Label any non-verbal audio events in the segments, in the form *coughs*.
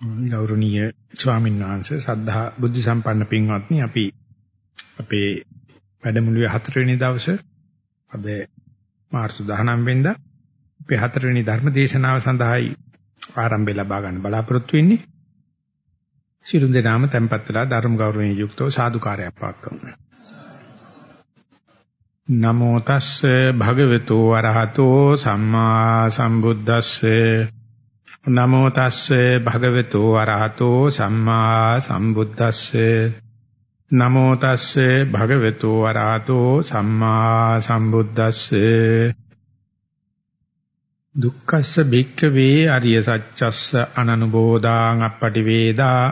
ගෞරවනීය ස්වාමීන් වහන්සේ සද්ධා බුද්ධ සම්පන්න පින්වත්නි අපි අපේ වැඩමුළුවේ හතරවෙනි දවසේ අද මාර්තු 19 වෙනිදා අපේ හතරවෙනි ධර්ම දේශනාව සඳහායි ආරම්භය ලබා ගන්න බලාපොරොත්තු වෙන්නේ. සියලු දෙනාම tempත් වෙලා ධර්ම ගෞරවයෙන් යුක්තව සාදුකාරයක් පාක්කමු. නමෝ තස්සේ භගවතු වරහතෝ සම්මා සම්බුද්දස්සේ නමෝ තස්සේ භගවතු වරහතෝ සම්මා සම්බුද්දස්සේ. නමෝ තස්සේ භගවතු වරහතෝ සම්මා සම්බුද්දස්සේ. දුක්ඛස්ස භික්ඛවේ අරිය සත්‍යස්ස අනනුබෝධාං අපටි වේදා.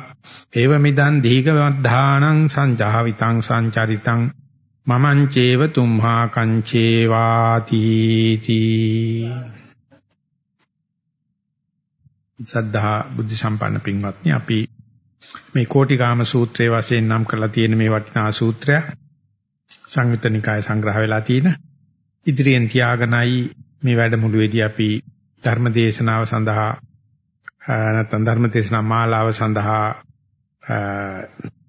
ඒවමිදං දීඝවද්ධානං සංජාවිතං සංචරිතං මමං චේව තුම්හා කංචේ වාති තී සද්ධා බුද්ධ සම්පන්න පින්වත්නි අපි මේ කෝටිකාම සූත්‍රයේ වශයෙන් නම් කරලා තියෙන මේ වටිනා සූත්‍රය සංයුතනිකාය සංග්‍රහ වෙලා තියෙන ඉදිරියෙන් තියාගෙනයි මේ වැඩමුළුවේදී අපි ධර්ම දේශනාව සඳහා නැත්නම් ධර්ම දේශනා මාලාව සඳහා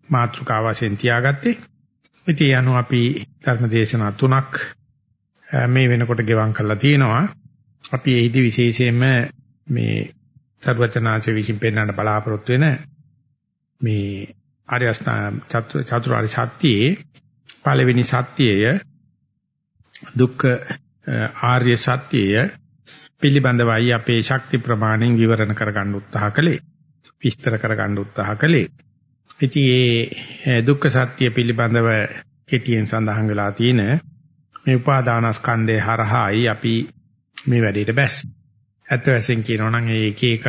මාතෘකාව වශයෙන් තියාගත්තේ. ඉතින් අනු අපි ධර්ම දේශනා තුනක් මේ වෙනකොට ගෙවම් කරලා තියෙනවා. අපි එහිදී විශේෂයෙන්ම මේ සර්වචනාංශ විසින් පෙන්වන්න බලාපොරොත්තු වෙන මේ ආර්ය අෂ්ටාංග චතුරාර්ය සත්‍යයේ පළවෙනි සත්‍යය දුක්ඛ ආර්ය සත්‍යය පිළිබඳවයි අපේ ශක්ති ප්‍රමාණයෙන් විවරණ කරගන්න උත්සාහ කළේ විස්තර කරගන්න උත්සාහ කළේ. ඉතින් මේ දුක්ඛ සත්‍ය පිළිබඳව කෙටියෙන් සඳහන් වෙලා තියෙන මේ උපාදානස්කන්ධය හරහායි අපි මේ වැඩේට බැස්සේ. ඇත්ත වශයෙන් කියනවා නම් මේ එක එක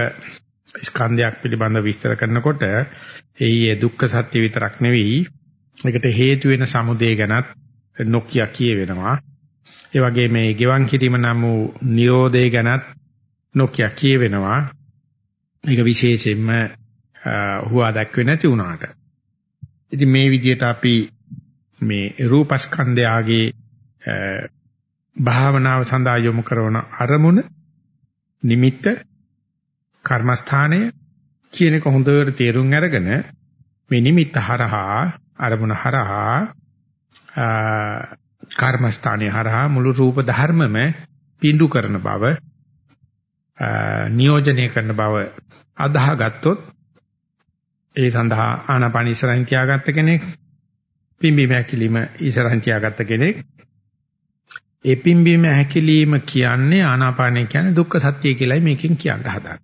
ස්කන්ධයක් පිළිබඳව විස්තර කරනකොට ඒ දුක්ඛ සත්‍ය විතරක් නෙවෙයි ඒකට හේතු වෙන සමුදය ගැනත් නොකිය කියවෙනවා. ඒ වගේ මේ ගෙවන් කිරීම නම් වූ නිරෝධය ගැනත් නොකිය කියවෙනවා. ඒක විශේෂයෙන්ම හුවා දැක්වෙන්නේ නැති වුණාට. ඉතින් මේ විදිහට අපි මේ රූපස්කන්ධයගේ භාවනාව සඳහා යොමු කරන අරමුණ නිමිත්ත කර්මස්ථානය කියන එක හොඳට තේරුම් අරගෙන මේ නිමිත්ත හරහා අරමුණ හරහා කර්මස්ථානය හරහා මුළු රූප ධර්මම පිඬු කරන බව නියෝජනය කරන බව අදාහගත්තොත් ඒ සඳහා ආනාපාන ඉස්සරහින් තියාගත්ත කෙනෙක් පිම්බීම හැකිලිම ඉස්සරහින් තියාගත්ත කෙනෙක් ඒ පිම්බීම හැකිලිම කියන්නේ ආනාපානය කියන්නේ දුක්ඛ සත්‍ය කියලායි මේකෙන් කියන්න හදන්නේ.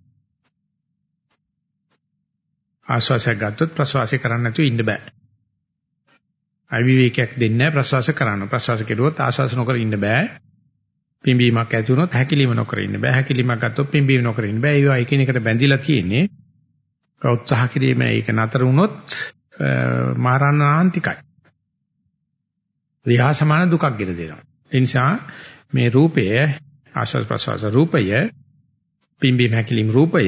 ආශ්වාසයක් ගත්තොත් ප්‍රශ්වාසය කරන්න නැතුව ඉන්න බෑ. අවිවේකයක් දෙන්නේ නැහැ ප්‍රශ්වාස කරන්න. ප්‍රශ්වාස කෙරුවොත් ආශ්වාස නොකර ඉන්න බෑ. පිම්බීමක් ඇති වුණොත් හැකිලිම නොකර ඉන්න බෑ. හැකිලිමක් ගත්තොත් පිම්බීම නොකර ඉන්න බෑ. ඒවා එකිනෙකට බැඳිලා තියෙන්නේ. උත්සාහ කිරීම ඒක නතර වුණොත් මාරණාන්තිකයි. රිහා සමාන දුකක් ගෙන දෙනවා. ඒ නිසා මේ රූපය ආශස් ප්‍රසවාස රූපය පිම්බීම හැකිලිම් රූපය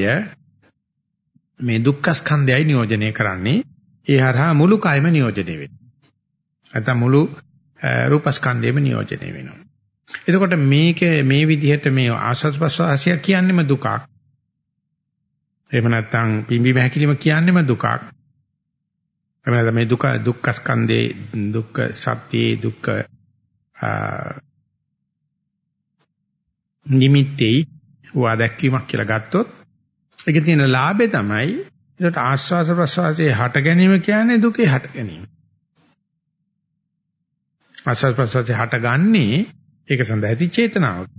මේ දුක්ඛ ස්කන්ධයයි නියෝජනය කරන්නේ ඒ හරහා මුළු කයම නියෝජනය වෙනවා. නැත්නම් මුළු රූපස්කන්ධයම නියෝජනය වෙනවා. එතකොට මේක මේ විදිහට මේ ආශස් ප්‍රසවාසය කියන්නේම දුකක්. එහෙම නැත්නම් පිම්බීම හැකිලිම කියන්නේම දුකක්. එහෙම නැත්නම් මේ දුක දුක්ඛ ස්කන්ධේ දුක්ඛ සත්‍යයේ දුක්ඛ නිමිත්තේ හුවා දැක්වීමක් කියලා ගත්තොත් ඒකේ තියෙන ලාභය තමයි ඒකට ආස්වාස ප්‍රසවාසයේ හට ගැනීම කියන්නේ දුකේ හට ගැනීම. ආස්වාස ප්‍රසවාසයේ හටගන්නේ ඒක සඳහා ඇති චේතනාවක්.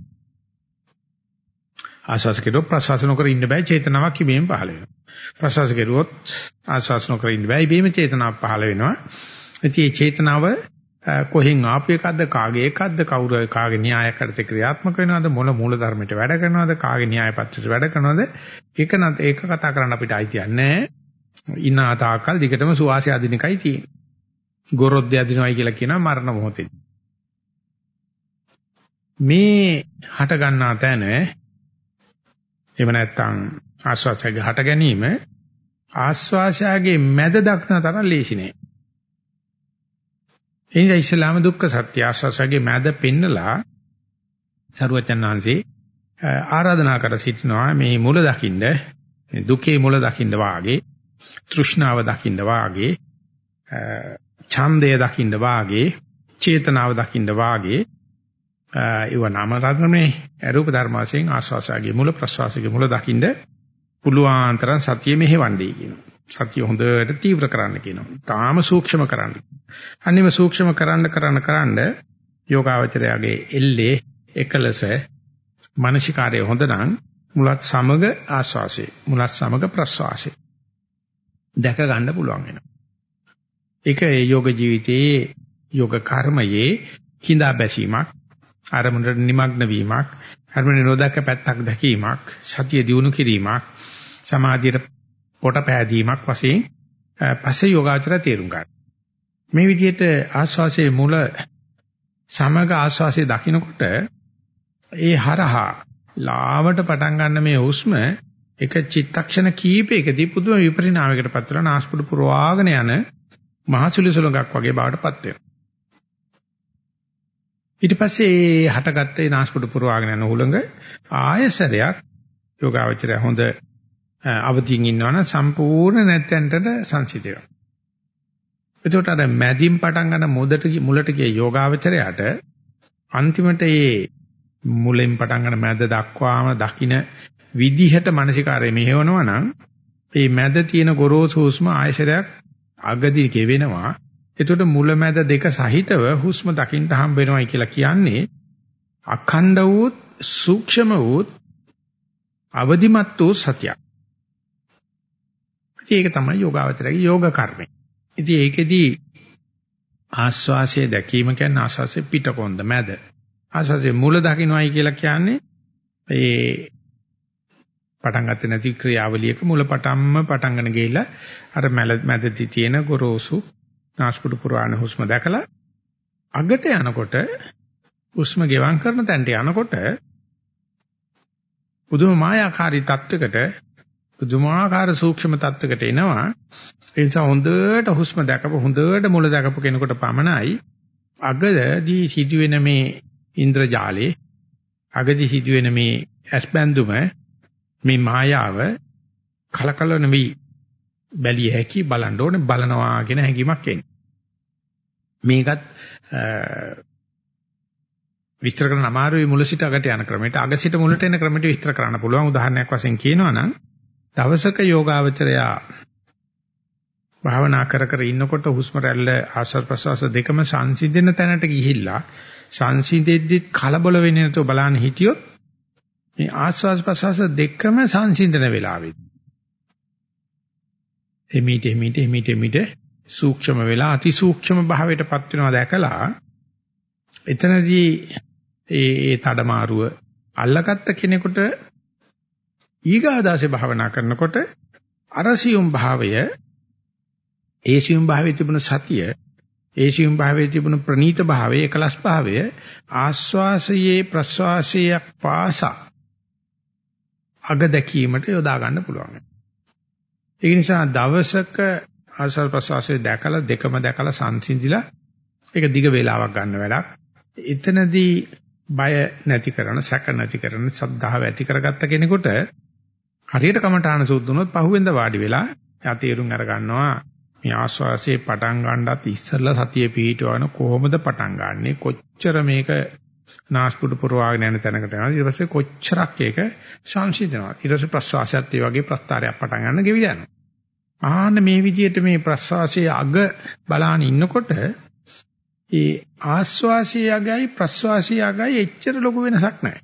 ආස්වාස කෙරුවොත් ප්‍රසවාස නොකර ඉන්න බෑ චේතනාවක් ඉබේම පහළ වෙනවා. ප්‍රසවාස කෙරුවොත් ආස්වාස නොකර ඉන්න බෑ ඉබේම චේතනාවක් පහළ වෙනවා. ඉතින් මේ චේතනාව කොහෙන් ආපු එකක්ද කාගේ එකක්ද කවුරු කාගේ න්‍යාය කරතේ ක්‍රියාත්මක වෙනවද මොන මූල ධර්මයට වැඩ කරනවද කාගේ න්‍යාය පත්‍රයට වැඩ කරනවද ඒක නත් ඒක කතා කරන්න අපිට අයිතියක් නැහැ. ඉන්න තාකල් දිගටම සුවාසය අදින එකයි තියෙන්නේ. ගොරොද්ද අදිනවයි කියලා කියනවා මරණ මොහොතේ. මේ හට ගන්නා තැන එහෙම නැත්නම් ආස්වාසයේ හට ගැනීම ආස්වාසයගේ මැද දක්න තරම් ලේසි නෑ. ඒ නිසා ඉස්ලාම දුක්ඛ සත්‍ය ආස්වාසගේ මැද පෙන්නලා සරුවචන් වහන්සේ ආරාධනා කර සිටිනවා මේ මුල දකින්න මේ දුකේ මුල දකින්න වාගේ, තෘෂ්ණාව දකින්න වාගේ, ඡන්දය දකින්න වාගේ, චේතනාව දකින්න වාගේ ඒව නාම රත්නනේ රූප ධර්ම වශයෙන් ආස්වාසාගේ මුල ප්‍රසවාසයේ මුල දකින්න පුළුවන් තරම් සතිය මෙහෙවන්නේ කියනවා. සතිය හොඳට තීව්‍ර කරන්න කියනවා. තාම සූක්ෂම කරන්න. අනිම සූක්ෂම කරන්න කරන්න කරන්න යෝගාවචරයාගේ එල්ලේ එකලස මානසිකාරය හොඳ නම් මුලත් සමග ආස්වාසේ මුලත් සමග ප්‍රස්වාසේ දැක ගන්න පුළුවන් වෙනවා. ඒක යෝග ජීවිතයේ යෝග කර්මයේ කිඳා බැසීමක් අරමුණට নিমগ্ন වීමක් අරමුණ නොදක පැත්තක් දැකීමක් සතිය දියුණු කිරීමක් සමාධියට පොට පෑදීමක් වශයෙන් පස්සේ යෝගාචර තේරුම් ගන්න. මේ විදිහට ආස්වාසේ මුල සමග ආස්වාසේ දකින්නකොට ඒ හරහා ලාවට පටන් ගන්න මේ හුස්ම එක චිත්තක්ෂණ කීපයකදී පුදුම විපරිණාමයකට පත් වෙලා නාස්පුඩු පුරවාගෙන යන මහසුලි සුලඟක් වගේ බවට පත් වෙනවා. ඊට පස්සේ හටගත්තේ නාස්පුඩු පුරවාගෙන යන හුලඟ ආයසරයක් යෝගාවචරය හොඳ අවදිින් ඉන්නවනම් සම්පූර්ණ නැත්තන්ටට සංසිඳෙනවා. එතකොට අර මැදින් පටන් ගන්න මුදට මුලට ගිය යෝගාවචරයට අන්තිමට ඒ මුලින් පටන් ගන්න මැද දක්වාම දකින්න විදිහට මානසිකාරය මෙහෙවනවා නම් මේ මැද තියෙන ගොරෝසු හුස්ම ආයශරයක් අගදී කෙවෙනවා. එතකොට මුල මැද දෙක සහිතව හුස්ම දකින්න හම්බ වෙනවයි කියලා කියන්නේ අඛණ්ඩ වූත් සූක්ෂම වූත් අවදිමත් වූ සතියක්. ඒක තමයි යෝගාවචරයේ යෝග කර්මය. ඉතින් ඒකෙදී ආස්වාසය දැකීම කියන්නේ ආස්වාසයේ පිටකොන්ද මැද. ආස්වාසයේ මුල දකින්නයි කියලා කියන්නේ ඒ පටන් ගත්තේ නැති ක්‍රියාවලියක මුල පටන්ම පටන්ගෙන ගිහිල්ලා අර මැදදී තියෙන ගොරෝසු නාස්පුඩු පුරාණ හුස්ම දැකලා අගට යනකොට හුස්ම ගෙවම් කරන තැනට යනකොට පුදුම මායාකාරී තත්වයකට පුදුමාකාර සූක්ෂම තත්වයකට එනවා. ඒ නිසා හොඳට හුස්ම දැකපු හොඳට මුල දැකපු කෙනෙකුට පමණයි අගදී සිදුවෙන මේ ඉන්ද්‍රජාලේ අගදී සිදුවෙන මේ ඇස්බැඳුම මේ මායාව කලකල නෙවෙයි බැලිය හැකි බලන්න ඕනේ බලනවා කියන හැඟීමක් එන්නේ. මේකත් විස්තර කරන්න අමාරුයි මුල සිට අගට යන ක්‍රමයට. අග සිට මුලට එන ක්‍රමයට විස්තර කරන්න පුළුවන්. උදාහරණයක් වශයෙන් කියනවා නම් දවසක යෝගාවචරයා භාවනා කර කර ඉන්නකොට හුස්ම රැල්ල ආශ්වාස ප්‍රශ්වාස දෙකම සංසිඳෙන තැනට ගිහිල්ලා සංසිඳෙද්දි කලබල වෙන්නේ නැතුව බලන්න හිටියොත් මේ ආස්වාස් ප්‍රසවාස දෙකම සංසිඳන වෙලාවෙදී. එමිට එමිට එමිට එමිට සූක්ෂම වෙලා අති සූක්ෂම භාවයටපත් වෙනවා දැකලා එතනදී ඒ ඒ තඩමාරුව අල්ලගත්ත කෙනෙකුට ඊගාදාසේ භාවනා කරනකොට අරසියුම් භාවය ඒසියුම් භාවයේ තිබුණ සතිය ඒසියුම් භාවයේ තිබුණ ප්‍රනීත භාවය එකලස් භාවය ආස්වාසයේ ප්‍රස්වාසයක් පාසා අග දැකීමට යොදා ගන්න පුළුවන්. ඒ නිසා දවසක ආසල් ප්‍රසවාසයේ දැකලා දෙකම දැකලා සංසිඳිලා ඒක දිග වේලාවක් ගන්න වැඩක්. එතනදී බය නැති කරන, සැක නැති කරන, සද්ධාව ඇති කරගත්ත කෙනෙකුට හරියට කමඨාන සූදුනොත් පහුවෙන්ද වාඩි වෙලා එයා තීරුම් අර ගන්නවා මේ ආස්වාසියේ පටන් ගන්නත් ඉස්සෙල්ලා සතිය පිහිටවන කොහොමද පටන් ගන්නෙ කොච්චර මේක නාස්පුඩු පුරවාගෙන යන තැනකට යනවා. ඊට පස්සේ කොච්චරක් ඒක සංසිඳනවා. ඊට පස්සේ ප්‍රස්වාසයත් ඒ වගේ ප්‍රස්තාරයක් පටන් ගන්න ගෙවි යනවා. ආන්න මේ විදිහට මේ ප්‍රස්වාසයේ අග බලාන ඉන්නකොට ඒ ආස්වාසයේ අගයි ප්‍රස්වාසයේ අගයි එච්චර ලොකු වෙනසක් නැහැ.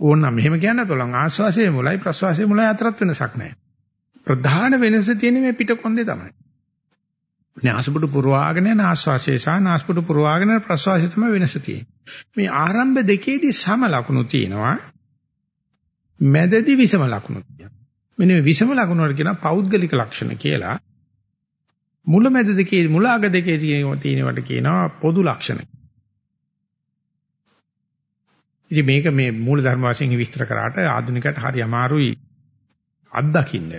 ඕනනම් මෙහෙම කියන්න පුළුවන් ආස්වාසයේ මුලයි ප්‍රස්වාසයේ මුලයි අතරත් වෙනසක් නැහැ. ප්‍රධාන වෙනස තියෙන්නේ මේ පිටකොන්දේ තමයි. නාසපුඩු පුරවාගෙන යන ආශ්වාසය සහ නාසපුඩු පුරවාගෙන යන ප්‍රශ්වාසය තමයි වෙනස තියෙන්නේ. මේ ආරම්භ දෙකේදී සම ලකුණු තියෙනවා. මැදදී විෂම ලකුණු තියෙනවා. මෙන්න මේ විෂම ලකුණු වල කියනවා පෞද්ගලික ලක්ෂණ කියලා. මුල මැද දෙකේ මුල අග දෙකේ තියෙනවට කියනවා පොදු ලක්ෂණ. ඉතින් මේක මේ මූල ධර්ම වශයෙන් විස්තර කරාට ආධුනිකයට හරි අමාරුයි අත්දකින්න.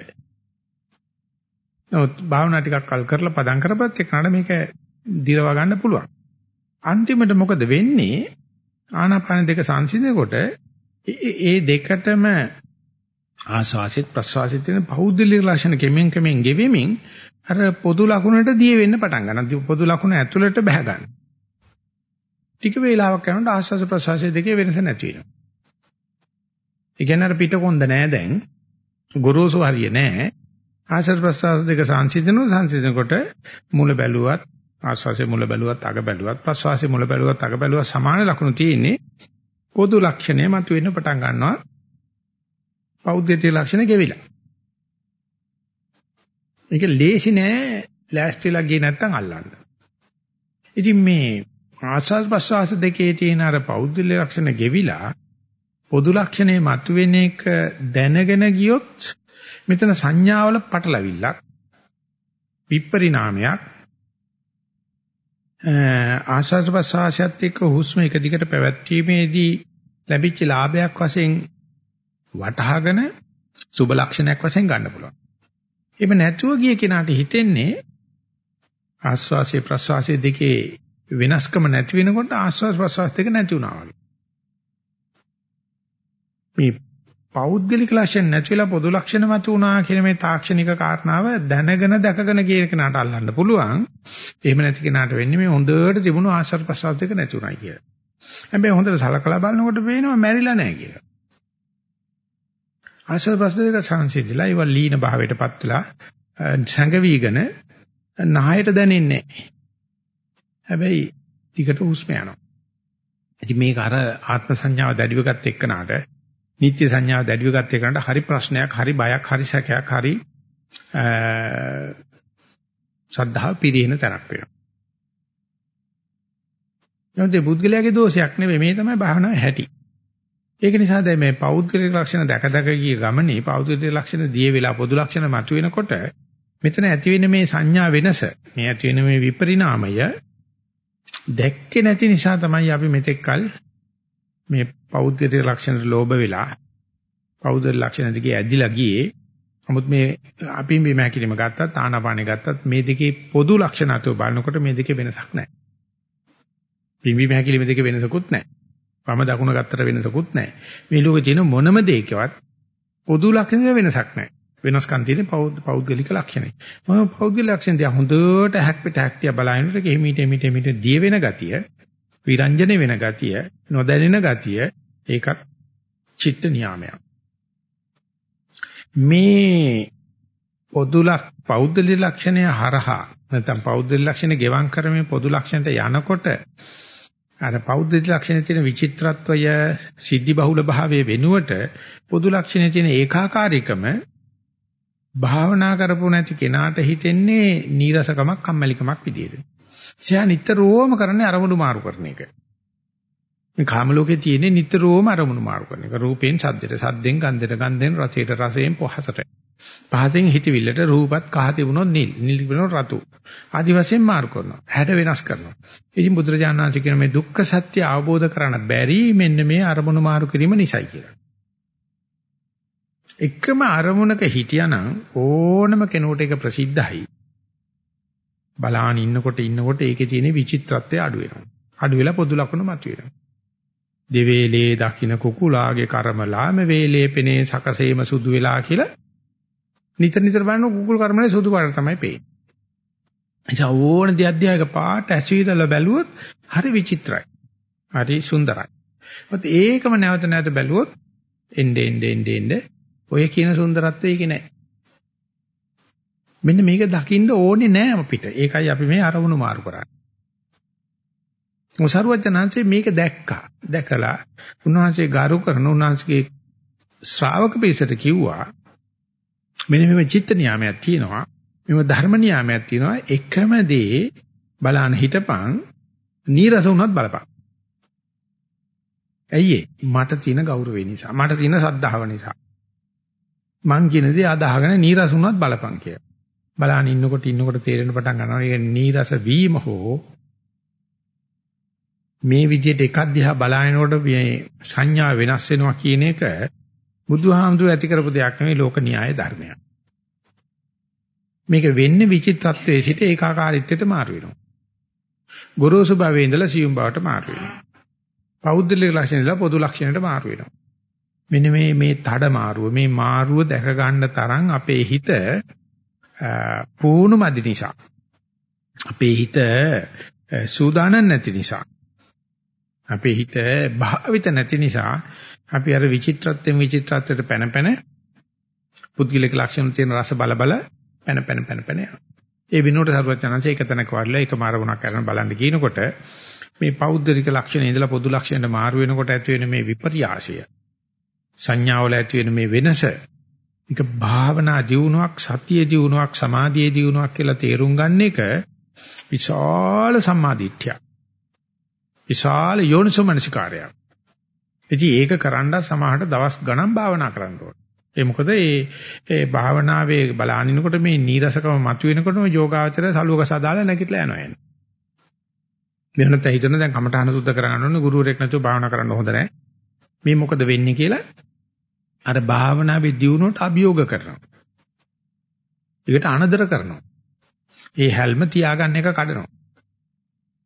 නමුත් භාවනා ටිකක් කල් කරලා පදම් කරපත් එක්කනට මේක දිරව ගන්න පුළුවන්. අන්තිමට මොකද වෙන්නේ? ආනාපාන දෙක සංසිඳනකොට ඒ දෙකටම ආස්වාසිත ප්‍රසවාසිත තියෙන පෞද්ගලික ලක්ෂණ කෙමෙන් කෙමෙන් ගෙවෙමින් අර පොදු ලකුණට දිය වෙන්න පටන් ගන්නවා. පොදු ලකුණ ඇතුළට බහ ගන්න. ටික වේලාවක් යනකොට ආස්වාස ප්‍රසවාසයේ දෙකේ වෙනස නැති වෙනවා. ඒ කියන්නේ අර පිටකොන්ද නෑ දැන්. ගොරෝසු හරිය නෑ. ආස්වාස ප්‍රසවාස දෙක සංසිඳනවා සංසිඳනකොට මුල බැලුවත් ආස්වාසයේ මුල බැලුවත් අග බැලුවත් ප්‍රසවාසයේ මුල බැලුවත් අග බැලුවත් සමාන ලක්ෂණ තියෙන්නේ පොදු ලක්ෂණය මතුවෙන්න පටන් ගන්නවා. පෞද්ගලික ලක්ෂණ ගෙවිලා. මේක ලේසි නෑ ලෑස්තිලා ගියේ නැත්තම් අල්ලන්න. ඉතින් මේ ආස්වාද ප්‍රසවාස දෙකේ තියෙන අර පෞද්ගලික ලක්ෂණ ගෙවිලා පොදු ලක්ෂණේ මතුවෙන එක දැනගෙන ගියොත් මෙතන සංඥාවල පටලවිල්ලක් විපරිණාමයක් ආස්වාද ප්‍රසවාසයත් එක්ක හුස්ම එක දිගට පැවැත්වීමේදී ලැබිච්ච ලාභයක් වශයෙන් වටහාගෙන සුබ ලක්ෂණයක් වශයෙන් ගන්න පුළුවන්. එහෙම නැතුව ගිය කෙනාට හිතෙන්නේ ආස්වාසේ ප්‍රසවාසයේ දෙකේ වෙනස්කම නැති වෙනකොට ආස්වාස් ප්‍රසවාස දෙක නැති වුණා වගේ. මේ පෞද්ගලික ලක්ෂණ නැති වෙලා පොදු ලක්ෂණ මත උනා කියන මේ තාක්ෂණික කාරණාව දැනගෙන දැකගෙන කියන කෙනාට අල්ලන්න පුළුවන්. එහෙම නැති කෙනාට වෙන්නේ මේ හොඳට තිබුණු ආශ්‍රව ප්‍රසාර දෙක නැති උනායි කියලා. හැබැයි හොඳට සලකලා බලනකොට පේනවා මැරිලා නැහැ කියලා. ආශ්‍රව ප්‍රසාර දෙක සංසිඳිලා ඒවා ලීන භාවයටපත් වෙලා සංගවිගෙන නහයට දැනෙන්නේ නැහැ. හැබැයි ටිකට හුස්ම යනවා. ඉතින් මේක අර ආත්ම සංඥාව දැඩිව ගත්ත එක්කනට නිත්‍ය සංඥාව දැඩිව ගත්ත එක්කනට හරි ප්‍රශ්නයක්, හරි බයක්, හරි සැකයක්, හරි ශ්‍රද්ධාව පිරින තැනක් වෙනවා. නැත්නම් බුද්ධගලයාගේ දෝෂයක් නෙවෙයි මේ තමයි භාවනාවේ හැටි. ඒක නිසා දැන් මේ පෞද්ගලික ලක්ෂණ දැක දැක ගිය ගමනේ පෞද්ගලික ලක්ෂණ දිය වෙලා පොදු ලක්ෂණ මතුවෙනකොට මෙතන ඇති වෙන මේ සංඥා වෙනස මේ ඇති වෙන මේ විපරිණාමය දැක්කේ නැති නිසා තමයි අපි මෙතෙක්කල් මේ පෞද්ගලික ලක්ෂණට ලෝභ වෙලා පෞද්ගලික ලක්ෂණ දිගේ ඇදිලා ගියේ. නමුත් මේ අපි මේ මහැකිලිම ගත්තත් ආනාපානෙ ගත්තත් මේ දෙකේ පොදු ලක්ෂණ අතව බලනකොට මේ දෙකේ වෙනසක් නැහැ. පිම්බි මහැකිලිම දෙකේ වෙනසකුත් නැහැ. වම දකුණ ගත්තට වෙනසකුත් නැහැ. මේ ලෝකේ තියෙන මොනම දෙයකවත් පොදු ලක්ෂණ වෙනසක් නැහැ. වෙනස්කම් තියෙන පෞද්ගලික ලක්ෂණයි. මම පෞද්ගලික ලක්ෂණ දිහා හොඳට හැක් පිට හැක් තියා බලනකොට කෙහිමිට මිට මිට දිය වෙන ගතිය, විරංජන වෙන ගතිය, නොදැනෙන ගතිය ඒකත් චිත්ත නියාමයක්. මේ පොදුලක් පෞද්ගලික ලක්ෂණය හරහා නැත්නම් පෞද්ගලික ලක්ෂණ ගෙවම් කරමින් පොදු ලක්ෂණයට යනකොට අර පෞද්ගලික ලක්ෂණයේ තියෙන විචිත්‍රත්වය සිද්ධි බහුල භාවයේ වෙනුවට පොදු ලක්ෂණයේ තියෙන ඒකාකාරීකම භාවනා කරපු නැති කෙනාට හිතෙන්නේ නීරසකමක් කම්මැලිකමක් විදියට. එයා නිතරම කරන්නේ අරමුණු මාරු කරන එක. මේ කාම ලෝකේ තියෙන්නේ නිතරම අරමුණු මාරු කරන එක. රූපෙන් සද්දෙට, සද්දෙන් ගන්ධෙට, ගන්ධෙන් රසයට, රසයෙන් පහසට. පහසෙන් හිතවිල්ලට රූපත් කහ තිබුණොත් නිල්, නිල් තිබුණොත් රතු. ආදි වශයෙන් මාරු කරනවා. හැඩ වෙනස් කරනවා. ඉතින් බුදුරජාණන් වහන්සේ කියන මේ දුක්ඛ සත්‍ය අවබෝධ කරගන්න බැරි මෙන්න මේ අරමුණු මාරු කිරීම නිසයි කියලා. එකම අරමුණක හිටියානම් ඕනම කෙනෙකුට ඒක ප්‍රසිද්ධයි. බලාන ඉන්නකොට ඉන්නකොට ඒකේ තියෙන විචිත්‍රත්වය අඩු වෙනවා. අඩු වෙලා පොදු ලක්ෂණ මතුවෙනවා. දෙවේලේ දකින්න කුකුලාගේ කර්මලාම වේලේ පෙනේ සකසේම සුදු වෙලා කියලා නිතර නිතර බලන කුකුල් කර්මලේ සුදු පාට තමයි පේන්නේ. එචා ඕන දෙයක් පාට ඇචීතල බැලුවොත් හරි විචිත්‍රයි. හරි සුන්දරයි. මොකද ඒකම නැවත නැවත බැලුවොත් එnde ende ende ende ඔය කියන සුන්දරත්වය ඒකේ නැහැ. මෙන්න මේක දකින්න ඕනේ නෑ අපිට. ඒකයි අපි මේ අරමුණු මාරු කරන්නේ. මොසරුවචනාංශේ මේක දැක්කා. දැකලා උන්වහන්සේ ගරු කරන උන්වහන්සේගේ ශ්‍රාවක පිරිසට කිව්වා මෙන්න මෙව චිත්ත නියාමයක් තියෙනවා. මෙව ධර්ම නියාමයක් තියෙනවා. එකම දේ බලන්න හිටපන් නීරස වුණත් බලපන්. ඇයි මට තියෙන ගෞරවය නිසා මට තියෙන සද්ධාව නිසා මං කියන දේ අදහගෙන නීරස වුණත් බලපං කියලා. බලාන ඉන්නකොට ඉන්නකොට තේරෙන පටන් ගන්නවා ඒක නීරස වීම හෝ මේ විදිහට එකක් දිහා බලාගෙනකොට මේ සංඥා වෙනස් වෙනවා කියන එක බුදුහාමුදුරුවෝ ඇති කරපු දෙයක් නෙවෙයි ලෝක න්‍යාය ධර්මයක්. මේක වෙන්නේ විචිත්තත්වයේ සිට ඒකාකාරීත්වයට මාරු වෙනවා. ගොරෝසු භාවයේ ඉඳලා සියුම් භාවයට මාරු වෙනවා. පෞද්ගලික ලක්ෂණ ඉඳලා පොදු ලක්ෂණයට මාරු වෙනවා. මෙන්න මේ මේ තඩ මාරුව මේ මාරුව දැක ගන්න තරම් අපේ හිත පුහුණු මදි නිසා අපේ හිත සූදානම් නැති නිසා අපේ හිත භාවිත නැති නිසා අපි අර විචිත්‍රත්වයෙන් විචිත්‍රත්වයට පැන පැන පුද්ගලික ලක්ෂණ තියෙන රස බල බල පැන පැන පැන පැන යනවා. ඒ විනෝඩ සරුවචනංශ එක තැනක වඩලා එක මාරුණක් කරන බලන්න කියනකොට මේ පෞද්ගලික ලක්ෂණ ඉඳලා පොදු ලක්ෂණයට මාරු වෙනකොට ඇති වෙන මේ විපර්යාසය සංඥාවල ඇති වෙන මේ වෙනස ඒක භාවනා දියුණුවක් සතිය දියුණුවක් සමාධියේ දියුණුවක් කියලා තේරුම් ගන්න එක විශාල සම්මාදිට්ඨියක් විශාල යෝනිසෝමනසිකාරයක් ඉතින් ඒක කරන්න සමහරට දවස් ගණන් භාවනා කරන්න ඕනේ ඒ මොකද මේ ඒ භාවනාවේ බලානිනකොට මේ නීරසකම මතුවෙනකොට මේ යෝගාචරය සලුවක සදාලා නැගිටලා යනවා එන්නේ. මෙන්නත් හිතන දැන් කමඨහන සුද්ධ කරගන්න ඕනේ ගුරුවරයෙක් නැතුව භාවනා කරන්න හොඳ නැහැ. මේ මොකද වෙන්නේ කියලා අර භාවනාවේ දියුණුවට අභියෝග කරනවා. ඒකට අනදර කරනවා. ඒ හැල්ම තියාගන්න එක කඩනවා.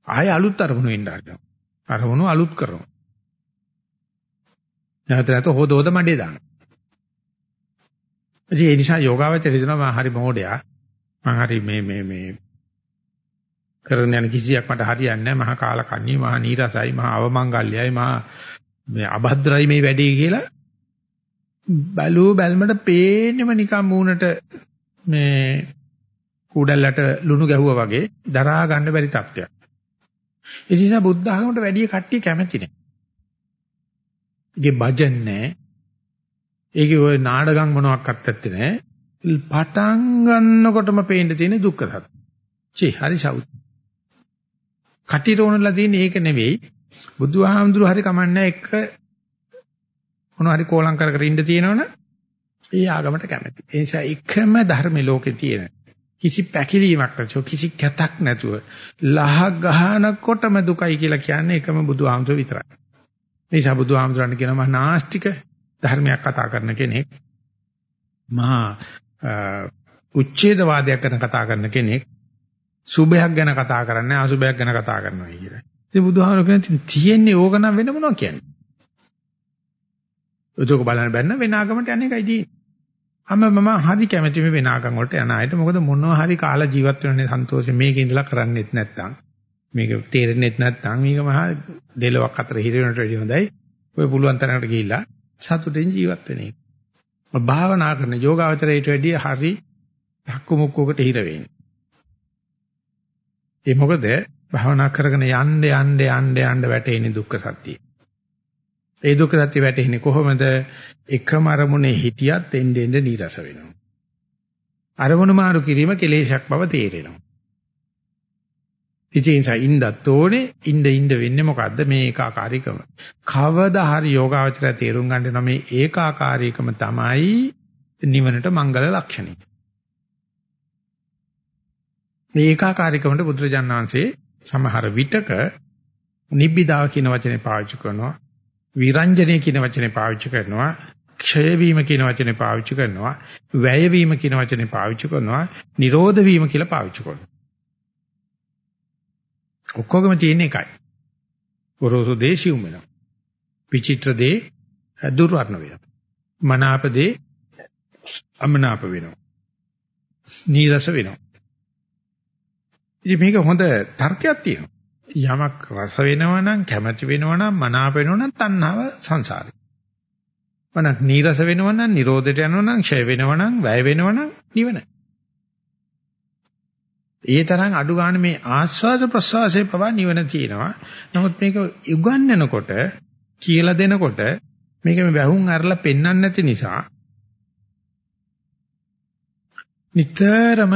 ආයෙ අලුත් අරමුණු එන්න හදනවා. අරමුණු අලුත් කරනවා. නැවත නැවත හොද හොද මඩේ දානවා. ඉතින් ඒ නිසා යෝගාවචරය හිතනවා මම හරි මොඩයා. මම හරි මේ මේ මේ කරන යන කිසියක් මට හරියන්නේ නැහැ. මහා කාලකන්ණී, මහා නීරසයි, මහා අවමංගල්‍යයි, මහා මේ අභද්‍රයි මේ වැඩේ කියලා බලු බැල්මට පේන්නෙම නිකන් මූණට මේ කුඩල්ලට ලුණු ගැහුවා වගේ දරා ගන්න බැරි තත්ත්වයක්. ඒ නිසා බුද්ධ ආගමට වැඩි කට්ටිය කැමති නැහැ. ඒකේ භජන් නැහැ. ඒකේ ওই නාඩගම් මොනවාක්වත් ඇත්තේ නැහැ. පටන් ගන්නකොටම පේන්න තියෙන දුක්ඛ සත්‍ය. චේ හරි සවුත්. කටිට ඕනලා තියෙන ඒක නෙවෙයි. බුදුහාමුදුරු හරි කමන්නේ එක මොනවා හරි කෝලම් කර කර ඉන්න තියෙනවනේ ඒ ආගමට කැමති. ඒ නිසා එකම ධර්මයේ ලෝකේ තියෙන කිසි පැකිලීමක් නැතුව කිසි කැතක් නැතුව ලහ ගහනකොටම දුකයි කියලා කියන්නේ එකම බුදුහාමුදුර විතරයි. ඒ නිසා බුදුහාමුදුරන් කියනවා නාස්තික ධර්මයක් කතා කරන කෙනෙක් මහා උච්ඡේදවාදයක් ගැන කතා කරන කෙනෙක් සුභයක් ගැන කතා කරන්නේ අසුභයක් ගැන කතා කරනවා කියලා. ඉතින් බුදුහාමුදුරු කියන්නේ තියෙන්නේ ඕක නම් වෙන මොනවා කියන්නේ. ඔතක බලන්න බැන්න වෙන ආගමට යන එකයි තියෙන්නේ. අම මම හරි කැමැති මේ වෙන ආගම් වලට යන අයට මොකද මොනවා හරි කාලා ජීවත් වෙනනේ සන්තෝෂෙ මේකේ ඉඳලා කරන්නෙත් නැත්තම් මේක තේරෙන්නෙත් නැත්තම් මේක මහා දෙලොක් අතර හිර වෙනට වැඩිය හොඳයි. ඔය පුළුවන් තරකට ගිහිල්ලා සතුටින් ජීවත් වෙන එක. භාවනා කරන යෝගාවචරයට වැඩිය හරි ධක්කු මුක්කකට හිර වෙන්නේ. ඒ මොකද භාවනා කරගෙන යන්න යන්න යන්න යන්න වැටෙන්නේ දුක්ඛ සත්‍යය. ඒ දුක්ඛ සත්‍ය වැටෙන්නේ කොහොමද? එකම අරමුණේ හිටියත් එන්නේ එන්නේ නීරස වෙනවා. අරමුණු මාරු කිරීම කෙලේශයක් බව තේරෙනවා. ඉතින් ඉන්නත් ඕනේ ඉන්න ඉන්න වෙන්නේ මොකද්ද මේ ඒකාකාරීකම. කවදා හරි යෝගාවචරය තේරුම් ගන්න නම් මේ ඒකාකාරීකම තමයි නිවනට මංගල ලක්ෂණය. මේ ඒකාකාරීකමට බුදුරජාණන් වහන්සේ සමහර විටක නිබ්බිදාව කියන වචනේ පාවිච්චි කරනවා විරංජනේ කියන වචනේ පාවිච්චි කරනවා ක්ෂය වීම කියන වචනේ පාවිච්චි කරනවා වැය වීම කියන වචනේ පාවිච්චි කරනවා නිරෝධ වීම කියලා පාවිච්චි කරනවා. ඔක්කොගම තියෙන එකයි. ගොරෝසු දේශියුම් වෙනවා. විචිත්‍ර දේ දුර්වර්ණ වෙනවා. මනාප දේ අමනාප වෙනවා. නීරස වෙනවා. ඉතින් මේක හොඳ තර්කයක් තියෙනවා. යමක් රස වෙනවා නම් කැමැති වෙනවා නම් මනාප වෙනවා නම් තණ්හාව සංසාරේ. මනක් නීරස වෙනවා නම් නිරෝධයට යනවා නම් ක්ෂය වෙනවා නම් වැය වෙනවා නම් නිවන. ඒ තරම් අඩු ගන්න මේ ආස්වාද ප්‍රසවාසයේ පවා නිවන තියෙනවා. නමුත් මේක උගන්වනකොට කියලා දෙනකොට මේක මේ වැහුම් අරලා පෙන්වන්න නැති නිසා නිතරම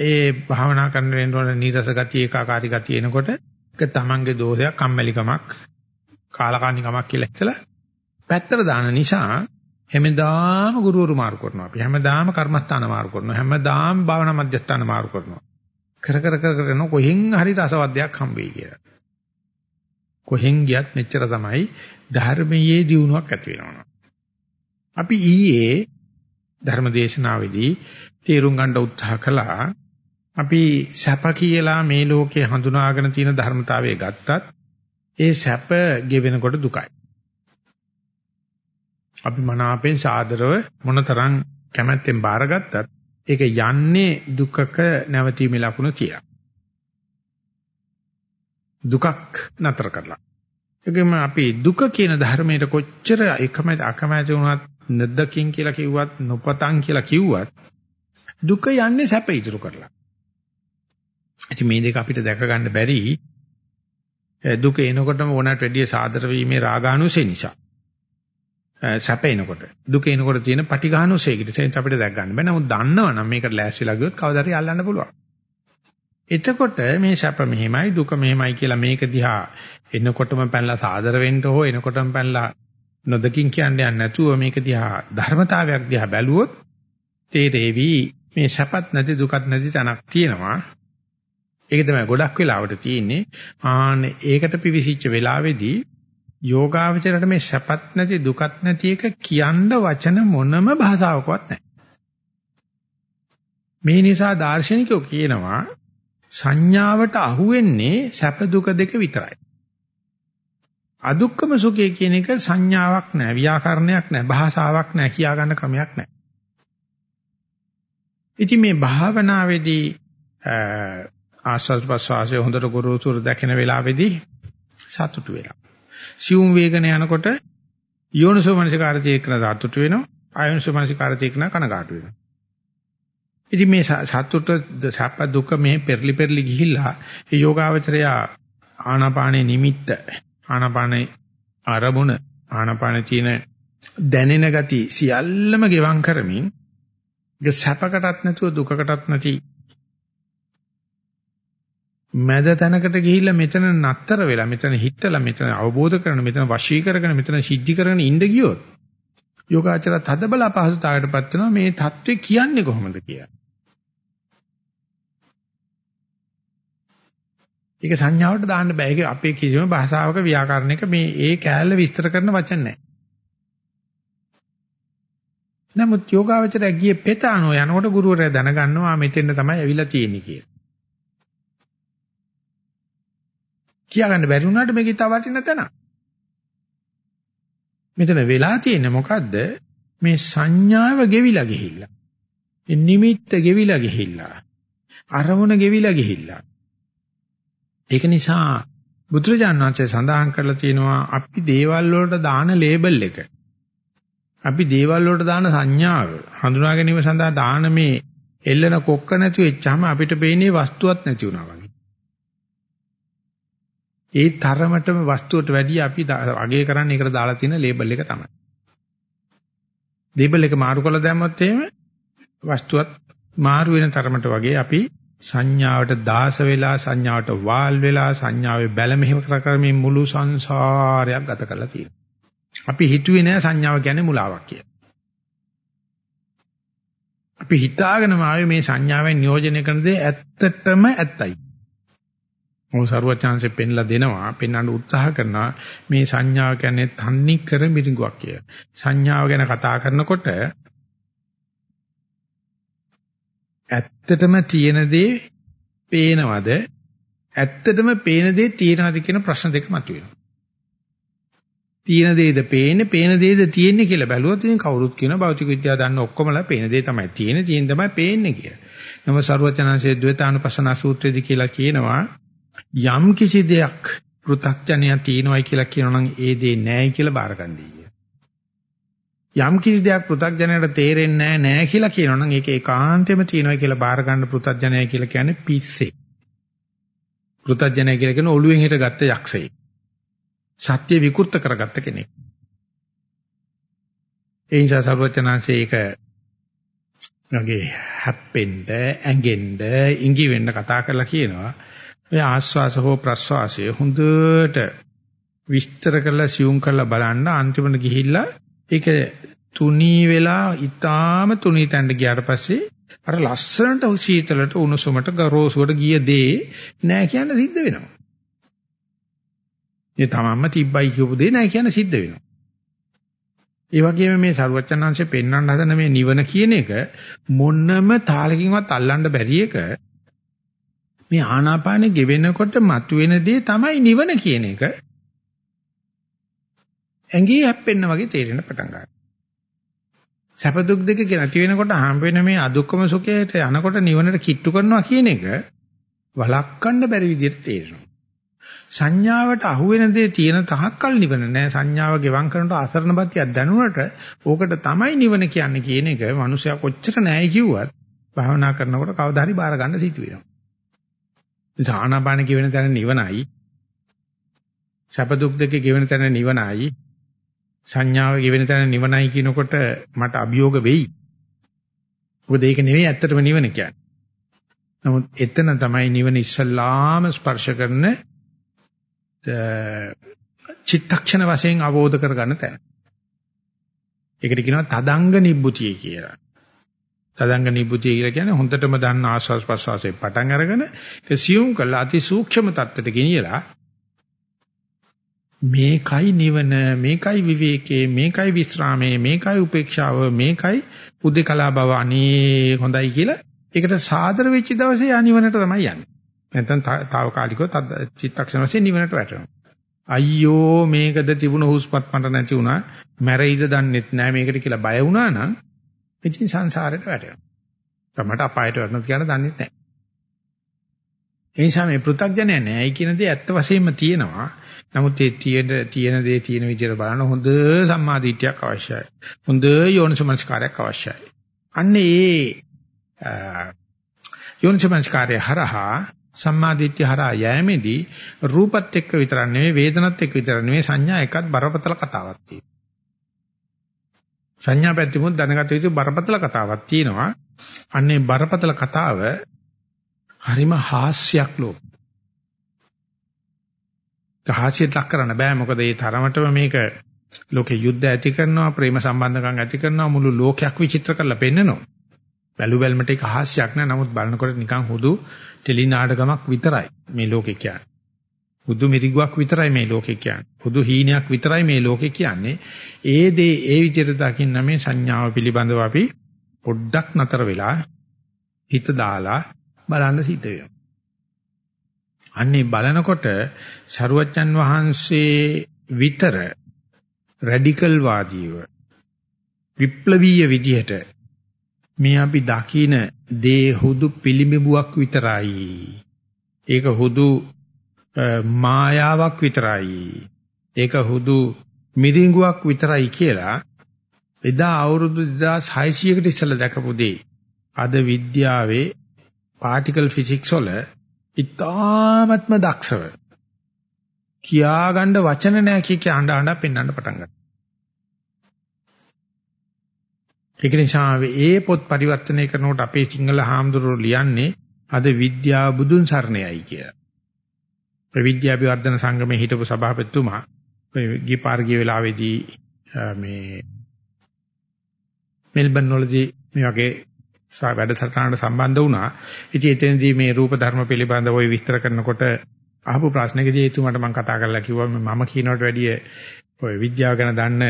ඒ භාවනා කරන වෙනකොට නීරස ගතිය ඒකාකාරී ගතිය එනකොට ඒක තමන්ගේ දෝෂයක් කම්මැලිකමක් කාලකාන්නිකමක් කියලා හිතලා පැත්තට දාන නිසා හැමදාම ගුරුවරු මාරු කරනවා අපි. හැමදාම කර්මස්ථාන මාරු කරනවා. හැමදාම භාවනා මධ්‍යස්ථාන මාරු කරනවා. කර කර කර කරන කොහෙන් හරි රසවද්දයක් හම්බෙයි කියලා. කොහෙන් ගියත් මෙච්චර තමයි ධර්මයේ දියුණුවක් ඇති වෙනවා. අපි ඊයේ ධර්මදේශනාවේදී තේරුම් ගන්න උත්සාහ කළා අපි සැප කියලා මේ ලෝකේ හඳුනාගෙන තියෙන ධර්මතාවය ගත්තත් ඒ සැප ගෙවෙනකොට දුකයි. අපි මනාපෙන් සාදරව මොනතරම් කැමැත්තෙන් බාරගත්තත් ඒක යන්නේ දුකක නැවතීමේ ලකුණ කියලා. දුකක් නතර කරලා. ඒකම අපි දුක කියන ධර්මයට කොච්චර එකම අකමැති වුණත් නැද්දකින් කියලා කිව්වත් නොපතන් කියලා කිව්වත් දුක යන්නේ සැප ඉතුරු කරලා. ඉතින් මේ දෙක අපිට දැක ගන්න බැරි දුක එනකොටම ඕනට වැඩිය සාදර වීමේ රාගානුසය නිසා. සැප එනකොට දුක එනකොට තියෙන පටිඝානුසයකට සෙන්ස් අපිට දැක් ගන්න බෑ. නමුත් දන්නවනම් මේකට ලෑස්තිලා ගියොත් කවදාද අල්ලන්න පුළුවන්. එතකොට මේ සැප මෙහෙමයි දුක මෙහෙමයි කියලා මේක දිහා එනකොටම පැනලා සාදර වෙන්න හෝ එනකොටම පැනලා නොදකින් කියන්නේ නැතුව මේක දිහා ධර්මතාවයක් දිහා බැලුවොත් තේරෙවි මේ සැපත් නැති දුකත් නැති තැනක් තියෙනවා. ඒක තමයි ගොඩක් වෙලාවට තියෙන්නේ. ආන්න ඒකට පිවිසිච්ච වෙලාවේදී යෝගාවචරයට මේ සැපත් නැති දුකත් නැති එක කියන්න වචන මොනම භාෂාවකවත් නැහැ. මේ නිසා දාර්ශනිකයෝ කියනවා සංඥාවට අහුවෙන්නේ සැප දුක දෙක විතරයි. අදුක්කම සුඛය කියන එක සංඥාවක් නෑ ව්‍යාකරණයක් නෑ භාෂාවක් නෑ කියා ගන්න ක්‍රමයක් නෑ. ඉතින් මේ භාවනාවේදී ආස්වාද ප්‍රසවාසය හොඳට ගුරුතුර දැකින වෙලාවේදී සතුටු වෙනවා. සියුම් වේගන යනකොට යෝනිසෝ මනසිකාරතේ එක්කන සතුටු වෙනවා. ආයෝනිසෝ මනසිකාරතේ එක්කන කනගාටු වෙනවා. ඉතින් මේ සතුට සැප දුක මේ පෙරලි පෙරලි ගිහිල්ලා ඒ යෝගාවචරය ආනාපානේ නිමිත්ත ආනාපානේ ආරමුණ ආනාපානේ තියෙන දැනෙන ගති සියල්ලම ගෙවම් කරමින් ඒක සැපකටත් නැතුව දුකකටත් නැති මැද තැනකට ගිහිල්ලා මෙතන නතර වෙලා මෙතන හිටලා මෙතන අවබෝධ කරගෙන මෙතන වශී කරගෙන මෙතන සිද්ධි කරගෙන ඉඳ ගියොත් යෝගාචර තදබල අපහසුතාවයටපත් වෙනවා මේ தત્ත්වය කියන්නේ කොහොමද කියලා. ඒක සංඥාවට දාන්න බෑ. ඒක අපේ කිසිම භාෂාවක ව්‍යාකරණයක මේ ඒ කෑල්ල විස්තර කරන වචන නැහැ. නමුත් යෝගාවචරය ගියේ පෙත අනෝ යනකොට ගුරුවරයා දැනගන්නවා මෙතෙන් තමයි ඇවිල්ලා තියෙන්නේ කියලා. කියාගන්න බැරි වුණාට මේක ඉතාල වටින තැන. මෙතන වෙලා තියෙන්නේ මොකද්ද? මේ සංඥාව ගෙවිලා ගිහිල්ලා. නිමිත්ත ගෙවිලා ගිහිල්ලා. අරමුණ ගෙවිලා ගිහිල්ලා. ඒක නිසා බුදුරජාණන් වහන්සේ සඳහන් කරලා තියෙනවා අපි දේවල් වලට දාන ලේබල් එක. අපි දේවල් වලට දාන සංඥාව හඳුනා ගැනීම සඳහා දාන මේ එල්ලන කොක්ක නැති වෙච්චාම අපිට පේන්නේ වස්තුවක් නැති වුණා වගේ. ඒ තරමටම වස්තුවට වැඩිය අපි අගය කරන්නේ ඒකට දාලා තියෙන ලේබල් එක තමයි. ලේබල් එක මාරු කරලා දැම්මොත් එහෙම වස්තුවත් මාරු වෙන තරමට වගේ අපි සංඥාවට දාස වෙලා සංඥාවට වාල් වෙලා සංඥාවේ බැල මෙහෙම කර කරමින් මුළු සංසාරයක් ගත කරලා තියෙනවා. අපි හිතුවේ නෑ සංඥාව කියන්නේ මුලාවක් කියලා. අපි හිතාගෙනම ආවේ මේ සංඥාවෙන් නියෝජනය කරන දේ ඇත්තටම ඇත්තයි. මොහු සරුවචාන්සේ පෙන්ලා දෙනවා පෙන්වන්න උත්සාහ කරනවා මේ සංඥාව කියන්නේ තන්නේ කර මිරිඟුවක් කියලා. සංඥාව ගැන කතා කරනකොට ඇත්තටම තියෙන දේ පේනවද? ඇත්තටම පේන දේ තියෙනවද කියන ප්‍රශ්න දෙක මතුවෙනවා. තියෙන දේද පේන්නේ, පේන දේද තියෙන්නේ කියලා බැලුවොත් ඉතින් කවුරුත් කියන භෞතික විද්‍යාව දන්න ඔක්කොමලා පේන දේ තමයි තියෙන්නේ, තියෙන තමයි පේන්නේ කියලා. නම සරුවචනංශයේ ද්වේතානුපස්සනා සූත්‍රයේදී කියලා කියනවා යම් කිසි දෙයක් පෘථග්ජනය තියෙනවයි කියලා කියනනම් ඒ දේ නැහැ කියලා බාරගන්නයි. යම් කිසි දෙයක් පෘථග්ජනයට තේරෙන්නේ නැහැ නෑ කියලා කියනවනම් ඒක ඒකාන්තෙම තියෙනවා කියලා බාර ගන්න පෘථග්ජනය කියලා කියන්නේ පිස්සේ. පෘථග්ජනය කියලා කියන ඔළුවෙන් හිටගත්ත යක්ෂයෙක්. සත්‍ය විකෘත කරගත්ත කෙනෙක්. ඒ නිසා සර්වචනාංශේ ඒක වගේ හැප්පෙන්න, ඇඟෙන්න, ඉඟි වෙන්න කතා කරලා කියනවා. ඔය ආස්වාස හෝ ප්‍රස්වාසය හොඳට විස්තර කරලා සියුම් කරලා බලන්න අන්තිමට ගිහිල්ලා ඒක තුනී වෙලා ඊටාම තුනී තැන්න ගියාට පස්සේ අර ලස්සනට සීතලට උණුසුමට ගරෝසුවට ගිය දේ නෑ කියන්න සිද්ධ වෙනවා. ඒ තමන්ම තිබ්බයි කියපු දේ නෑ කියන්න සිද්ධ වෙනවා. ඒ වගේම මේ සරුවචනාංශේ පෙන්වන්න හදන මේ නිවන කියන එක මොන්නම තාලකින්වත් අල්ලන්න බැරි එක මේ ආනාපානෙ ගෙවෙනකොට මතුවෙන දේ තමයි නිවන කියන එක ඇඟේ හැප්පෙන්න වගේ තේරෙන පටන් ගන්නවා. සැප දුක් දෙක නැති වෙනකොට හම්බ වෙන මේ අදුක්කම සුඛයට යනකොට නිවනට කිට්ටු කරනවා කියන එක වළක්වන්න බැරි විදිහට තේරෙනවා. සංඥාවට අහු වෙන දේ තියෙන තාක්කල් නිවන නෑ සංඥාව ගෙවම් කරනකොට අසරණපතියක් දැනුණට ඕකට තමයි නිවන කියන්නේ කියන එක මනුස්සයා කොච්චර නෑයි කිව්වත් භාවනා කරනකොට කවදා හරි බාර ගන්න සිදු වෙනවා. සාහනාපාන කියවෙන තැන නිවනයි. සැප දුක් දෙක කියවෙන තැන නිවනයි. සංඥාව කියවෙන තැන නිවනයි කියනකොට මට අභියෝග වෙයි. මොකද ඒක නෙවෙයි ඇත්තටම නිවන කියන්නේ. නමුත් එතන තමයි නිවන ඉස්සල්ලාම ස්පර්ශ කරන චිත්තක්ෂණ වශයෙන් අවබෝධ කරගන්න තැන. ඒකට කියනවා තදංග නිබ්බුතිය කියලා. තදංග නිබ්බුතිය කියලා කියන්නේ හොඳටම දන්න ආස්වාස් ප්‍රස්වාසයේ පටන් අරගෙන ඒක සියුම් කළා අති සූක්ෂම தත්ත්වයට ගෙනියලා මේකයි නිවන මේකයි විවේකේ මේකයි විස්රාමේ මේකයි උපේක්ෂාව මේකයි උදේකලා බව අනේ හොඳයි කියලා ඒකට සාදර වෙච්ච දවසේ ආනිවනට තමයි යන්නේ. නැත්නම් తాවකාලිකව චිත්තක්ෂණ වශයෙන් නිවනට වැටෙනවා. අයියෝ මේකද තිබුණ හුස්පත් මට නැති වුණා. මැරෙයිද දන්නෙත් නෑ මේකට කියලා බය වුණා නම් ඉතින් සංසාරයට වැටෙනවා. තමට අපායට වැටෙනවා කියන දන්නේ නැහැ. ඒ නිසා මේ පෘථග්ජනය නෑයි කියන දේ ඇත්ත වශයෙන්ම තියෙනවා. නමුත් ඒ තියෙන තියෙන දේ තියෙන විදිහට බලන හොඳ සම්මාදිටියක් අවශ්‍යයි. හොඳ යෝනිසමනස්කාරයක් අවශ්‍යයි. අන්න ඒ යෝනිසමනස්කාරය හරහා සම්මාදිට්ඨිය හරහා යෑමේදී රූපත් එක්ක විතරක් නෙවෙයි වේදනත් එක්ක විතරක් නෙවෙයි සංඥා එකත් බරපතල කතාවක් තියෙනවා. සංඥා පැත්තෙමුත් දැනගත යුතු බරපතල කතාවක් තියෙනවා. අන්නේ බරපතල කතාව හරිම හාස්‍යයක් ලෝක. හාස්‍යයට ලක් කරන්න බෑ මොකද මේ තරමටම මේක ලෝකේ යුද්ධ ඇති කරනවා ප්‍රේම සම්බන්ධකම් ඇති කරනවා මුළු ලෝකයක් විචිත්‍ර කරලා පෙන්නනවා. බැලු බැලමට ඒක හාස්‍යයක් නෑ නමුත් බලනකොට නිකන් හුදු ටෙලි නාටකමක් විතරයි මේ ලෝකේ කියන්නේ. බුදු මිරිගුවක් විතරයි මේ ලෝකේ කියන්නේ. බුදු හීනයක් විතරයි මේ ලෝකේ කියන්නේ. ඒ දේ ඒ විදිහට දකින්න මේ සංඥාව පිළිබඳව අපි පොඩ්ඩක් නතර වෙලා හිත දාලා බලන්න සිද්ධ වෙනවා. අන්නේ බලනකොට සරුවච්චන් වහන්සේ විතර රැඩිකල් වාදීව විප්ලවීය විදිහට මේ අපි දකින දේ හුදු පිළිඹුවක් විතරයි. ඒක හුදු මායාවක් විතරයි. ඒක හුදු මිරිඟුවක් විතරයි කියලා එදා අවුරුදු 2600කට ඉස්සෙල්ලා දැකපු දේ අද විද්‍යාවේ පාටිකල් ෆිසික්ස් වල ඉතාමත්ම දක්ෂව කියාගන්න වචන නැහැ කිය කිය අඬ අඬ පෙන්වන්න පටන් ගත්තා. ඒක නිසා ඒ පොත් පරිවර්තනය කරනකොට අපේ සිංහල හාමුදුරුවෝ ලියන්නේ අද විද්‍යාව බුදුන් සරණයයි කියලා. විද්‍යාභිවර්ධන සංගමේ හිටපු සභාපතිතුමා ගිය පාර ගිය වෙලාවේදී මේ මෙල්බන් වලදී මේ වගේ වැඩසටහනට සම්බන්ධ වුණා. ඉතින් එතනදී මේ රූප ධර්ම පිළිබඳව ওই විස්තර කරනකොට අහපු ප්‍රශ්නකදී එතුමාට මම කතා කරලා කිව්වා මම කියනවට වැඩිය ඔය විද්‍යාව ගැන දන්න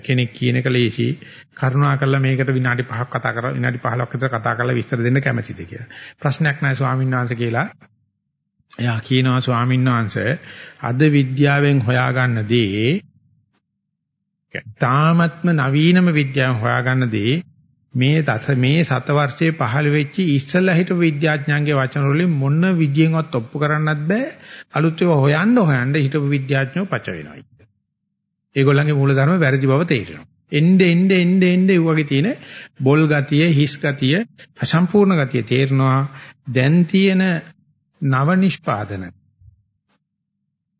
කෙනෙක් කියන එක ලේසි කරුණා කරලා මේකට විනාඩි 5ක් කතා කරලා විනාඩි 15ක් විතර කතා කරලා විස්තර දෙන්න කැමැතිද කියලා. ප්‍රශ්නයක් නැහැ ස්වාමීන් වහන්සේ කියලා එයා කියනවා ස්වාමීන් වහන්සේ අද විද්‍යාවෙන් හොයාගන්න දේ තාමත්ම නවීනම විද්‍යාවෙන් හොයාගන්න දේ මේ තත මේ සත වර්ෂයේ පහළ වෙච්ච ඉස්සලා හිටපු විද්‍යාඥයන්ගේ වචන වලින් මොන විදියෙන්වත් ඔප්පු කරන්නත් බෑ අලුත් ඒවා හොයන්න හොයන්න හිටපු විද්‍යාඥයෝ පච වෙනවා. ඒගොල්ලන්ගේ මූලධර්ම වැරදි බව තේරෙනවා. එnde එnde එnde එnde වගේ තියෙන බොල් ගතිය, හිස් ගතිය, අසම්පූර්ණ ගතිය තේරෙනවා. දැන් තියෙන නව නිෂ්පාදන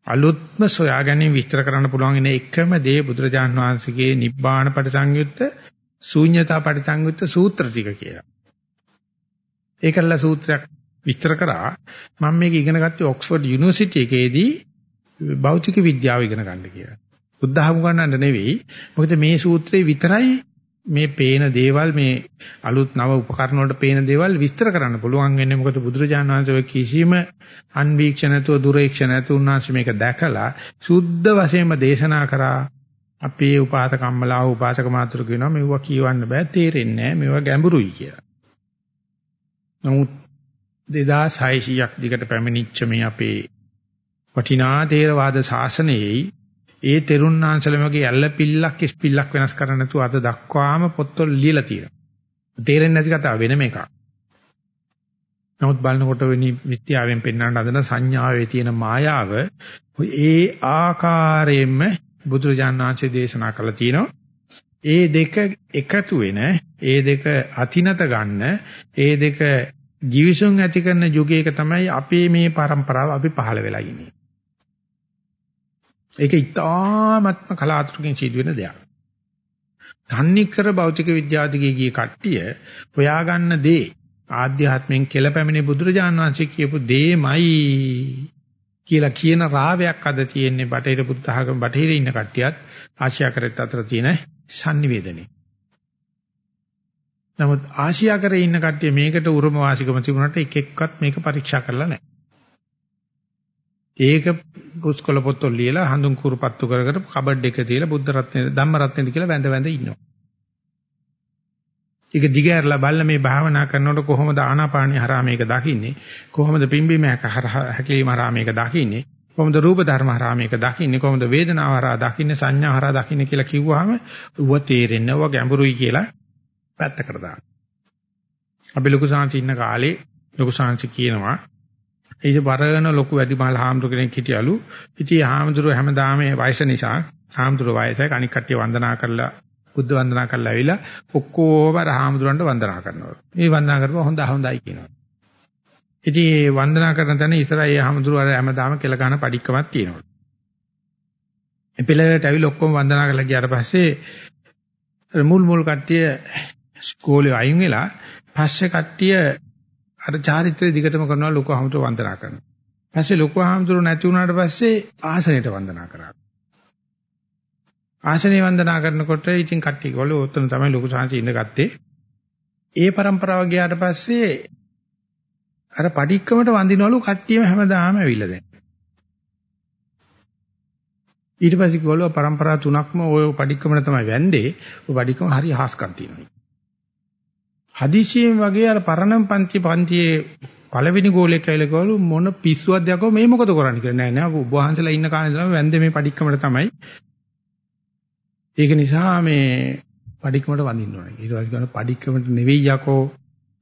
අලුත්ම සොයා ගැනීම විස්තර කරන්න පුළුවන් ඉන්නේ එකම දේ බුදුරජාන් වහන්සේගේ නිබ්බාන පරිසංයුත්ත ශූන්‍යතා පරිසංයුත්ත සූත්‍ර ටික කියලා. ඒකල්ල සූත්‍රයක් විස්තර කරා මම මේක ඉගෙන ගත්තේ ඔක්ස්ෆර්ඩ් යුනිවර්සිටි එකේදී භෞතික විද්‍යාව ඉගෙන ගන්න කියලා. බුද්ධ ධර්ම ගන්නන්න නෙවෙයි. මොකද මේ සූත්‍රේ විතරයි මේ පේන දේවල් මේ අලුත් නව උපකරණ වලට පේන දේවල් විස්තර කරන්න පුළුවන් වෙන්නේ. මොකද බුදුරජාණන් වහන්සේ ඔය කිසිම අන්වීක්ෂණ නැතුව දුරේක්ෂණ නැතුව උන්වහන්සේ මේක දැකලා සුද්ධ වශයෙන්ම දේශනා කරා. අපේ උපාසකම්මලා උපාසක මාතෘ කියනවා මෙවුවා කියවන්න බෑ තේරෙන්නේ නෑ. මේවා ගැඹුරුයි කියලා. නමුත් 2600ක් දිගට පැමිණිච්ච මේ අපේ වටිනා තේරවාද ශාසනයේ ඒ තෙරුණාංශලම වගේ ඇල්ල පිල්ලක් ඉස්පිල්ලක් වෙනස් කරන්න නැතුව අද දක්වාම පොත්වල ලියලා තියෙනවා. තේරෙන්නේ නැති කතාව වෙනම එකක්. නමුත් බලනකොට වෙනි විද්‍යාවෙන් පෙන්වන්න හදන සංඥාවේ තියෙන මායාව ඒ ආකාරයෙන්ම බුදුරජාණන් වහන්සේ දේශනා කළා තියෙනවා. ඒ දෙක එකතු වෙන, ඒ දෙක අතිනත ගන්න, ඒ දෙක ජීවිසුන් ඇති කරන යුගයක තමයි අපේ මේ પરම්පරාව අපි පහළ වෙලා ඉන්නේ. ඒක ඉතාමත්ම කලාතුරකින් සිදුවෙන දෙයක්. තන්නිකර භෞතික විද්‍යාවදිගේ ගිය කට්ටිය හොයාගන්න දේ ආධ්‍යාත්මයෙන් කෙලපැමිණි බුදුරජාණන් වහන්සේ කියපු දෙයමයි කියලා කියන රාවයක් අද තියෙන්නේ බටහිර බුද්ධ학ම බටහිර ඉන්න කට්ටියත් ආශ්‍යාකරෙත් අතර තියෙන sannivedane. නමුත් ආශ්‍යාකරේ ඉන්න කට්ටිය මේකට උරුම වාසිකම තිබුණාට එක එක්කත් මේක පරීක්ෂා කරලා නැහැ. ඒක පුස්කොළ පොත්වල ලියලා හඳුන් කුරුපත්තු කර කර කබඩ් එක තියලා බුද්ධ රත්නේ ධම්ම රත්නේ කියලා වැඳ වැඳ ඉන්නවා. ඒක දිගහැරලා බලලා මේ භාවනා කරනකොට කොහොමද ආනාපානිය හරහා මේක දකින්නේ? කොහොමද පිම්බීම හැකීම හරහා මේක දකින්නේ? කොහොමද රූප ධර්ම හරහා මේක දකින්නේ? කොහොමද වේදනාව හරහා දකින්නේ? සංඥා හරහා දකින්නේ කියලා කිව්වහම ඌව තේරෙන්නේ ඌව ගැඹුරුයි කියලා පැත්තකට දානවා. අපි ලොකු සාංශ ඉන්න කාලේ ලොකු සාංශ කියනවා ඊට බරගෙන ලොකු වැඩිමහල් හාමුදුර කෙනෙක් හිටියලු. ඉතින් හාමුදුරුව හැමදාම මේ වයස නිසා හාමුදුරුව වයසයි අනික් කට්ටිය වන්දනා කරලා බුද්ධ වන්දනා කරලා ඇවිල්ලා ඔක්කොම අර හාමුදුරන්ට වන්දනා කරනවා. මේ වන්දනා කරපුවා හොඳ හොඳයි කියනවා. ඉතින් මේ වන්දනා කරන තැන ඉතරයි හාමුදුරුව අර හැමදාම කෙල ගන්න padikkamak කියනවා. එපිලට ඇවිල්ලා ඔක්කොම වන්දනා කරලා ගියාට පස්සේ මුල් මුල් කට්ටිය ස්කෝලේ අයින් වෙලා පස්සේ කට්ටිය අර චාරිත්‍රය දිගටම කරනවා ලොකු හාමුදුරුවෝ වන්දනා කරනවා. පස්සේ ලොකු හාමුදුරුවෝ නැති වුණාට පස්සේ ආසනයට වන්දනා කරා. ආසනේ වන්දනා කරනකොට ඉතින් කට්ටිය ගොල්ල ඔතන තමයි ලොකු සාංශ ඉඳ ගත්තේ. ඒ પરම්පරාව ගියාට පස්සේ අර padikkamට වඳිනවලු කට්ටියම හැමදාම ඇවිල්ලා දැන්. ඊට පස්සේ ගොල්ල પરම්පරා තුනක්ම ওই padikkamට තමයි වැන්නේ. ওই padikකම හරි හාස්කම් තියෙනවා. හදිසියෙන් වගේ අර පරණ පන්ති පන්තියේ පළවෙනි ගෝලෙක් ඇවිල්ලා කිව්වලු මොන පිස්සුවක්ද යකෝ මේ මොකද කරන්නේ කියලා. නෑ නෑ. ඔබ වහන්සලා ඉන්න කාලේ ඉඳලා වැන්දේ මේ padikkamට තමයි. ඒක නිසා මේ padikkamට වඳින්න ඕනේ. ඊට පස්සේ ගන්න padikkamට නෙවෙයි යකෝ.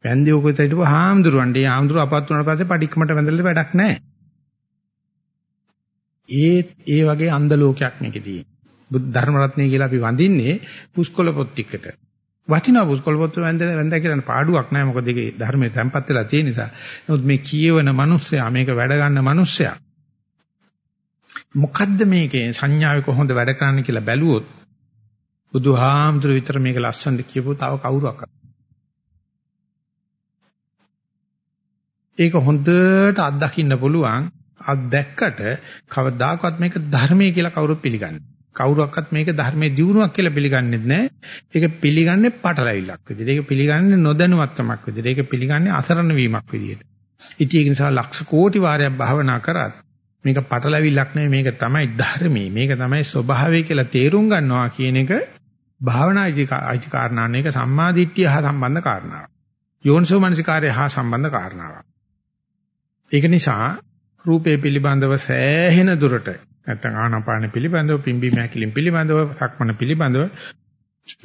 වැන්දේ ඔක හිටපු හාමුදුරුවන්ට. ඒ හාමුදුරුව අපත් වුණාට පස්සේ padikkamට වැඳලා වැඩක් නෑ. ඒ ඒ වගේ අන්ධ ලෝකයක් මේකේ තියෙන්නේ. බුද්ධ ධර්ම රත්නය කියලා අපි වඳින්නේ පුස්කොළ පොත් ටිකට. වටිනා පුස්කොළ පොත්‍ර වැඳ වැඳ කියලා පාඩුවක් නැහැ මොකද ඒකේ ධර්මයේ තැම්පත් වෙලා තියෙන නිසා. නමුත් මේ කියවන මිනිස්සයා මේක වැඩ ගන්න මිනිස්සයා. මොකද්ද මේකේ? සංඥාවේ කොහොමද වැඩ කරන්නේ කියලා බැලුවොත් බුදුහාමුදුර විතර මේක ලස්සනට කියපුව තව කවුරක් ඒක හොඳට අත්දකින්න පුළුවන්. අත්දැක්කට කවදාකවත් මේක ධර්මයේ කියලා කවුරුත් පිළිගන්නේ කවුරක්වත් මේක ධර්මයේ දියුණුවක් කියලා පිළිගන්නේ නැහැ. ඒක පිළිගන්නේ පටලැවිල්ලක් විදිහට. ඒක පිළිගන්නේ නොදැනුවත්කමක් විදිහට. ඒක පිළිගන්නේ අසරණ වීමක් විදිහට. ඉතින් ඒක නිසා ලක්ෂ කෝටි වාරයක් භාවනා කරත් මේක පටලැවිල්ලක් නෙවෙයි මේක තමයි ධර්මයේ. මේක තමයි ස්වභාවය කියලා තේරුම් ගන්නවා කියන එක භාවනා අයිති කාරණා නෙක සම්මාදිට්ඨිය හා සම්බන්ධ කාරණාවක්. යෝනිසෝ මනසිකාරය හා සම්බන්ධ කාරණාවක්. ඒක නිසා රූපේ පිළිබඳව සෑහෙන දුරට නැත්නම් ආනාපාන පිළිබඳව පිම්බි මහැකිලින් පිළිබඳව සක්මන පිළිබඳව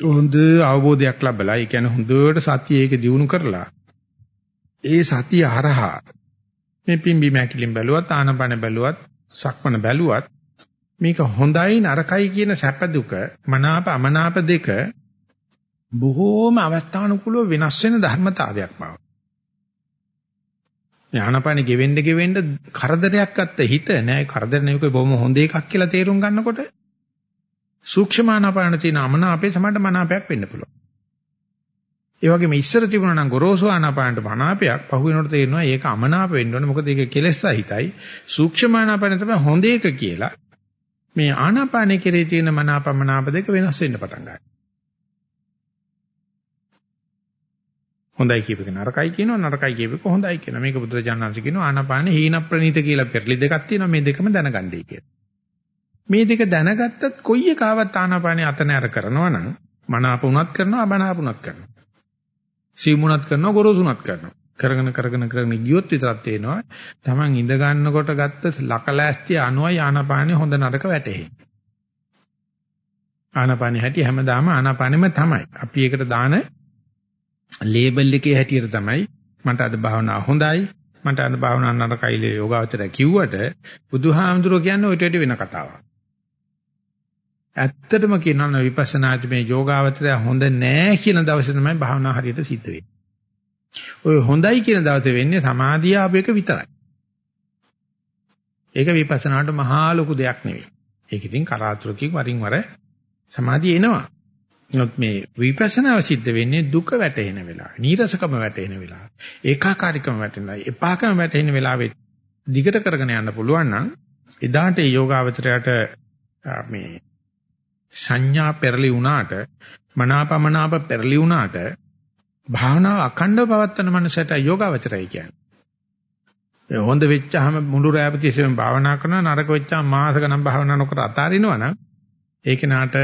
හොඳ අවබෝධයක් ලැබලා ඒ කියන්නේ හොඳට සතිය ඒක දිනු කරලා ඒ සතිය හරහා මේ පිම්බි මහැකිලින් බැලුවත් ආනාපාන බැලුවත් සක්මන බැලුවත් මේක හොඳයි නරකයි කියන සැප දුක මනාප අමනාප දෙක බොහෝම අවස්ථානුකූලව වෙනස් වෙන ධර්මතාවයක් බව. ඥානපාන ගෙවෙන්න ගෙවෙන්න කරදරයක් අත්ත හිත නෑ කරදර නෙවෙයි බොහොම හොඳ එකක් කියලා තේරුම් ගන්නකොට සූක්ෂමානාපාන තියෙන අමනාපේ සමහරට මනාපයක් වෙන්න පුළුවන්. ඒ වගේම ඉස්සර තිබුණා නම් ගොරෝසු ආනාපානට මනාපයක් පහු වෙනකොට තේරෙනවා ඒක අමනාප වෙන්න ඕනේ මොකද ඒක කෙලෙස් සහිතයි. සූක්ෂමානාපාන තමයි හොඳ එක කියලා මේ ආනාපානයේ කෙරේ තියෙන මනාපමනාප දෙක වෙනස් වෙන්න පටන් ගන්නවා. හොඳයි කියපේක නරකයි කියනවා නරකයි කියපේක හොඳයි කියනවා. මේක බුදුරජාණන්සේ කියනවා ආනාපාන හීන ප්‍රනීත කියලා පෙරලි දෙකක් තියෙනවා මේ දෙකම දැනගන්නයි කියලා. මේ දෙක දැනගත්තත් කොයි එකාවත් ආනාපානේ අත නැර කරනවා නම් මනාපුණත් කරනවා අමනාපුණත් කරනවා. සීමුණත් කරනවා ගොරෝසුණත් කරනවා. කරගෙන කරගෙන කරගෙන ගියොත් විතරක් තේනවා Taman ඉඳ ගන්නකොට ගත්ත ලකලෑස්තිය අනුවයි ආනාපානේ හොඳ නරක වැටෙන්නේ. ආනාපානෙ හැටි හැමදාම ආනාපානෙම තමයි. අපි ඒකට දාන ලේබල් එකේ හැටියට තමයි මට අද භාවනාව හොඳයි මට අද භාවනාව නරකයිලේ යෝගාවචරය කිව්වට බුදුහාමුදුරුවෝ කියන්නේ ඔය ටෙඩ වෙන කතාවක්. ඇත්තටම කියනවා නම් විපස්සනාදී මේ යෝගාවචරය හොඳ නෑ කියන දවසේ තමයි භාවනාව හරියට සිද්ධ වෙන්නේ. ඔය හොඳයි කියන දවසේ වෙන්නේ සමාධිය ආපු එක විතරයි. ඒක විපස්සනාට මහා ලොකු දෙයක් නෙවෙයි. ඒක ඉතින් කලාතුරකින් වරින් වර සමාධිය එනවා. නමුත් මේ විපස්සනාව සිද්ධ වෙන්නේ දුක වැටෙන වෙලාව, නීරසකම වැටෙන වෙලාව, ඒකාකාරීකම වැටෙන, එපාකම වැටෙන වෙලාවෙ දිගට කරගෙන යන්න පුළුවන් නම් එදාට ඒ යෝගාවචරයට මේ සංඥා පෙරලි වුණාට මනාපමනාප පෙරලි වුණාට භාවනාව අඛණ්ඩව පවත්තන මනසට යෝගාවචරයි කියන්නේ. ඒ හොඳ වෙච්චාම මුළු රැපතිසෙම භාවනා කරනවා නරක වෙච්චාම මාස ගණන් භාවනා නොකර අතාරිනවා නම් ඒ කෙනාට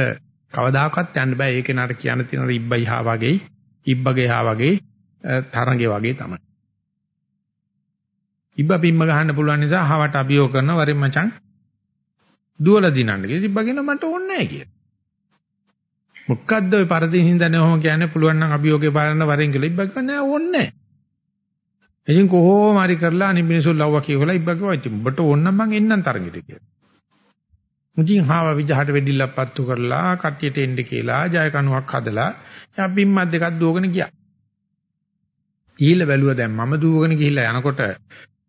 කවදාකවත් යන්න බෑ ඒ කෙනාට කියන්න තියෙන ඉබ්බයි හා වගේ ඉබ්බගේ හා වගේ තරංගේ වගේ තමයි. ඉබ්බ පිම්ම ගහන්න පුළුවන් නිසා හවට අභියෝග කරන වරින් මචං දුවලා දිනන්න කියලා ඉබ්බ කියන මට ඕනේ නැහැ කියලා. මොකද්ද ඔය පරදින් හින්දානේ ඔහොම කියන්නේ පුළුවන් නම් අභියෝගේ පාරන්න වරින් කියලා ඉබ්බ කියන්නේ ඕනේ නැහැ. ඉතින් කොහොම හරි කරලා අනිත් මිනිස්සු ලව්වා කියලා ඉබ්බ කිව්වා ඉතින් ඔබට ඕන නම් මං එන්නම් තරගෙට කියලා. මුචින් හාව විජහට වෙඩිල්ලක් පත්තු කරලා කට්ටියට එන්න කියලා ජය කණුවක් හදලා එයා බිම්මත් දෙකක් දුවගෙන ගියා. ඊළ බැලුවා දැන් මම දුවගෙන ගිහිල්ලා යනකොට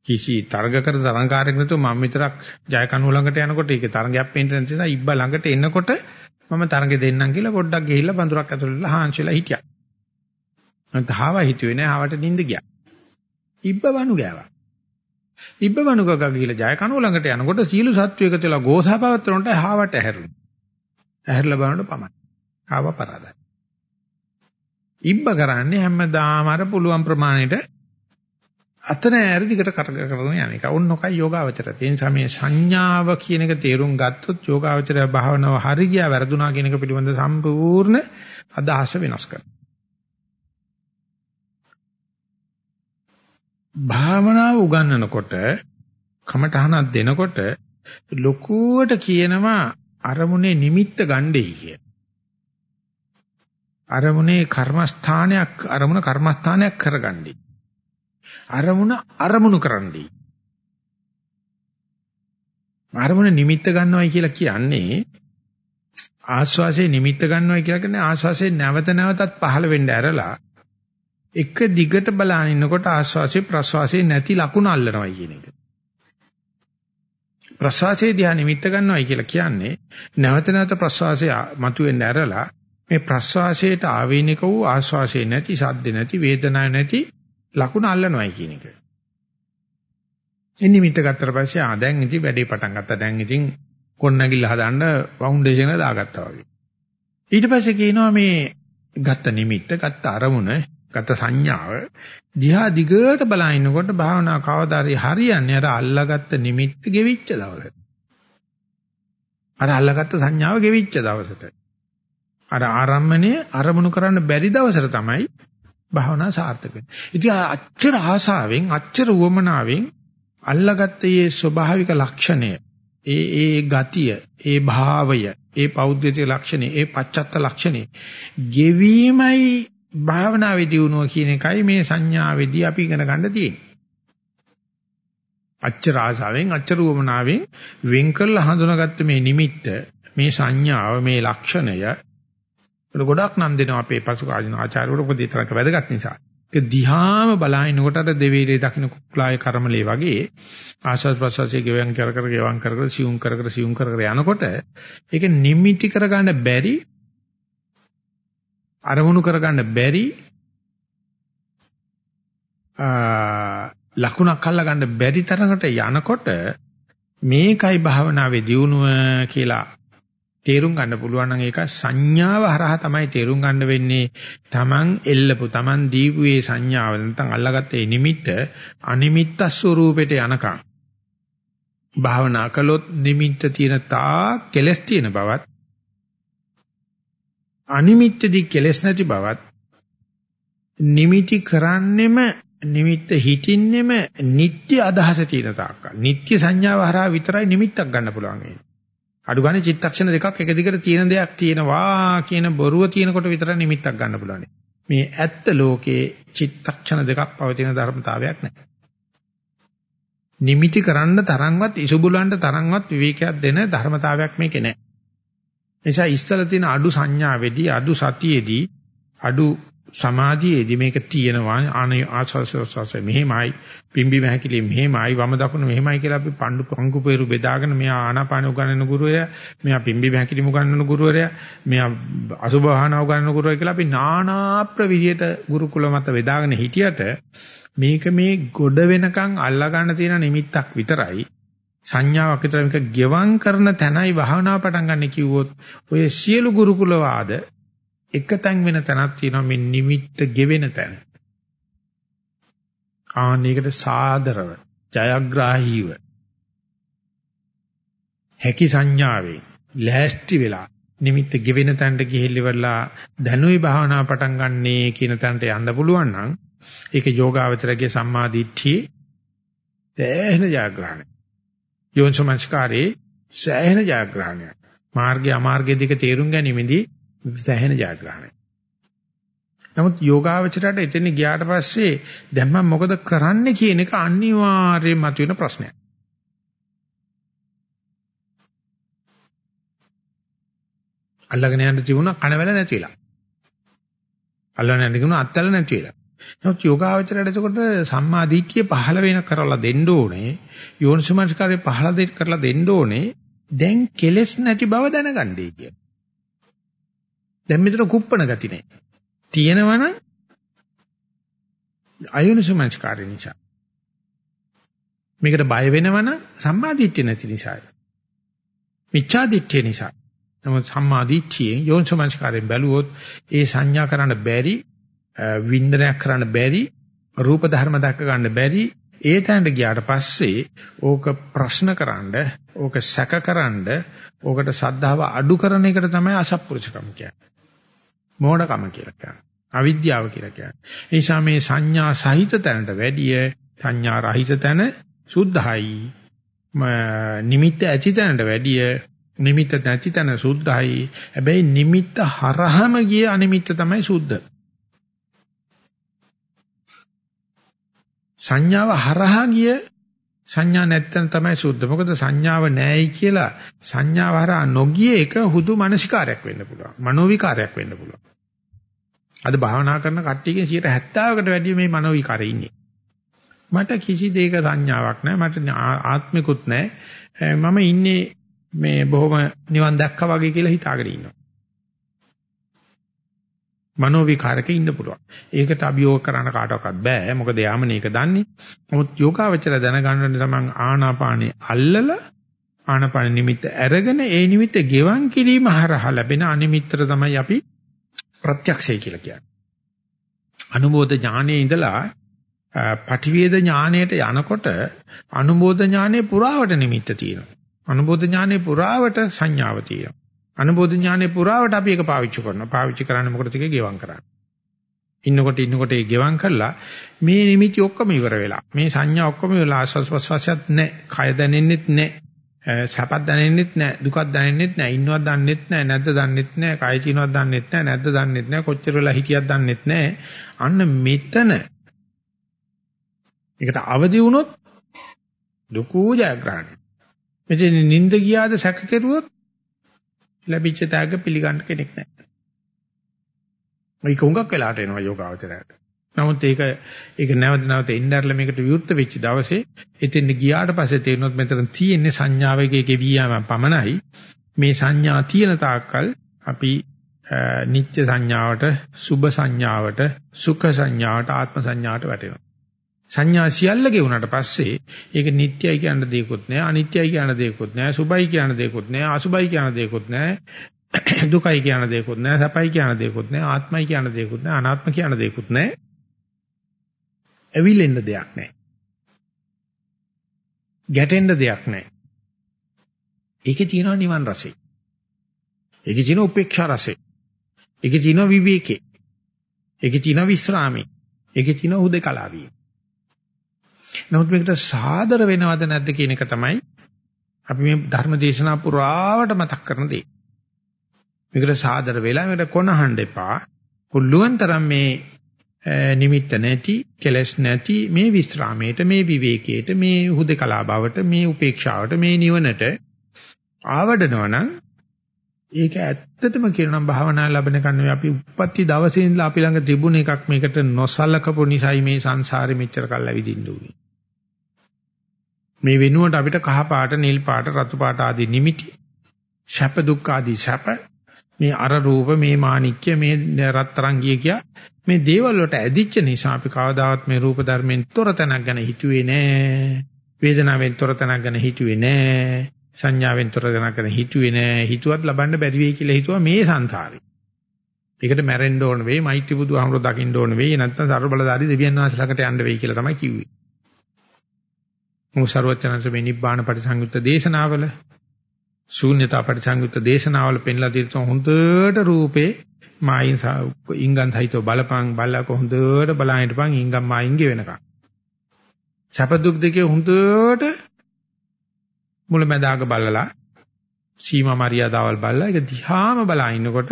කිසි තරග කර තරංකාරයක් නැතුව මම විතරක් ජය කණුව ළඟට යනකොට ඒකේ තරගයක් පේන්න නැති නිසා ඉබ්බා ළඟට එනකොට මම තරගෙ දෙන්නම් කියලා පොඩ්ඩක් ගිහිල්ලා බඳුරක් ඇතුළේ ඉල්ල හාන්සිලා හිටියා. මම තාව හිතුවේ නෑ ආවට නිින්ද ගියා. ඉබ්බ වනු ගෑවා. ඉබ්බමනුගග ගිහිලා ජය කනුව ළඟට යනකොට සීළු සත්ව එකතුලා ගෝසා පවත්වනට හාවට ඇහැරුණා. ඇහැරලා බලනකොට පමයි. ආව පරාදයි. ඉබ්බ කරන්නේ හැමදාම අර පුළුවන් ප්‍රමාණයට අතන ඇර දිගට කරගෙන යන එක. ඔන්නෝකයි යෝගාවචරය. ඒ නිසා මේ සංඥාව කියන එක තේරුම් ගත්තොත් යෝගාවචරය භාවනාව හරි ගියා වැරදුනා කියන එක පිළිබඳ සම්පූර්ණ අදහස වෙනස් කරනවා. භාවනාව උගන්වනකොට කමඨහනක් දෙනකොට ලොකුවට කියනවා අරමුණේ නිමිත්ත ගණ්ඩෙයි කිය. අරමුණේ කර්මස්ථානයක් අරමුණ කර්මස්ථානයක් කරගන්නයි. අරමුණ අරමුණු කරන්නයි. අරමුණ නිමිත්ත ගන්නවයි කියලා කියන්නේ ආස්වාසේ නිමිත්ත ගන්නවයි කියලා කියන්නේ ආස්වාසේ නැවත නැවතත් පහළ වෙන්න ඇරලා එක දිගට බලන ඉන්නකොට ආශ්වාසයේ ප්‍රශ්වාසයේ නැති ලකුණ අල්ලනවයි කියන එක. ප්‍රශ්වාසයේ දිහා නිමිත්ත ගන්නවයි කියලා කියන්නේ නැවත නැවත ප්‍රශ්වාසය මතුවෙන්න ඇරලා මේ ප්‍රශ්වාසයට ආවේනික වූ ආශ්වාසයේ නැති ශබ්ද නැති වේදනාවක් නැති ලකුණ අල්ලනවයි කියන එක. ඒ නිමිත්ත ගත්තට පස්සේ ආ දැන් ඉතින් වැඩේ පටන් ගත්තා. දැන් ඉතින් කොන්නගිල්ල හදන්න ෆවුන්ඩේෂන් එක දාගත්තා වගේ. ඊට පස්සේ කියනවා මේ ගත්ත නිමිත්ත ගත්ත අරමුණ ගත සංඥාව දිහා දිගට බලනකොට භාවනා කවදාරි හරියන්නේ අර අල්ලාගත්ත නිමිත්ත ගෙවිච්ච දවසට. අර අල්ලාගත්ත සංඥාව ගෙවිච්ච දවසට. අර ආරම්මණය අරමුණු කරන්න බැරි දවසට තමයි භාවනා සාර්ථක වෙන්නේ. ඉතින් අච්චර ආසාවෙන් අච්චර උවමනාවෙන් අල්ලාගත්ත මේ ස්වභාවික ලක්ෂණය ඒ ඒ ගතිය ඒ භාවය ඒ පෞද්ගලික ලක්ෂණේ ඒ පච්චත්ත ලක්ෂණේ ගෙවීමයි භාවනාවේ දියුණුව කියන එකයි මේ සංඥාවේදී අපි ඉගෙන ගන්න තියෙන්නේ. අච්චර ආසාවෙන් අච්චර උවමනාවෙන් වෙන් කරලා හඳුනාගත්ත මේ නිමිත්ත මේ සංඥාව මේ ලක්ෂණය ගොඩක් නම් දෙනවා අපේ පසු කාලින ආචාර්යවරු මොකද ඊතරක වැදගත් නිසා. ඒක දිහාම බලහිනකොට අර දෙවේලේ දකින්න කුක්ලායේ කර්මලේ වගේ ආශාස් ප්‍රසවාසයේ ගෙවන් කර කර ගෙවන් කර කර සියුම් කර කර සියුම් කර කර යනකොට ඒක නිමිටි කරගන්න බැරි අරමුණු කරගන්න බැරි ලකුණක් අල්ලගන්න බැරි තරකට යනකොට මේකයි භාවනාවේ දියුණුව කියලා තේරුම් ගන්න පුළුවන් නම් ඒක සංඥාව හරහා තමයි තේරුම් ගන්න වෙන්නේ. Taman එල්ලපු Taman දීපුවේ සංඥාව නැත්නම් අල්ලගත්තේ නිමිත්ත අනිමිත්ත ස්වરૂපෙට යනකම්. භාවනා කළොත් නිමිත්ත තියෙන තා කෙලස් තියෙන බවත් අනිමිත්තදී කෙලස් නැති බවත් නිමිති කරන්නෙම නිමිත්ත හිතින්නෙම නිත්‍ය අදහස තියෙන තාක්කල් නිත්‍ය සංඥාව හරහා විතරයි නිමිත්තක් ගන්න පුළුවන් වෙන්නේ. අඩු ගානේ චිත්තක්ෂණ දෙකක් එක දිගට තියෙන දෙයක් තියෙනවා කියන බොරුව තියෙනකොට විතර නිමිත්තක් ගන්න පුළුවන්. මේ ඇත්ත ලෝකේ චිත්තක්ෂණ දෙකක් පවතින ධර්මතාවයක් නැහැ. නිමිති කරන්න තරම්වත් ඉසුබුලන්ට තරම්වත් විවේකයක් දෙන ධර්මතාවයක් මේකේ නැහැ. නිසා ඉස්සල තියෙන අඩු සංඥාවේදී අඩු සතියේදී අඩු සමාධියේදී මේක තියෙනවා. ආස්වාස මෙහෙමයි. පිම්බි මහකිලි මෙහෙමයි. වම දකුණ මෙහෙමයි කියලා අපි පඬු පංගු පෙරු බෙදාගෙන මෙයා ආනාපාන උගන්වන ගුරුවරයා මෙයා පිම්බි මහකිලි උගන්වන ගුරුවරයා මෙයා අසුභාන උගන්වන ගුරුවරයා කියලා අපි নানা ප්‍රවිධියට ගුරුකුල මත බෙදාගෙන හිටියට මේක මේ ගොඩ වෙනකන් අල්ලා ගන්න තියෙන නිමිත්තක් විතරයි. සංඥාවක් විතර මේක ගෙවම් කරන තැනයි භාවනාව පටන් ගන්න කිව්වොත් ඔය සියලු ගුරුකුල වාද එකතෙන් වෙන තැනක් තියෙනවා මේ නිමිත්ත ගෙවෙන තැන. ආන්නයකට සාදරව ජයග්‍රාහීව හැකි සංඥාවේ ලෑස්ති වෙලා නිමිත්ත ගෙවෙන තැනට ගිහිල්ලිවලා දැනුයි භාවනා පටන් ගන්නේ කියන තැනට යන්න පුළුවන් නම් ඒක යෝගාවචරගේ සම්මා දිට්ඨියේ සෑහෙන ජයග්‍රහණය. යෝනිසමංස්කාරේ සෑහෙන ජයග්‍රහණයක්. මාර්ගය අමාර්ගය දෙක තේරුම් ගැනීමේදී සෑහෙන ජයග්‍රහණයක්. නමුත් යෝගාවචරයට එතන ගියාට පස්සේ දැන් මම මොකද කරන්න කියන එක අනිවාර්යයෙන්ම මතුවෙන ප්‍රශ්නයක්. අල්ලගෙන යන්න තිබුණා කනවැල නැති වෙලා. අල්ලගෙන යන්න තිබුණා අත්තල නැති වෙලා. නමුත් යෝගාවචරයට එතකොට සම්මා දිට්ඨිය පහළ වෙන කරලා දෙන්න ඕනේ. යෝනිසමස්කාරය පහළ දෙන්න කරලා දෙන්න ඕනේ. දැන් කෙලෙස් නැති බව දැනගන්නයි කිය. දැන් මෙතන කුප්පණ ගති නැහැ. තියෙනවනම් අයෝනිසමස්කාරය නිසා. මේකට බය වෙනවනම් සම්මා දිට්ඨිය නැති නිසායි. මිච්ඡා දිට්ඨිය නිසා. නමුත් සම්මා දිට්ඨියෙන් යෝනිසමස්කාරයෙන් බැලුවොත් ඒ සංඥා කරන්න බැරි වින්දනයක් කරන්න බැරි රූප ධර්ම දැක ගන්න බැරි ඒ තැනට ගියාට පස්සේ ඕක ප්‍රශ්නකරනද ඕක සැකකරනද ඕකට සද්ධාව අඩු කරන එකට තමයි අසත්පුරුෂකම කියන්නේ. මෝඩකම කියලා කියන්නේ. අවිද්‍යාව කියලා කියන්නේ. ඒ නිසා මේ සංඥා සහිත තැනට වැඩිය සංඥා රහිත තැන සුද්ධයි. නිමිත්ත ඇති තැනට වැඩිය නිමිත්ත නැති තැන සුද්ධයි. හැබැයි නිමිත්ත හරහම ගිය අනිමිත්ත තමයි සුද්ධ. සංඥාව හරහා ගිය සංඥා නැත්තම් තමයි සුද්ධ. මොකද සංඥාව නැහැයි කියලා සංඥාව හරහා නොගිය එක හුදු මානසිකාරයක් වෙන්න පුළුවන්. මනෝ විකාරයක් වෙන්න පුළුවන්. අද භාවනා කරන කට්ටියකින් 70කට වැඩිය මේ මනෝ විකාරේ ඉන්නේ. මට කිසි දෙයක සංඥාවක් නැහැ. මට ආත්මිකුත් නැහැ. මම ඉන්නේ මේ බොහොම නිවන් දැක්කා වගේ කියලා හිතාගෙන ඉන්නවා. මනෝ විකාරක ඉන්න පුළුවන්. ඒකට අභියෝග කරන්න කාටවත් බෑ. මොකද යාමනේ ඒක දන්නේ. නමුත් යෝගාවචර දැනගන්න තමන් ආනාපානේ අල්ලලා ආනාපාන නිමිත්ත අරගෙන ඒ නිමිත්ත ගෙවන් කිරීම හරහා ලැබෙන අනිමිත්තර තමයි අපි ප්‍රත්‍යක්ෂය කියලා කියන්නේ. අනුමෝද ඥානයේ ඉඳලා පටිවේද ඥානයට යනකොට අනුමෝද ඥානයේ පුරාවට නිමිත්ත තියෙනවා. අනුමෝද ඥානයේ පුරාවට සංඥාව තියෙනවා. අනුබෝධ ඥානෙ පුරාවට අපි ඒක පාවිච්චි කරනවා. පාවිච්චි කරන්නේ මොකටද ඒක ගෙවම් කරන්නේ. ඉන්නකොට ඉන්නකොට ඒ ගෙවම් කරලා මේ නිමිති ඔක්කොම ඉවර වෙලා. මේ සංඥා ඔක්කොම ඉවරලා ආස්වාස් ප්‍රස්වාසයත් නැහැ. කය දැනෙන්නෙත් නැහැ. සැපත් දැනෙන්නෙත් නැහැ. දුකත් දැනෙන්නෙත් නැහැ. ඉන්නවත් දන්නෙත් නැහැ. නැද්ද දන්නෙත් නැහැ. කය චිනවත් දන්නෙත් නැහැ. නැද්ද දන්නෙත් නැහැ. කොච්චර වෙලා හිටියක් දන්නෙත් නැහැ. අන්න මෙතන ඒකට අවදි වුණොත් දුකෝ ජයග්‍රහණය. මෙතන නිින්ද ගියාද සැක කෙරුවොත් ලැබිච්ච තෑග්ග පිළිගන්න කෙනෙක් නැහැ. මේක උඟක් වෙලාට එනවා යෝගාවචරයට. නමුත් ඒක ඒක නැවත නැවත එන්නර්ල මේකට විවෘත වෙච්ච දවසේ එතෙන් ගියාට පස්සේ තේරෙනොත් මෙතන තියෙන්නේ සංඥාවකේ ගෙවියාම පමණයි. මේ සංඥා තියෙන තාක්කල් අපි නිත්‍ය සංඥාවට, සුභ සංඥාවට, සුඛ සංඥාවට, ආත්ම සංඥාවට වැටෙනවා. සංඥා සියල්ල ගෙවුනට පස්සේ ඒක නිට්ටයයි කියන දෙයක්වත් නෑ අනිත්‍යයි කියන දෙයක්වත් නෑ සුභයි කියන දෙයක්වත් නෑ අසුභයි කියන දෙයක්වත් නෑ *coughs* දුකයි කියන දෙයක්වත් නෑ සැපයි කියන දෙයක්වත් නෑ ආත්මයි කියන දෙයක්වත් නෑ අනාත්ම කියන දෙයක්වත් නෑ. ඇවිලෙන්න දෙයක් නෑ. ගැටෙන්න දෙයක් නෑ. ඒකේ තියෙනවා නිවන් රසය. ඒකේ තියෙනවා උපේක්ෂා රසය. ඒකේ තියෙනවා විවේකේ. ඒකේ තියෙනවා විස්රාමේ. ඒකේ තියෙනවා හුදකලාවී. නමුත් මේකට සාදර වෙනවද නැද්ද කියන එක තමයි අපි මේ ධර්ම දේශනා පුරාවට මතක් කරන දේ. මේකට සාදර වෙලා මේකට කොනහඬ එපා. කුල්ලුවන් තරම් මේ නිමිත්ත නැති, කෙලස් නැති මේ විස්රාමයට, මේ විවේකයට, මේ හුදකලා බවට, මේ උපේක්ෂාවට, මේ නිවනට ආවඩනවනම් ඒක ඇත්තටම කියනනම් භාවනා ලැබෙන කන්නේ අපි උප්පත්ති දවසේ ඉඳලා අපි ළඟ තිබුණ එකක් මේකට නොසලකපු නිසායි මේ සංසාරෙ මෙච්චර කල් ඇවිදින්න උනේ. මේ වෙනුවට අපිට කහ පාට, නිල් පාට, රතු පාට ආදී නිමිටි, ශප දුක් ආදී ශප මේ අර රූප, මේ මාණික්‍ය, මේ රත්තරන් කිය කිය මේ දේවල් වලට ඇදිච්ච නිසා අපි කවදාවත් මේ රූප ධර්මෙන් තොර තැනක් ගැන හිතුවේ නෑ. වේදනාවෙන් තොර තැනක් ගැන හිතුවේ නෑ. සංඥාවෙන් තොර තැනක් ගැන හිතුවේ නෑ. හිතුවත් ලබන්න බැරි වෙයි කියලා හිතුවා මේ සංසාරේ. ඒකට මැරෙන්න ඕන වෙයි, මෛත්‍රී බුදුහාමුදුරුවෝ දකින්න ඕන වෙයි, නැත්නම් සර්ව බලධාරී දෙවියන් වහන්සේලාකට යන්න වෙයි කියලා තමයි කිව්වේ. මොහු ਸਰවඥාන්ස මේ නිබ්බාන පරිසංයුක්ත දේශනාවල ශූන්‍යතා පරිසංයුක්ත දේශනාවල පෙන්ලා දෙන හොඳට රූපේ මායින් ඉංගන් සහිතව බලපං බලක හොඳට බලා හිටපන් ඉංගම් මායින්ගේ වෙනකන්. සැප දුක් දෙකේ හොඳට මුලැමැදාක බලලා සීමා මරියාදාවල් බලලා ඒක දිහාම බලා ඉන්නකොට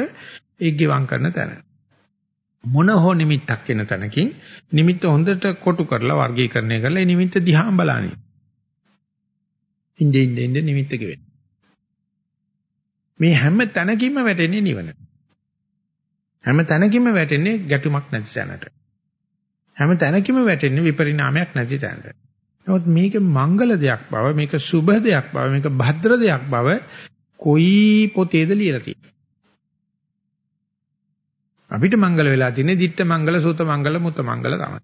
ඒක ගිවං කරන තැන. මොන හෝ නිමිත්තක් වෙන තැනකින් නිමිත්ත හොඳට කොටු කරලා වර්ගීකරණය කරලා ඒ නිමිත්ත දිහාම බලන්නේ. ඉන්නේ ඉන්නේ ඉන්නේ නිමිත්ත ගෙවෙන. මේ හැම තැනකින්ම වැටෙන්නේ නිවන. හැම තැනකින්ම වැටෙන්නේ ගැටුමක් නැති තැනට. හැම තැනකින්ම වැටෙන්නේ විපරිණාමයක් නැති තැනට. නමුත් මේක මංගල දෙයක් බව, මේක සුභ දෙයක් බව, මේක භද්‍ර දෙයක් බව කොයි පොතේද ලියලා තියෙන්නේ? අපිට මංගල වෙලා තියෙන්නේ ditta මංගල, සූත මංගල, මුත මංගල තමයි.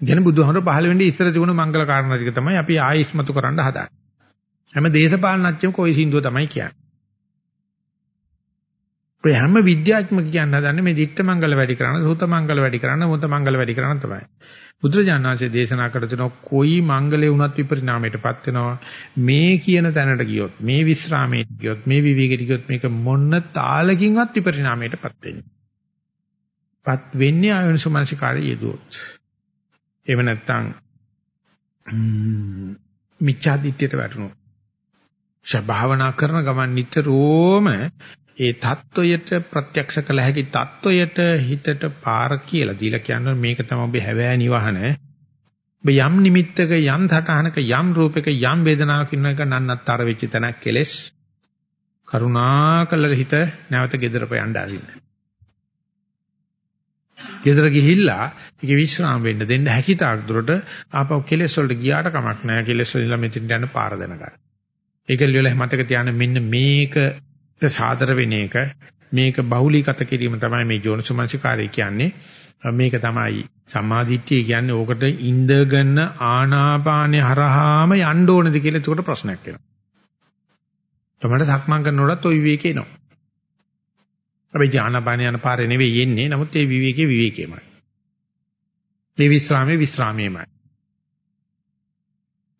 ගැන බුදුහමර පහළ වෙන්නේ ඉස්සර තිබුණ මංගල කාරණා ටික තමයි අපි ආයෙස්මතු කරන්න හදාන්නේ. හැම දේශපාලනඥයෙක්ම කොයි සින්දුව තමයි කියන්නේ. ඔය හැම විද්‍යාත්මක කියන්න හදන්නේ මේ ditta මංගල වැඩි කරන්න, සූත මංගල වැඩි කරන්න, මුත මංගල වැඩි කරන්න තමයි. බුදුරජාණන් වහන්සේ දේශනා කර දෙනවා කොයි මංගලේ වුණත් විපරිණාමයටපත් වෙනවා. මේ කියන තැනට ගියොත්, මේ විස්රාමයට ගියොත්, මේ විවේකයට ගියොත් මේක මොන්න තාලකින්වත් විපරිණාමයටපත් වෙන්නේ. පත් වෙන්නේ ආයෝනිසමනසිකාරය යෙදුවොත්. එහෙම නැත්නම් මිච්ඡාදිත්‍යයට වැටුණොත්. ශභාවනා කරන ගමන් නිතරම ඒ தত্ত্বයට ප්‍රත්‍යක්ෂ කළ හැකි தত্ত্বයට හිතට පාර කියලා දීලා කියන්නේ මේක තමයි ඔබේ හැවෑ නිවහන. ඔබ යම් නිමිත්තක යම් සටහනක යම් රූපයක යම් වේදනාවක් ඉන්න එක නන්නත්තර වෙච්ච තැනක් කෙලස්. කරුණාකරලා හිත නැවත ගෙදරට යන්න ආරින්න. ගෙදර ගිහිල්ලා ඒක විශ්‍රාම වෙන්න දෙන්න හැකි තාක් දුරට ආපහු කෙලස් වලට ගියාට කමක් නැහැ කෙලස් වලින් මෙතෙන් යන පාර දැනගන්න. ඒක ලියලා මතක තියාගන්න මෙන්න මේක සාදර වෙන එක මේක බහුලීගත කිරීම තමයි මේ ජෝනිසමංසිකාරය කියන්නේ මේක තමයි සම්මාදිට්ඨිය කියන්නේ ඕකට ඉඳගෙන ආනාපානේ හරහාම යන්න ඕනද කියලා ඒකට ප්‍රශ්නයක් එනවා. තමයි සක්මන් කරනකොටත් ওই විවේකේ එනවා. අපි ඥානපාන යන පාරේ නෙවෙයි යන්නේ. නමුත් ඒ විවේකේ විවේකේමයි. මේ විස්රාමයේ විස්රාමයේමයි.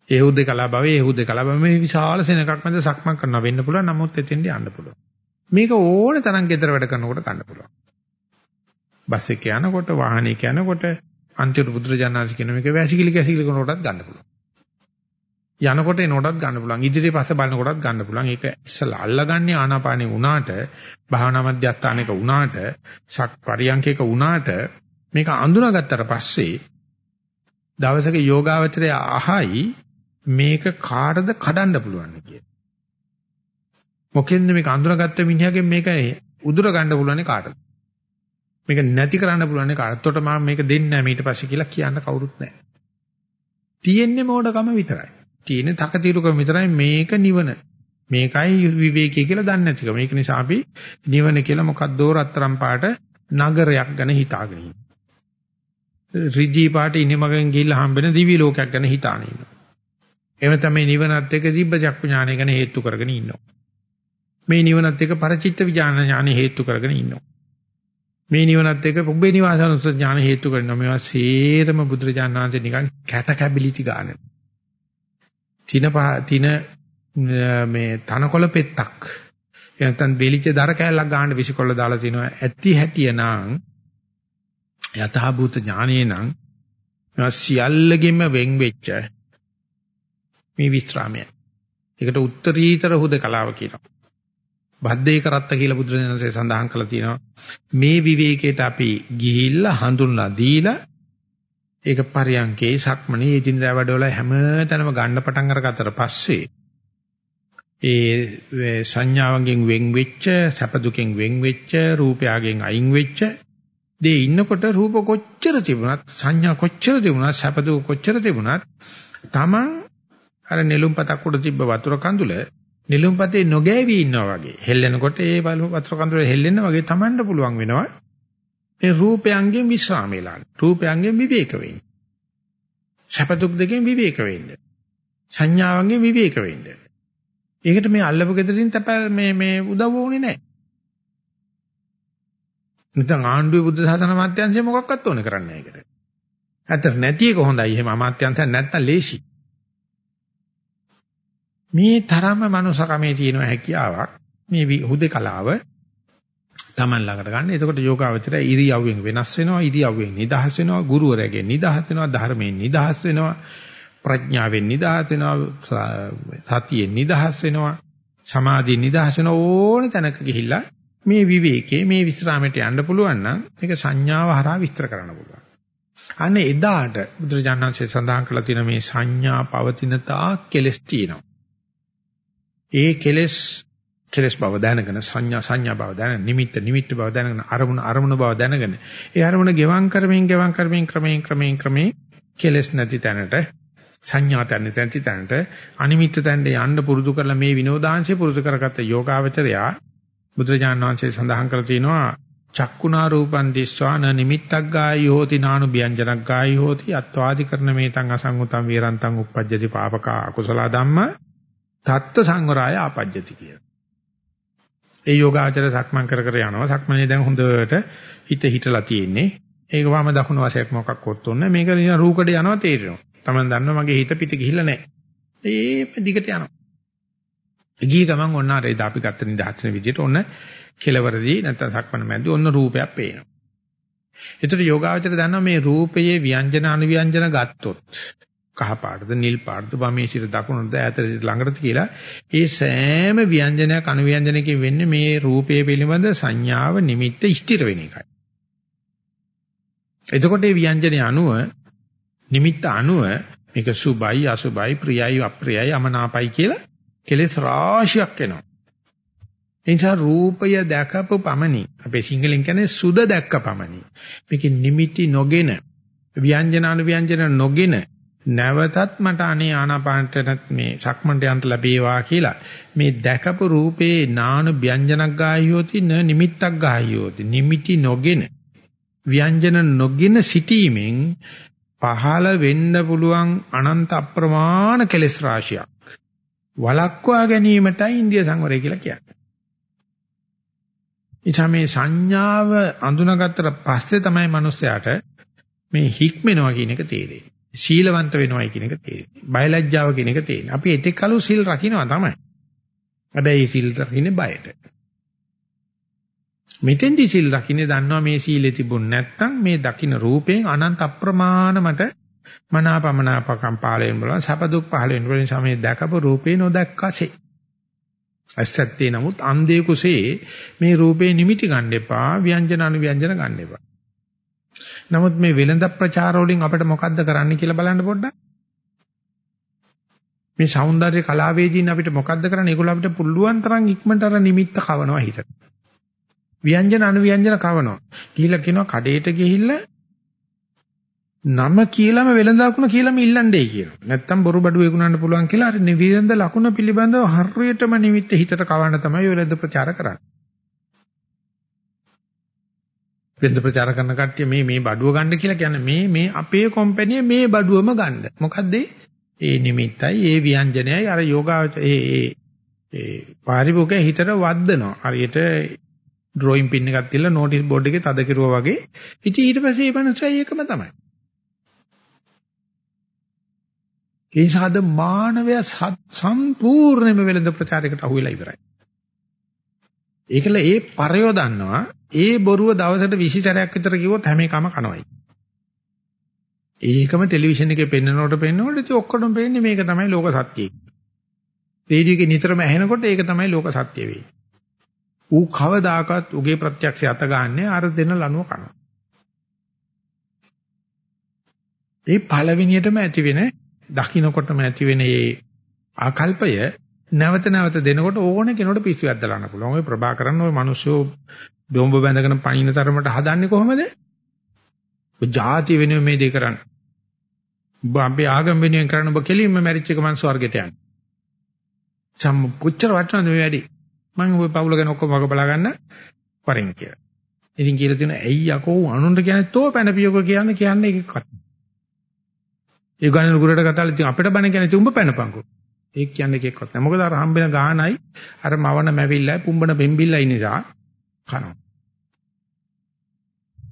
ඒ හුද්දේ කලා භවයේ ඒ හුද්දේ කලා භවයේ මේ විශාල සෙනඟක් මැද සක්මන් කරනවා. වෙන්න පුළුවන්. නමුත් එතෙන්ට යන්න පුළුවන්. මේක ඕන තරම් ගෙදර වැඩ කරනකොට ගන්න පුළුවන්. බස් එකේ යනකොට වාහනේ යනකොට අන්තිම බුදුරජාණන්සේ කියන මේක වැසිකිලි කැසිකිලි කරනකොටත් ගන්න පුළුවන්. යනකොට එනකොටත් ගන්න පුළුවන්. ඉදිරියේ පස්ස බලනකොටත් ගන්න පුළුවන්. ඒක ඉස්සලා අල්ලගන්නේ ආනාපානෙ වුණාට භාවනා මධ්‍යස්ථානයක වුණාට ශක් පරියන්කයක වුණාට මේක අඳුනාගත්තට පස්සේ දවසක යෝගාවචරය අහයි මේක කාටද කඩන්න පුළුවන් කිය. මොකෙන්ද මේක අඳුරගත්ත මිනිහගෙන් මේක උදුර ගන්න පුළුවන් කාටද? මේක නැති කරන්න පුළුවන් කාටද? මම මේක දෙන්නේ නැහැ ඊට පස්සේ කියලා කියන්න කවුරුත් නැහැ. තියෙන්නේ මොඩකම විතරයි. තියෙන්නේ තකතිරුකම විතරයි මේක නිවන. මේකයි විවේකී කියලා දන්නේ නැතිකම. මේක නිසා අපි නිවන කියලා මොකක්දෝ රත්තරම් පාට නගරයක් ගැන හිතාගෙන ඉන්නවා. රිජී පාට ඉනිමගෙන් ගිහිල්ලා හම්බෙන දිවි ලෝකයක් ගැන හිතාන ඉන්නවා. එහෙම තමයි නිවනත් එක්ක දිබ්බ චක්කු ඥානය ගැන හේතු කරගෙන ඉන්නවා. මේ නිවනත් එක්ක පරචිත්ත විඥාන ඥානෙ හේතු කරගෙන ඉන්නවා. මේ නිවනත් එක්ක පුබ්බේ නිවාසනුස්ස ඥාන හේතු කරනවා. මේවා සේරම බුදුරජාණන් වහන්සේ නිකන් කැට කැබිලිටි ගන්න. තින තින මේ තනකොළ පෙත්තක් එනතන් බෙලිච්ච දර කෑල්ලක් ගන්න විසිකොල්ල දාලා තිනවා. ඇති හැටියනම් යථාභූත ඥානේ නම් සියල්ලගෙම වෙන් වෙච්ච මේ විස්රාමය. ඒකට උත්තරීතර හුදකලාව කියනවා. බද්දේ කරත්ත කියලා බුදුරජාණන්සේ සඳහන් කළා තියෙනවා. මේ විවේකයට අපි ගිහිල්ලා හඳුන්ලා දීලා ඒක පරියන්කේ සක්මනේ ඉදින්දා වැඩවල හැම තැනම ගන්න පටන් අරගත්තට පස්සේ ඒ සංඥාවන්ගෙන් වෙන් වෙච්ච සැප දුකෙන් වෙන් වෙච්ච රූපයගෙන් අයින් වෙච්ච දේ ඉන්නකොට රූප කොච්චර තිබුණත් සංඥා කොච්චර තිබුණත් සැප දුක කොච්චර තිබුණත් Taman අර නෙළුම්පතක් උඩ තිබ්බ වතුර කඳුල නෙළුම්පතේ නොගෑවි ඉන්නවා වගේ හෙල්ලෙනකොට ඒ වතුර කඳුල හෙල්ලෙන්න වගේ Tamanට පුළුවන් වෙනවා මේ රූපයන්ගෙන් විස්රාම වෙලා රූපයන්ගෙන් විවේක වෙන්න සැප දුක් දෙකෙන් විවේක වෙන්න සංඥාවන්ගෙන් විවේක වෙන්න ඒකට මේ අල්ලපු gederin තපල් මේ මේ උදව් වුණේ නැහැ නැත්නම් ආණ්ඩුවේ බුද්ධ ශාසන අමාත්‍යාංශය මොකක්වත් ඕනේ කරන්නේ නැහැ ඒකට. ඇත්තට නැති එක හොඳයි. එහෙම අමාත්‍යාංශයක් නැත්තම් ලේසි. මේ තරම්ම මනුසකමේ තියෙන හැකියාවක් මේ හුදේකලාව Taman ළඟට ගන්න. එතකොට යෝගාවචරය ඉරියව්වෙන් වෙනස් වෙනවා, ඉරියව්වෙන් නිදහස් වෙනවා, ගුරුවරයාගෙන් නිදහස් වෙනවා, ධර්මයෙන් නිදහස් වෙනවා, ප්‍රඥාවෙන් නිදහස් වෙනවා, සතියෙන් නිදහස් වෙනවා, සමාධියෙන් නිදහස් වෙන ඕන තැනක ගිහිල්ලා මේ විවේකයේ මේ විස්රාමයට යන්න පුළුවන් නම් මේක සංඥාව හරහා විස්තර කරන්න පුළුවන්. අන්න එදාට බුදුරජාණන්සේ සඳහන් කළා තියෙන මේ සංඥා පවතින තා කෙලස් තියෙනවා. ඒ කෙලස් කෙලස් බව දැනගෙන සංඥා සංඥා බව දැනගෙන නිමිත්ත නිමිත්ත බව දැනගෙන අරමුණ අරමුණ බව දැනගෙන ඒ අරමුණ ගෙවම් කරමින් ගෙවම් කරමින් ක්‍රමයෙන් ක්‍රමයෙන් ක්‍රමයෙන් කෙලස් නැති තැනට සංඥා තැන්න තැන්ති තැනට අනිමිත්ත තැනට යන්න පුරුදු කරලා මේ විනෝදාංශය පුරුදු කරගත්ත යෝගාවචරයා බුදුරජාණන් වහන්සේ සඳහන් කරලා තියෙනවා චක්කුණා රූපං දිස්වාන නිමිත්තක් ගායි හෝති නානු ව්‍යංජනක් ගායි හෝති අත්වාදි කරන මේතං අසංගතං වීරන්තං uppajjati පාපකා අකුසල ධම්ම තත්ත සංවරාය ආපජ්ජති කිය. ඒ යෝගාචර සක්මන් කර කර යනවා සක්මනේ දැන් හොඳට හිත හිටලා තියෙන්නේ. ඒක වම දකුණු වශයෙන් මොකක්වත් ඕනේ මේක රූකඩ යනවා තේරෙනවා. Taman දන්නවා මගේ හිත පිට ගිහිල්ලා නැහැ. ඒ දිගට යනවා. ගිය ගමන් ඔන්න අර එදා අපි ගත්ත නිදහස්න විදිහට ඔන්න කෙලවරදී නැත්නම් සක්මන මැද්දේ ඔන්න රූපයක් පේනවා. ඒතර යෝගාවචර දන්නවා මේ රූපයේ ව්‍යංජන අනුව්‍යංජන ගත්තොත් කහ පාටද නිල් පාටද වමේ සිට දකුණද ඈතට සිට ළඟට කියලා ඒ සෑම ව්‍යංජනයක් අනුව්‍යංජනකින් වෙන්නේ මේ රූපයේ පිළිබඳ සංඥාව නිමිත්ත ස්ථිර වෙන එකයි. එතකොට මේ ව්‍යංජනයේ අනුව නිමිත්ත අනුව මේක සුභයි අසුභයි ප්‍රියයි අප්‍රියයි අමනාපයි කියලා කෙලෙස් රාශියක් එනවා. ඒ නිසා රූපය දැකපු පමණි අපේ සිංහලෙන් කියන්නේ සුද දැක්ක පමණි. මේකේ නිමිති නොගෙන ව්‍යංජන අනුව්‍යංජන නොගෙන නැවතත් මට අනේ ආනාපානට මේ සක්මන්ට යන්න ලැබේවා කියලා මේ දැකපු රූපේ නාන ව්‍යංජනක් ගායියෝති න නිමිත්තක් ගායියෝති නිමිති නොගෙන ව්‍යංජන නොගෙන සිටීමෙන් පහළ වෙන්න පුළුවන් අනන්ත අප්‍රමාණ කෙලෙස් රාශියක් වළක්වා ගැනීමටයි ඉන්දිය සංවරය කියලා කියන්නේ. එචා මේ සංඥාව අඳුනගත්තට පස්සේ තමයි මිනිස්යාට මේ හික්මෙනවා කියන එක තේරෙන්නේ. ශීලවන්ත වෙනවයි කියන එක තේරෙන්නේ. බයලජ්ජාව කියන එක තේරෙන්නේ. අපි එතෙක් කලු සීල් රකින්නවා තමයි. හැබැයි සීල් රකින්නේ බයට. මෙතෙන්දි සීල් රකින්නේ දන්නවා මේ සීලෙ තිබුණ නැත්නම් මේ දකින්න රූපයෙන් අනන්ත අප්‍රමාණ මට මනාපමනාපකම් පහළ වෙන බලන සැප දුක් පහළ වෙන බලන සමේ දැකපු රූපේ නොදැක්කසේ ඇස්සත්තේ නමුත් අන්ධේ කුසේ මේ රූපේ නිමිති ගන්න එපා ව්‍යංජන අනුව්‍යංජන ගන්න එපා නමුත් මේ වෙළඳ ප්‍රචාර වලින් අපිට මොකද්ද කරන්න කියලා බලන්න පොඩ්ඩක් මේ సౌందර්ය කලාවේදීන් අපිට මොකද්ද කරන්නේ ඒගොල්ලෝ අපිට පුළුවන් තරම් ඉක්මනට අර නිමිත්ත කවනවා හිතට ව්‍යංජන අනුව්‍යංජන කවනවා ගිහිල්ලා කියනවා කඩේට ගිහිල්ලා නම කියලාම වෙළඳ ලකුණ කියලාම ඉල්ලන්නේ කියනවා. නැත්තම් බොරු බඩු වේගුණන්න පුළුවන් කියලා අර නිවිඳ ලකුණ පිළිබඳව හරියටම නිමිත්ත හිතට කවන්න තමයි වෙළඳ ප්‍රචාර කරන්නේ. වෙළඳ ප්‍රචාර කරන කට්ටිය මේ මේ බඩුව ගන්න කියලා කියන්නේ මේ මේ අපේ කම්පැනි මේ බඩුවම ගන්න. මොකද්ද ඒ නිමිත්තයි ඒ ව්‍යංජනයයි අර යෝගාවච ඒ ඒ ඒ පාරිභෝගය හිතට වද්දනවා. හරියට ඩ්‍රොයින් පින් එකක් තියලා නෝටිස් බෝඩ් එකේ තද කිරුවා වගේ. ඉතින් ඊට පස්සේ මේ මනුස්සයා ඒකම තමයි. ඒ නිසාද මානවය සම්පූර්ණයෙන්ම වෙළඳ ප්‍රචාරයකට අහු වෙලා ඉවරයි. ඒකල ඒ පරයෝ දන්නවා ඒ බොරුව දවසට 20 සැරයක් විතර කිව්වොත් හැම එකම කනවයි. ඒකම ටෙලිවිෂන් එකේ පෙන්නනකොට පෙන්නනකොට ඉතින් ඔක්කොටම පේන්නේ මේක තමයි ලෝක සත්‍යය. රේඩියෝ එකේ නිතරම ඇහෙනකොට ඒක තමයි ලෝක සත්‍ය වෙන්නේ. ඌ කවදාකවත් උගේ ප්‍රත්‍යක්ෂය අත ගන්නෑ අර දෙන ලනුව කනවා. ඒ පළවෙනියටම ඇති වෙන දකින්නකොටම ඇති වෙන මේ ආකල්පය නැවත නැවත දෙනකොට ඕනේ කෙනෙකුට පිස්සු ඇද්දලන්න පුළුවන්. ඔය ප්‍රභාකරන් ඔය මිනිස්සු බොම්බ බැඳගෙන පණින තරමට හදන්නේ කොහොමද? ඔය ಜಾති වෙනුවෙන් මේ දේ කරන්නේ. ඔබ අපේ ආගම වෙනුවෙන් කරන ඔබ කෙලින්ම මැරිච්ච එක මං ස්වර්ගයට යන්නේ. සම් කොච්චර වටනද මේ වැඩි? මම ඔය පවුල ගැන ඔක්කොම වග බලා ගන්න වරින් කියලා. ඉතින් කියලා තියෙන ඇයි යකෝ අනුන්ට කියන්නේ තෝ පැනපියක කියන්නේ කියන්නේ එකක්වත්. ඒ ගණන ගුරට කතාලා ඉතින් අපිට බණ කියන්නේ උඹ පැනපන්කෝ. ඒක කියන්නේ එකක්වත් නැහැ. මොකද අර හම්බෙන ගානයි අර මවන මැවිල්ලයි පුම්බන බෙම්බිල්ලයි නිසා කනවා.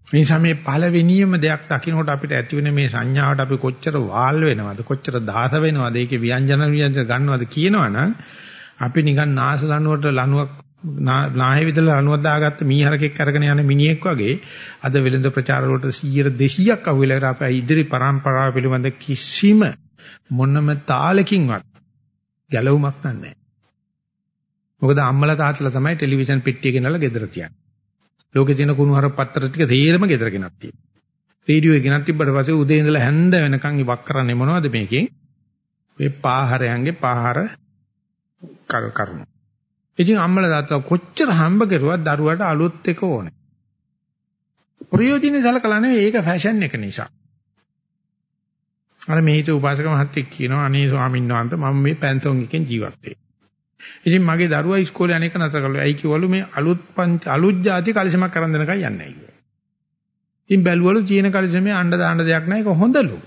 මේ සමේ පළවෙනියම දෙයක් දකින්නකොට අපිට ඇති වෙන මේ සංඥාවට අපි කොච්චර වාල් වෙනවද කොච්චර දාස වෙනවද ඒකේ ව්‍යංජන ව්‍යංජන ගන්නවද කියනවනම් අපි නිකන් නාස ලනුවට ලනුවක් නාහේ විදලා ලනුවක් දාගත්ත මීහරකෙක් අරගෙන යන මිනිහෙක් වගේ අද වෙළඳ ප්‍රචාර වලට 100 200ක් අහුවෙලා අපේ ඉදිරි පරම්පරාව පිළිබඳ කිසිම මොනම තාලකින්වත් ගැලවුමක් නැහැ. මොකද අම්මලා තාත්තලා තමයි ටෙලිවිෂන් පෙට්ටිය ගෙනල්ලා ගෙදර තියන්නේ. ලෝකේ තියෙන කුණු හරප පත්‍ර ටික තේරෙම ගෙදර ගෙනත් තියෙනවා. රේඩියෝ එක ගෙනත් තිබ්බට පස්සේ උදේ ඉඳලා හැන්ද වෙනකන් ඉවක් කරන්නේ මොනවද මේකෙන්? මේ පාහරයන්ගේ පාහර කර කරන. ඉතින් අම්මලා තාත්තා කොච්චර හම්බ කරුවත් දරුවට අලුත් එක ඕනේ. ප්‍රයෝජනෙ සලකලා නෙවෙයි ඒක ෆැෂන් එක නිසා. අර මේ හිත උපාසක මහත්තයෙක් කියනවා අනේ ස්වාමීන් වහන්සේ මම මේ පැන්සොන් එකෙන් ජීවත් වෙයි. ඉතින් මගේ දරුවා ඉස්කෝලේ අනේක නතර කළා. ඇයි කිව්වලු මේ අලුත් පන්ති අලුත් જાති කලිසමක් කරන් දෙනකන් යන්නේ නැහැ කිව්වා. ඉතින් බැලුවලු චීන කලිසමේ අඬ දාන්න දෙයක් නැහැ ඒක හොඳලු.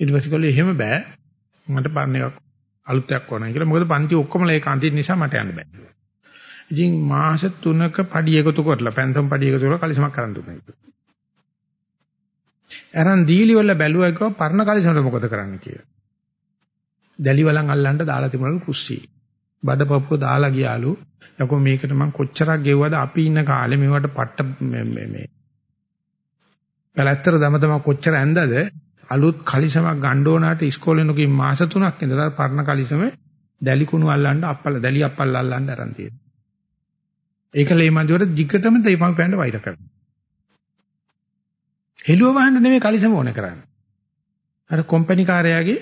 ඊට පස්සේ කළේ එහෙම බෑ. මට පරණ එකක් අලුතයක් ඕනයි කියලා. මොකද පන්ති ඔක්කොම ඒක අන්තිම නිසා මට යන්න බෑ. ඉතින් මාස 3ක පඩි එකතු කරලා පැන්සම් පඩි එකතු කරලා කලිසමක් කරන් දුන්නා. අරන් දීලි වල බැලුවා කිව්වා පරණ කලිසමට මොකද කරන්න කියලා. දැලි වලන් අල්ලන්න දාලා තිබුණලු කුස්සිය. බඩපපුව දාලා ගියාලු. යකෝ මේකට මං කොච්චරක් ගෙව්වද අපි ඉන්න කාලේ මේවට පට්ට මේ මේ පැලැත්තර දම තම කොච්චර ඇන්දද අලුත් කලිසමක් ගන්න ඕනාට ඉස්කෝලේ නොකී මාස 3ක් ඉඳලා පරණ කලිසම දැලි කුණු අල්ලන්න අප්පල දැලි අප්පල් අල්ලන්න අරන් තියෙනවා. ඒකලේ මන්දිවට දිගටම දෙයිමක් පැන්න වෛර කරනවා. හෙළුව වහන්න නෙමෙයි කලිසම ඕනේ කරන්නේ. අර කම්පැනි කාර්යයගේ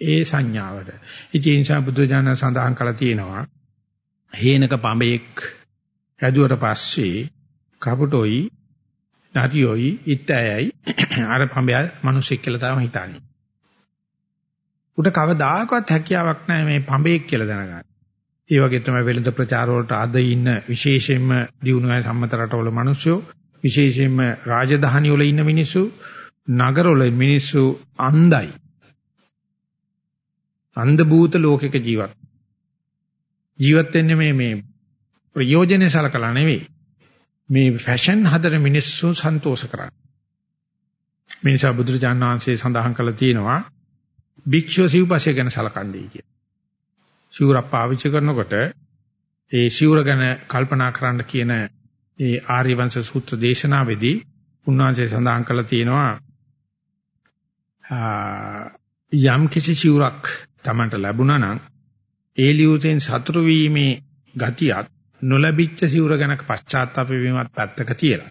ඒ සංඥාවට. ඉතින් ඒ නිසා බුදුජානක සඳහන් කළා තියෙනවා හේනක පඹෙක් ඇදුවට පස්සේ කපුටොයි නරියොයි ඉත්තයයි *clears throat* අර පඹය මිනිස්සෙක් කියලා තමයි හිතන්නේ. උට කවදාකවත් හැකියාවක් නැහැ මේ පඹෙක් කියලා දැනගන්න. ඒ වගේ තමයි වෙළඳ ප්‍රචාර වලට අද ඉන්න විශේෂයෙන්ම දිනුවයි සම්මත රටවල මිනිස්සු විශේෂයෙන්ම රාජධානි වල ඉන්න මිනිස්සු නගර වල මිනිස්සු අන්ධයි. අන්ධ භූත ලෝකයක ජීවත්. ජීවත් වෙන්නේ මේ මේ ප්‍රයෝජනේ සලකලා නෙවෙයි. මේ ෆැෂන් හදන මිනිස්සු සන්තෝෂ කරන්නේ. මේ නිසා බුදුරජාණන් වහන්සේ සඳහන් කළා තියෙනවා භික්ෂුව සිව්පස්සේ ගැන සලකන්නේ කියලා. සිවුරක් පාවිච්චි කරනකොට ඒ සිවුර ගැන කල්පනා කරන්න කියන ඒ ආර්යවංශ සූත්‍ර දේශනාවේදී උන්වහන්සේ සඳහන් කළා තියෙනවා යම් කිසි සිවුරක් Tamanට ලැබුණා නම් ඒ ලියුතෙන් සතුරු වීමේ ගතියත් නොලැබිච්ච සිවුර ගැන පශ්චාත්තාප වීමත් පැත්තක තියලා.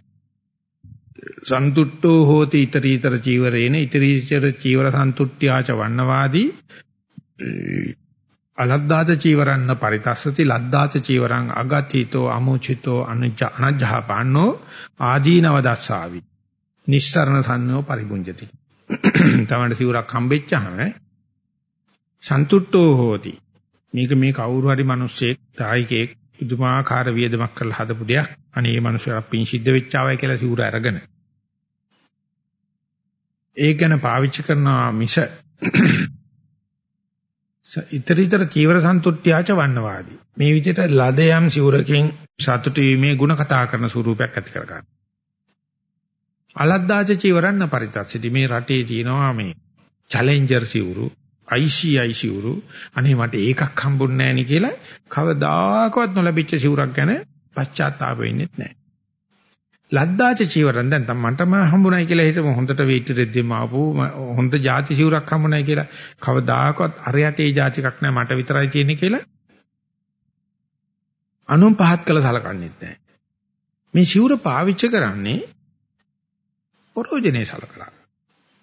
සන්තුට්ඨෝ හෝති ඊතරීතර චීවරේන ඊතරීතර චීවර සන්තුට්ඨ්‍යාච වන්නවාදී අලද්දාත චීවරන්න පරිතස්සති ලද්දාත චීවරං අගතිතෝ අමුචිතෝ අනජ අනජහපාන්නෝ ආදීනව දස්සාවි නිස්සරණ සන්නෝ පරිබුංජති *clears throat* තමන්ට සිවුරක් හම්බෙච්චාම සන්තුට්ඨෝ හෝති. මේක මේ කවුරු හරි මිනිස්සෙක් තායිකෙක් පුදුමාකාර වියදමක් කරලා හදපු දෙයක්. අනේ මේ මිනිස්සු අපින් සිද්ධ වෙච්චාවයි කියලා සිවුර අරගෙන. ඒක ගැන පාවිච්චි කරනවා මිස ඊතරීතර චීවර සන්තුට්ඨ්‍යාච වන්නවාදී. මේ විදිහට ලදයම් සිවුරකින් සතුටු වීමේ ಗುಣ කතා කරන ස්වරූපයක් ඇති කර ගන්න. අලද්දාච චීවරන්න පරිතස්සති මේ රටේ තියෙනවා මේ චැලෙන්ජර් සිවුරු ICI සිවුරු අනේ මට ඒකක් හම්බුන්නේ නැහැ නේ කියලා කවදාකවත් නොලැබිච්ච සිවුරක් ගැන පශ්චාත්තාප වෙන්නේ නැහැ. ලද්දාච චීවරන් දැන් තම මටම හම්බුනායි කියලා හිතමු. හොඳට වේට් රෙද්දෙම ආපු හොඳ ಜಾති සිවුරක් හම්බුනායි කියලා. කවදාකවත් අරයට ඒ ಜಾතිකක් නැහැ මට විතරයි තියෙන්නේ කියලා. අනුන් පහත් කළ සලකන්නේත් නැහැ මේ සිවුර පාවිච්චි කරන්නේ පරෝජනේ සලකලා.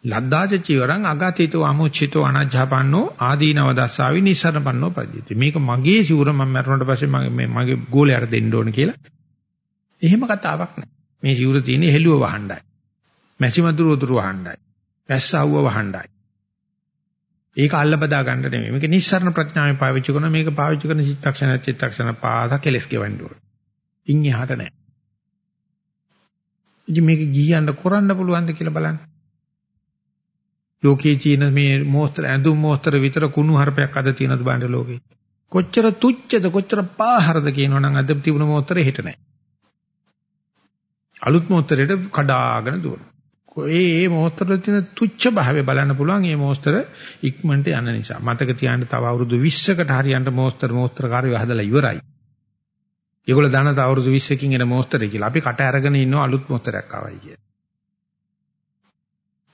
ලද්දාච චීවරං අගතිතෝ අමුචිතෝ අනජ්ජපන්නෝ ආදීනව දස්සාවි නිසරපන්නෝ පජ්ජති මේක මගේ සිවුර මම මරනකොට පස්සේ මගේ මගේ ගෝලයට දෙන්න ඕන කියලා. එහෙම කතාවක් නැහැ මේ සිවුර තියෙන්නේ හෙළුව වහණ්ඩයි. මැසි මදුරු උදුරු වහණ්ඩයි. වැස්ස අවුව වහණ්ඩයි. ඒක අල්ල බදා ගන්න නෙමෙයි. මේක නිස්සරණ ප්‍රඥාවෙන් පාවිච්චි කරන මේක පාවිච්චි කරන චිත්තක්ෂණ චිත්තක්ෂණ පාද කෙලස් ගෙවන්න ඕනේ. ඉන් එහාට නැහැ. ඉතින් මේක ගියන්න කරන්න පුළුවන්ද කියලා බලන්න. ලෝකයේ චීන මේ මොස්තර ඇඳුම් මොස්තර විතර කුණු හරපයක් අද තියෙනවද බලන්න ලෝකේ. කොච්චර තුච්චද කොච්චර පාහරද කියනවනම් අද තිබුණ මොස්තරේ හිට නැහැ. අලුත් මොහොතරේට කඩාගෙන දුවන. ඒ ඒ මොහොතේ තියෙන තුච්ච භාවය බලන්න පුළුවන් මේ මොහොතර ඉක්මනට යන නිසා. මතක තියාගන්න තව අවුරුදු 20කට හරියන්ට මොහොතර මොහොතරකාරයෝ හදලා ඉවරයි. ඒගොල්ලෝ දන්න තව අවුරුදු 20කින් එන මොහොතරේ කියලා. අපි කට අරගෙන ඉන්න අලුත් මොහොතරයක් ආවයි කිය.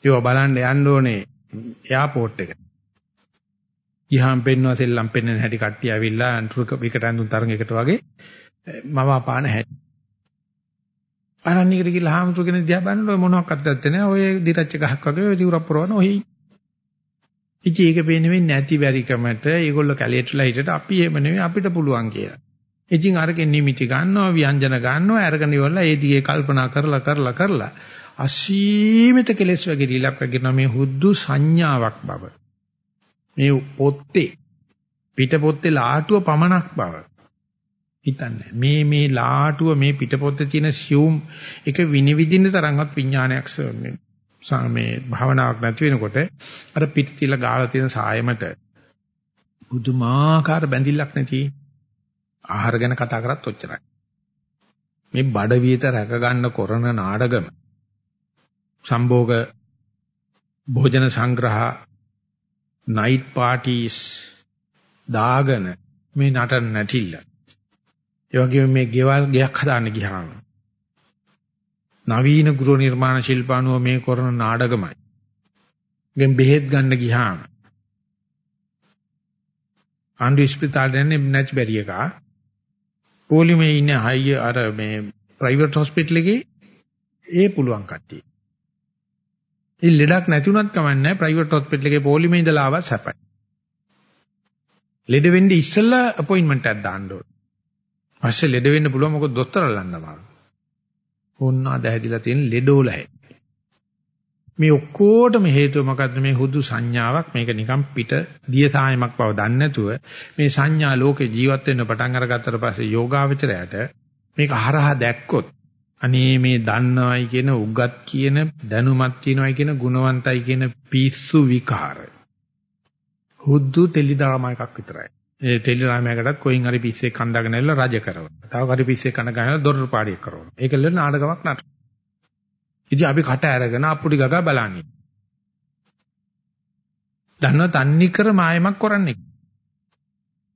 ඒව බලන්න යන්න ඕනේ එයාපෝට් එක. ගියාම පෙන්නවා සෙල්ලම් පෙන්වන හැටි කට්ටිය ඇවිල්ලා අන්තරුක විකට ඇඳුම් තරඟයකට වගේ මම අපාන හැටි. අරණියකට ගිහලා හාමුදුරු කෙනෙක් දිහා බලනකොට මොනවක්වත් දැත්තේ නැහැ. ඔය දිරච්ච ගහක් වගේ ඔය දිවුරක් පුරවන ඔහි. ඉතින් ඒක පේන්නේ මේ නැති බැරිකමට ඒගොල්ලෝ කැලේට්ලා හිටට අපි එහෙම නෙවෙයි අපිට පුළුවන් කියලා. ඉතින් අරගෙන නිමිති ගන්නවා ව්‍යංජන ගන්නවා අරගෙන ඉවරලා ඒ දිගේ කල්පනා කරලා කරලා කරලා අසීමිත කෙලෙස් වගේ රිලක් වගේ මේ හුද්දු සංඥාවක් බව. මේ පොත්තේ පිට පොත්තේ ලාටුව පමණක් බව. හිතන්නේ. මේ මේ ලාටුව මේ පිටපොත්තේ තියෙන සියුම් එක විනිවිදින්න තරම්වත් විඥානයක් මේ මේ භාවනාවක් නැති වෙනකොට අර පිට තියලා ගාලා තියෙන සායමට බුදුමාකාර බැඳිල්ලක් නැති ආහාර ගැන කතා කරත් ඔච්චරයි. මේ බඩ වියත රැක ගන්න කරන නාඩගම සම්භෝග භෝජන සංග්‍රහ නයිට් පාටිස් දාගෙන මේ නටන නැටිල්ල ඒ වගේම මේ ගෙවල් ගයක් හදාන්න ගියාම නවීන ගෘහ නිර්මාණ ශිල්පානුව මේ කරන නාඩගමයි. ගෙන් බෙහෙත් ගන්න ගියාම ආණ්ඩු ස්පිතාලේ යන්නේ නැච් බැරි එක. පොලිමේ ඉන්න හයිය අර මේ ප්‍රයිවට් හොස්පිටල් එකේ ඒ පුළුවන් කට්ටිය. ඒ ලෙඩක් නැති උනත් කමන්නේ ප්‍රයිවට් හොස්පිටල් එකේ පොලිමේ ඉඳලා ආවත් සැපයි. ලෙඩ වෙන්නේ ඉස්සෙල්ලා අපොයින්ට්මන්ට් එකක් දාන්න ඕනේ. පස්සේ ලෙඩ වෙන්න පුළුවන් මොකද දොස්තර අල්ලන්නම. ඕන්න අද හැදිලා තියෙන ලෙඩෝලයි. මේ ඔක්කොටම හේතුව මොකද්ද මේ හුදු සංඥාවක් මේක නිකන් පිට දිය සායමක් බව දන්නේ නැතුව මේ සංඥා ලෝකේ ජීවත් වෙන්න පටන් අරගත්තට පස්සේ යෝගාවචරයට මේක හරහා දැක්කොත් අනේ මේ දන්නවයි කියන උගත් කියන දැනුමක් තියනවයි කියන ගුණවන්තයි කියන පිස්සු විකාර හුදු ටෙලිඩ්‍රාමා එකක් විතරයි ඒ ටෙලිරාමයකටත් කොයින් හරි පිස්සෙක් කන්දාගෙන ඇවිල්ලා රජ කරනවා. තව හරි පිස්සෙක් කන ගහන දොරටු පාඩියක් කරනවා. ඒකල නාටකමක් නට. ඉතින් අපි කට අරගෙන අප්පුඩි ගගා බලන්නේ. දන්නව තන්නි කර මායමක් කරන්නේ.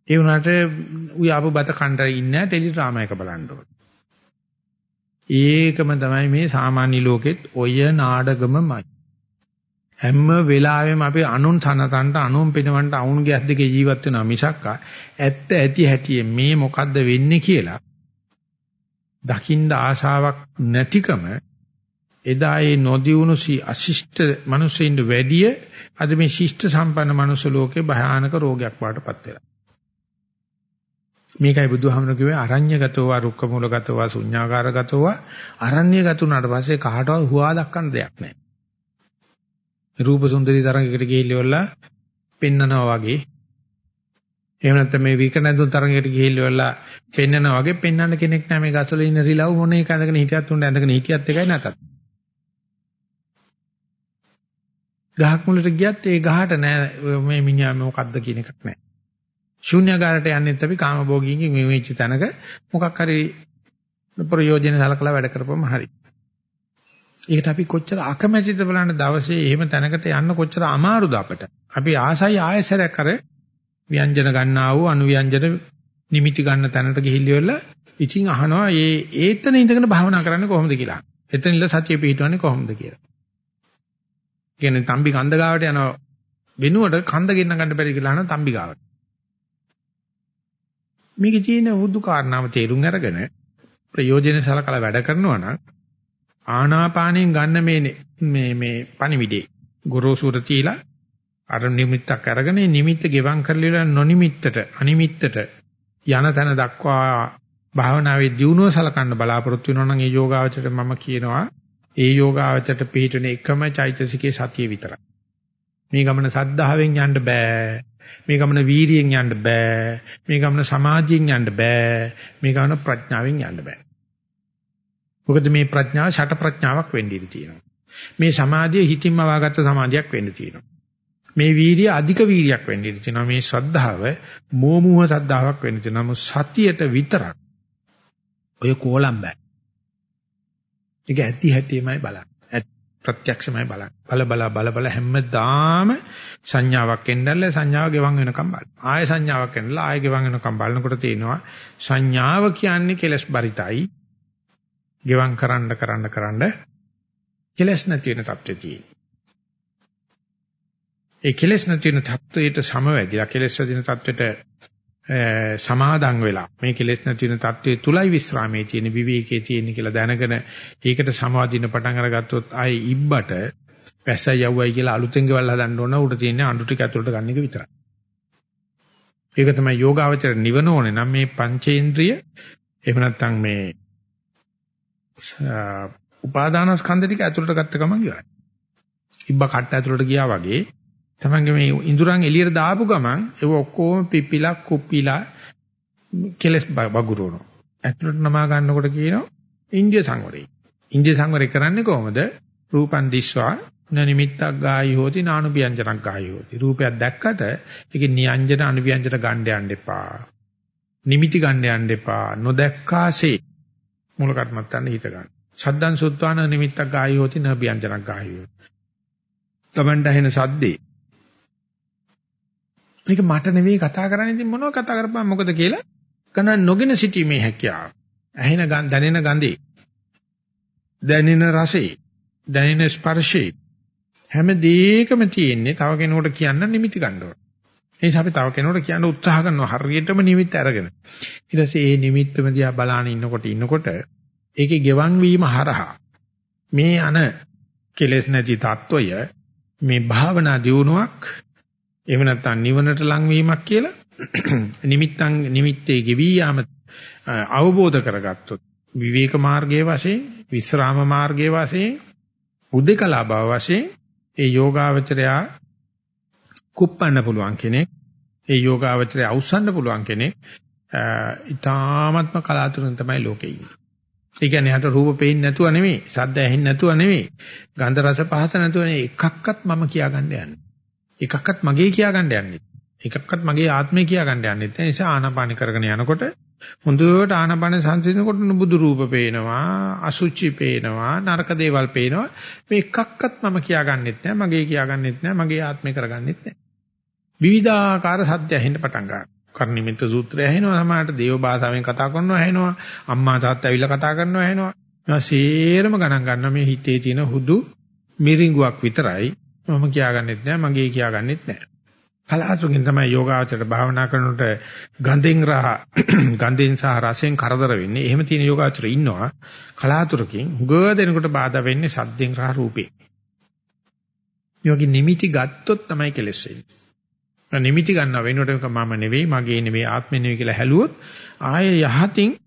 ඒ වුණාට උයාපු බත කණ්ඩර ඉන්නේ ටෙලිරාමයක බලන්න ඕනේ. ඒකම තමයි මේ සාමාන්‍ය ලෝකෙත් ඔය නාඩගමමයි. හැම වෙලාවෙම අපි අනුන් සනතන්ට අනුන් පිනවන්ට අවුන්ගේ ඇස් දෙකේ ජීවත් වෙනවා මිසක් ඇත්ත ඇති හැටි මේ මොකද්ද වෙන්නේ කියලා දකින්න ආශාවක් නැතිකම එදා ඒ නොදියුණු අශිෂ්ට මිනිස්සුන්ට වැඩිය අද මේ ශිෂ්ට සම්පන්න මනුස්ස ලෝකේ භයානක රෝගයක් වඩටපත් වෙලා. මේකයි බුදුහාමර කිව්වේ අරඤ්‍යගතව රුක්ක මූලගතව ශුඤ්ඤාකාරගතව අරඤ්‍යගත උනාට පස්සේ කාටවත් හුවා දක්වන්න දෙයක් නැහැ. රූප සුන්දරී තරඟයකට ගිහිල්ලා පෙන්නනවා වගේ. එහෙම නැත්නම් මේ විකනඳුන් තරඟයකට ගිහිල්ලා පෙන්නනවා වගේ. පෙන්වන්න කෙනෙක් නැහැ මේ ගසල ඉන්න රිලව් මොන එක ඇඳගෙන හිටියත් උන් ඇඳගෙන හිටියත් එකයි නැතත්. ගහක් මුලට ගියත් ඒ ගහට නෑ. මේ මිනිහා මොකද්ද කියන එකක් නෑ. ශූන්‍යකාරයට යන්නෙත් අපි කාමභෝගීන්ගෙන් මේ වෙච්ච තැනක මොකක් හරි ප්‍රයෝජන සලකලා වැඩ කරපුවම හරි. ඒකට අපි කොච්චර අකමැතිද බලන්න දවසේ එහෙම තැනකට යන්න කොච්චර අමාරුද අපට. අපි ආසයි ආයසරයක් අර ව්‍යංජන ගන්නා වූ අනුව්‍යංජන නිමිති ගන්න තැනට ගිහිල්ලා ඉතින් අහනවා ඒ ඒතන ඉඳගෙන භාවනා කරන්න කොහොමද කියලා. එතනilla සතිය පිහිටවන්නේ කොහොමද කියලා. කියන්නේ තම්බි කන්ද ගාවට යන වෙනුවට කන්ද ගෙන්න ගන්න බැරි කියලා අහන තම්බි ගාවට. මේකේ තියෙන වුදු කාරණාව තේරුම් අරගෙන ප්‍රයෝජන සලකලා වැඩ කරනවා නම් ආනාපානයෙන් ගන්න මේ මේ මේ පණිවිඩේ ගොරෝසුර තියලා අර නිමිත්තක් අරගෙන නිමිත්ත ගෙවම් කරලා නොනිමිත්තට අනිමිත්තට යන තැන දක්වා භාවනාවේ දියුණුව සලකන්න බලාපොරොත්තු වෙනවා නම් ඒ යෝගාවචරයට මම කියනවා ඒ යෝගාවචරයට පිළිටන එකම චෛතසිකේ සතිය විතරයි. මේ ගමන සද්ධාවෙන් යන්න බෑ. මේ ගමන වීරියෙන් යන්න බෑ. මේ ගමන සමාධියෙන් යන්න බෑ. මේ ගමන ප්‍රඥාවෙන් යන්න බෑ. මොකද මේ ප්‍රඥාව ෂට ප්‍රඥාවක් වෙන්න ඉඩ තියෙනවා. මේ සමාධිය හිතින්ම වාගත්ත සමාධියක් වෙන්න තියෙනවා. මේ වීරිය අධික වීරියක් වෙන්න ඉඩ තියෙනවා. මේ ශ්‍රද්ධාව මෝමුහ ශ්‍රද්ධාවක් වෙන්න තියෙනවා. සතියට විතරක් ඔය කෝලම් බෑ. ඒක ඇති හැටිමයි බලන්න. ප්‍රත්‍යක්ෂමයි බලන්න. බල බල බල බල හැමදාම සංඥාවක් එන්නල්ල සංඥාව ගෙවන් වෙනකම් බලන්න. ආය සංඥාවක් එන්නලා ආය ගෙවන් වෙනකම් බලනකොට තියෙනවා සංඥාව කියන්නේ කෙලස් බරිතයි. ගෙවන් කරන්න කරන්න කරන්න කෙලස් නැති වෙන තත්ත්වෙදී. ඒ කෙලස් නැති වෙන තත්ත්වයට සමවැදිලා කෙලස් නැති වෙන තත්ත්වයට සමාදන් වෙලා මේ කෙලෙස් නැති වෙන தત્ත්වයේ තුලයි විස්රාමයේ තියෙන විවේකයේ තියෙන කියලා දැනගෙන ඒකට සමාදින්න පටන් අරගත්තොත් ආයේ ඉබ්බට පැස්සයි යව්වයි කියලා අලුතෙන් ගෙවල් හදන්න ඕන උඩ තියෙන අඳු ටික ඇතුළට ගන්න එක විතරයි. ඒක තමයි යෝගාවචර නිවන ඕනේ නම් මේ පංචේන්ද්‍රිය එහෙම නැත්නම් මේ උපාදානස්කන්ධ ටික ඇතුළට ගත්ත ගමන් ඉවරයි. ඉබ්බ කට්ට ඇතුළට ගියා වගේ තමන්ගේ මේ ඉඳුරන් එළියට දාපු ගමන් ඒක ඔක්කොම පිපිලා කුප්පිලා කෙලස් බගුරුවනවා. ඇතුළට නමා ගන්නකොට කියනවා ඉන්දිය සංවරය. ඉන්දිය සංවරය කරන්නේ කොහොමද? රූපන් දිස්වා නනිමිත්තක් ගායි හෝති නානුපියංජනක් ගායි හෝති. රූපයක් දැක්කට ඒකේ නියංජන අනුපියංජන ගන්න යන්න එපා. නිමිති ගන්න යන්න එපා. නොදැක්කාසේ මූල කර්මත්තන්න හිත ගන්න. සද්දං සුත්වාන නිමිත්තක් ගායි හෝති නබියංජනක් ගායි හෝති. තමන්ට ඇහෙන සද්දේ මේක මට නෙවෙයි කතා කරන්නේ ඉතින් මොනව කතා කරපම් මොකද කියලා කන නොගෙන සිටීමේ හැකියාව. ඇහෙන ගඳ දැනෙන ගඳේ දැනෙන රසේ දැනෙන ස්පර්ශේ හැම දෙයකම තියෙන්නේ තව කෙනෙකුට කියන්න නිමිති ගන්න ඕන. ඒ නිසා අපි තව කෙනෙකුට කියන්න උත්සාහ කරනවා හරියටම නිමිත්ත අරගෙන. ඊට පස්සේ ඒ නිමිත්තම දිහා බලාන ඉන්නකොට ඉන්නකොට ඒකේ ගෙවන් වීම හරහා මේ අන කෙලෙස් නැති తত্ত্বය මේ භාවනා දියුණුවක් එහෙම නැත්නම් නිවනට ලංවීමක් කියලා *clears throat* නිමිත්තන් නිමිත්තේ ගෙවී යාම අවබෝධ කරගත්තොත් විවේක මාර්ගයේ වශයෙන් විස්රාම මාර්ගයේ වශයෙන් උදේකලා භව වශයෙන් ඒ යෝගාවචරයා කුප්පන්න පුළුවන් කෙනෙක් ඒ යෝගාවචරය අවසන්න පුළුවන් කෙනෙක් ඊ타ත්ම කලාතුරකින් තමයි ලෝකේ ඉන්නේ. ඒ කියන්නේ හට රූප පේන්නේ නැතුව නෙමෙයි, ශබ්ද ඇහෙන්නේ නැතුව නෙමෙයි, ගන්ධ රස පහස නැතුව නෙමෙයි එකක්වත් මම කියාගන්න යන්නේ. එකක්වත් මගේ කියා ගන්න යන්නේ. එකක්වත් මගේ ආත්මය කියා ගන්න යන්නේ නැහැ. ඒ නිසා ආනාපාන කරගෙන යනකොට හොඳට ආනාපාන සංසිඳනකොට බුදු රූප පේනවා, අසුචි පේනවා, නරක දේවල් පේනවා. මේ එකක්වත් මම කියා ගන්නෙත් නැහැ, මගේ කියා ගන්නෙත් නැහැ, මගේ ආත්මය කරගන්නෙත් නැහැ. විවිධාකාර සත්‍ය ඇහෙන්න පටන් ගන්නවා. කර්ණිමිත සූත්‍රය ඇහෙනවා සමහරට දේව භාෂාවෙන් කතා කරනවා ඇහෙනවා අම්මා තාත්තා ඇවිල්ලා කතා කරනවා ඇහෙනවා මේවා සේරම ගණන් ගන්න මේ හිතේ තියෙන හුදු මිරිඟුවක් විතරයි මම කියාගන්නෙත් නෑ මගේ කියාගන්නෙත් නෑ. කලාතුරකින් තමයි යෝගාචරයට භාවනා කරනකොට ගන්ධෙන් රහ *clears throat* ගන්ධෙන් සහ රසෙන් කරදර වෙන්නේ. එහෙම තියෙන යෝගාචර ඉන්නවා. කලාතුරකින් හුඟ දෙනකොට බාධා වෙන්නේ සද්දෙන් රහ රූපේ. යෝගි නිමිති ගත්තොත් තමයි කෙලෙස් වෙන්නේ. නිමිති ගන්නව වෙනකොට මම නෙවෙයි මගේ නෙවෙයි ආත්මෙ නෙවෙයි කියලා හැලුවොත් ආයේ යහතින්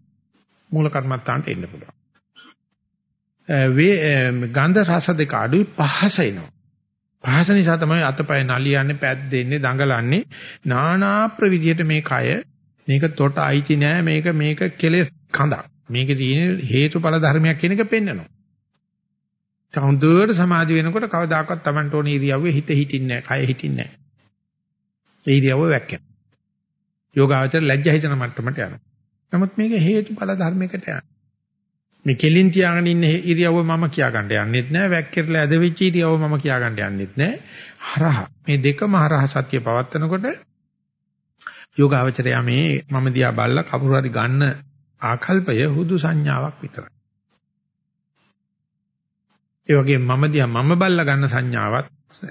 මූල කර්මත්තාන්ට එන්න පුළුවන්. වේ ගන්ධ රස දෙක අඩුයි පහස එනවා. පහස නිසා තමයි අතපය නලියන්නේ, පැද්දෙන්නේ, දඟලන්නේ. නානා ප්‍රවිධියට මේ කය මේක තොට අයිති නෑ මේක මේක කෙලෙස් කඳක්. මේකේ තියෙන හේතුඵල ධර්මයක් කියන එක පෙන්වනවා. තවුන්දුවට සමාධි වෙනකොට කවදාකවත් Tamanට ඕන ඉරියව්වේ හිත හිටින්නේ නෑ, කය හිටින්නේ නෑ. ඒ ඉරියව්ව වැක්කෙන. යෝගාවචර ලැජ්ජා හිතන මට්ටමට යනවා. නමුත් මේක හේතුඵල ධර්මයකට යනවා. මේ කෙලින් තියාගෙන ඉන්න ඉරියව්ව මම කියා ගන්න යන්නෙත් නෑ. වැක්කිරලා ඇද වෙච්ච ඉරියව්ව මම කියා ගන්න යන්නෙත් නෑ. හරහ. මේ දෙකම හරහ සත්‍ය පවත්නකොට යෝගාවචරය මේ මම දිහා බල්ලා කවුරු හරි ගන්න ආකල්පය හුදු සංඥාවක් විතරයි. ඒ වගේ මම දිහා මම බල්ලා ගන්න සංඥාවක්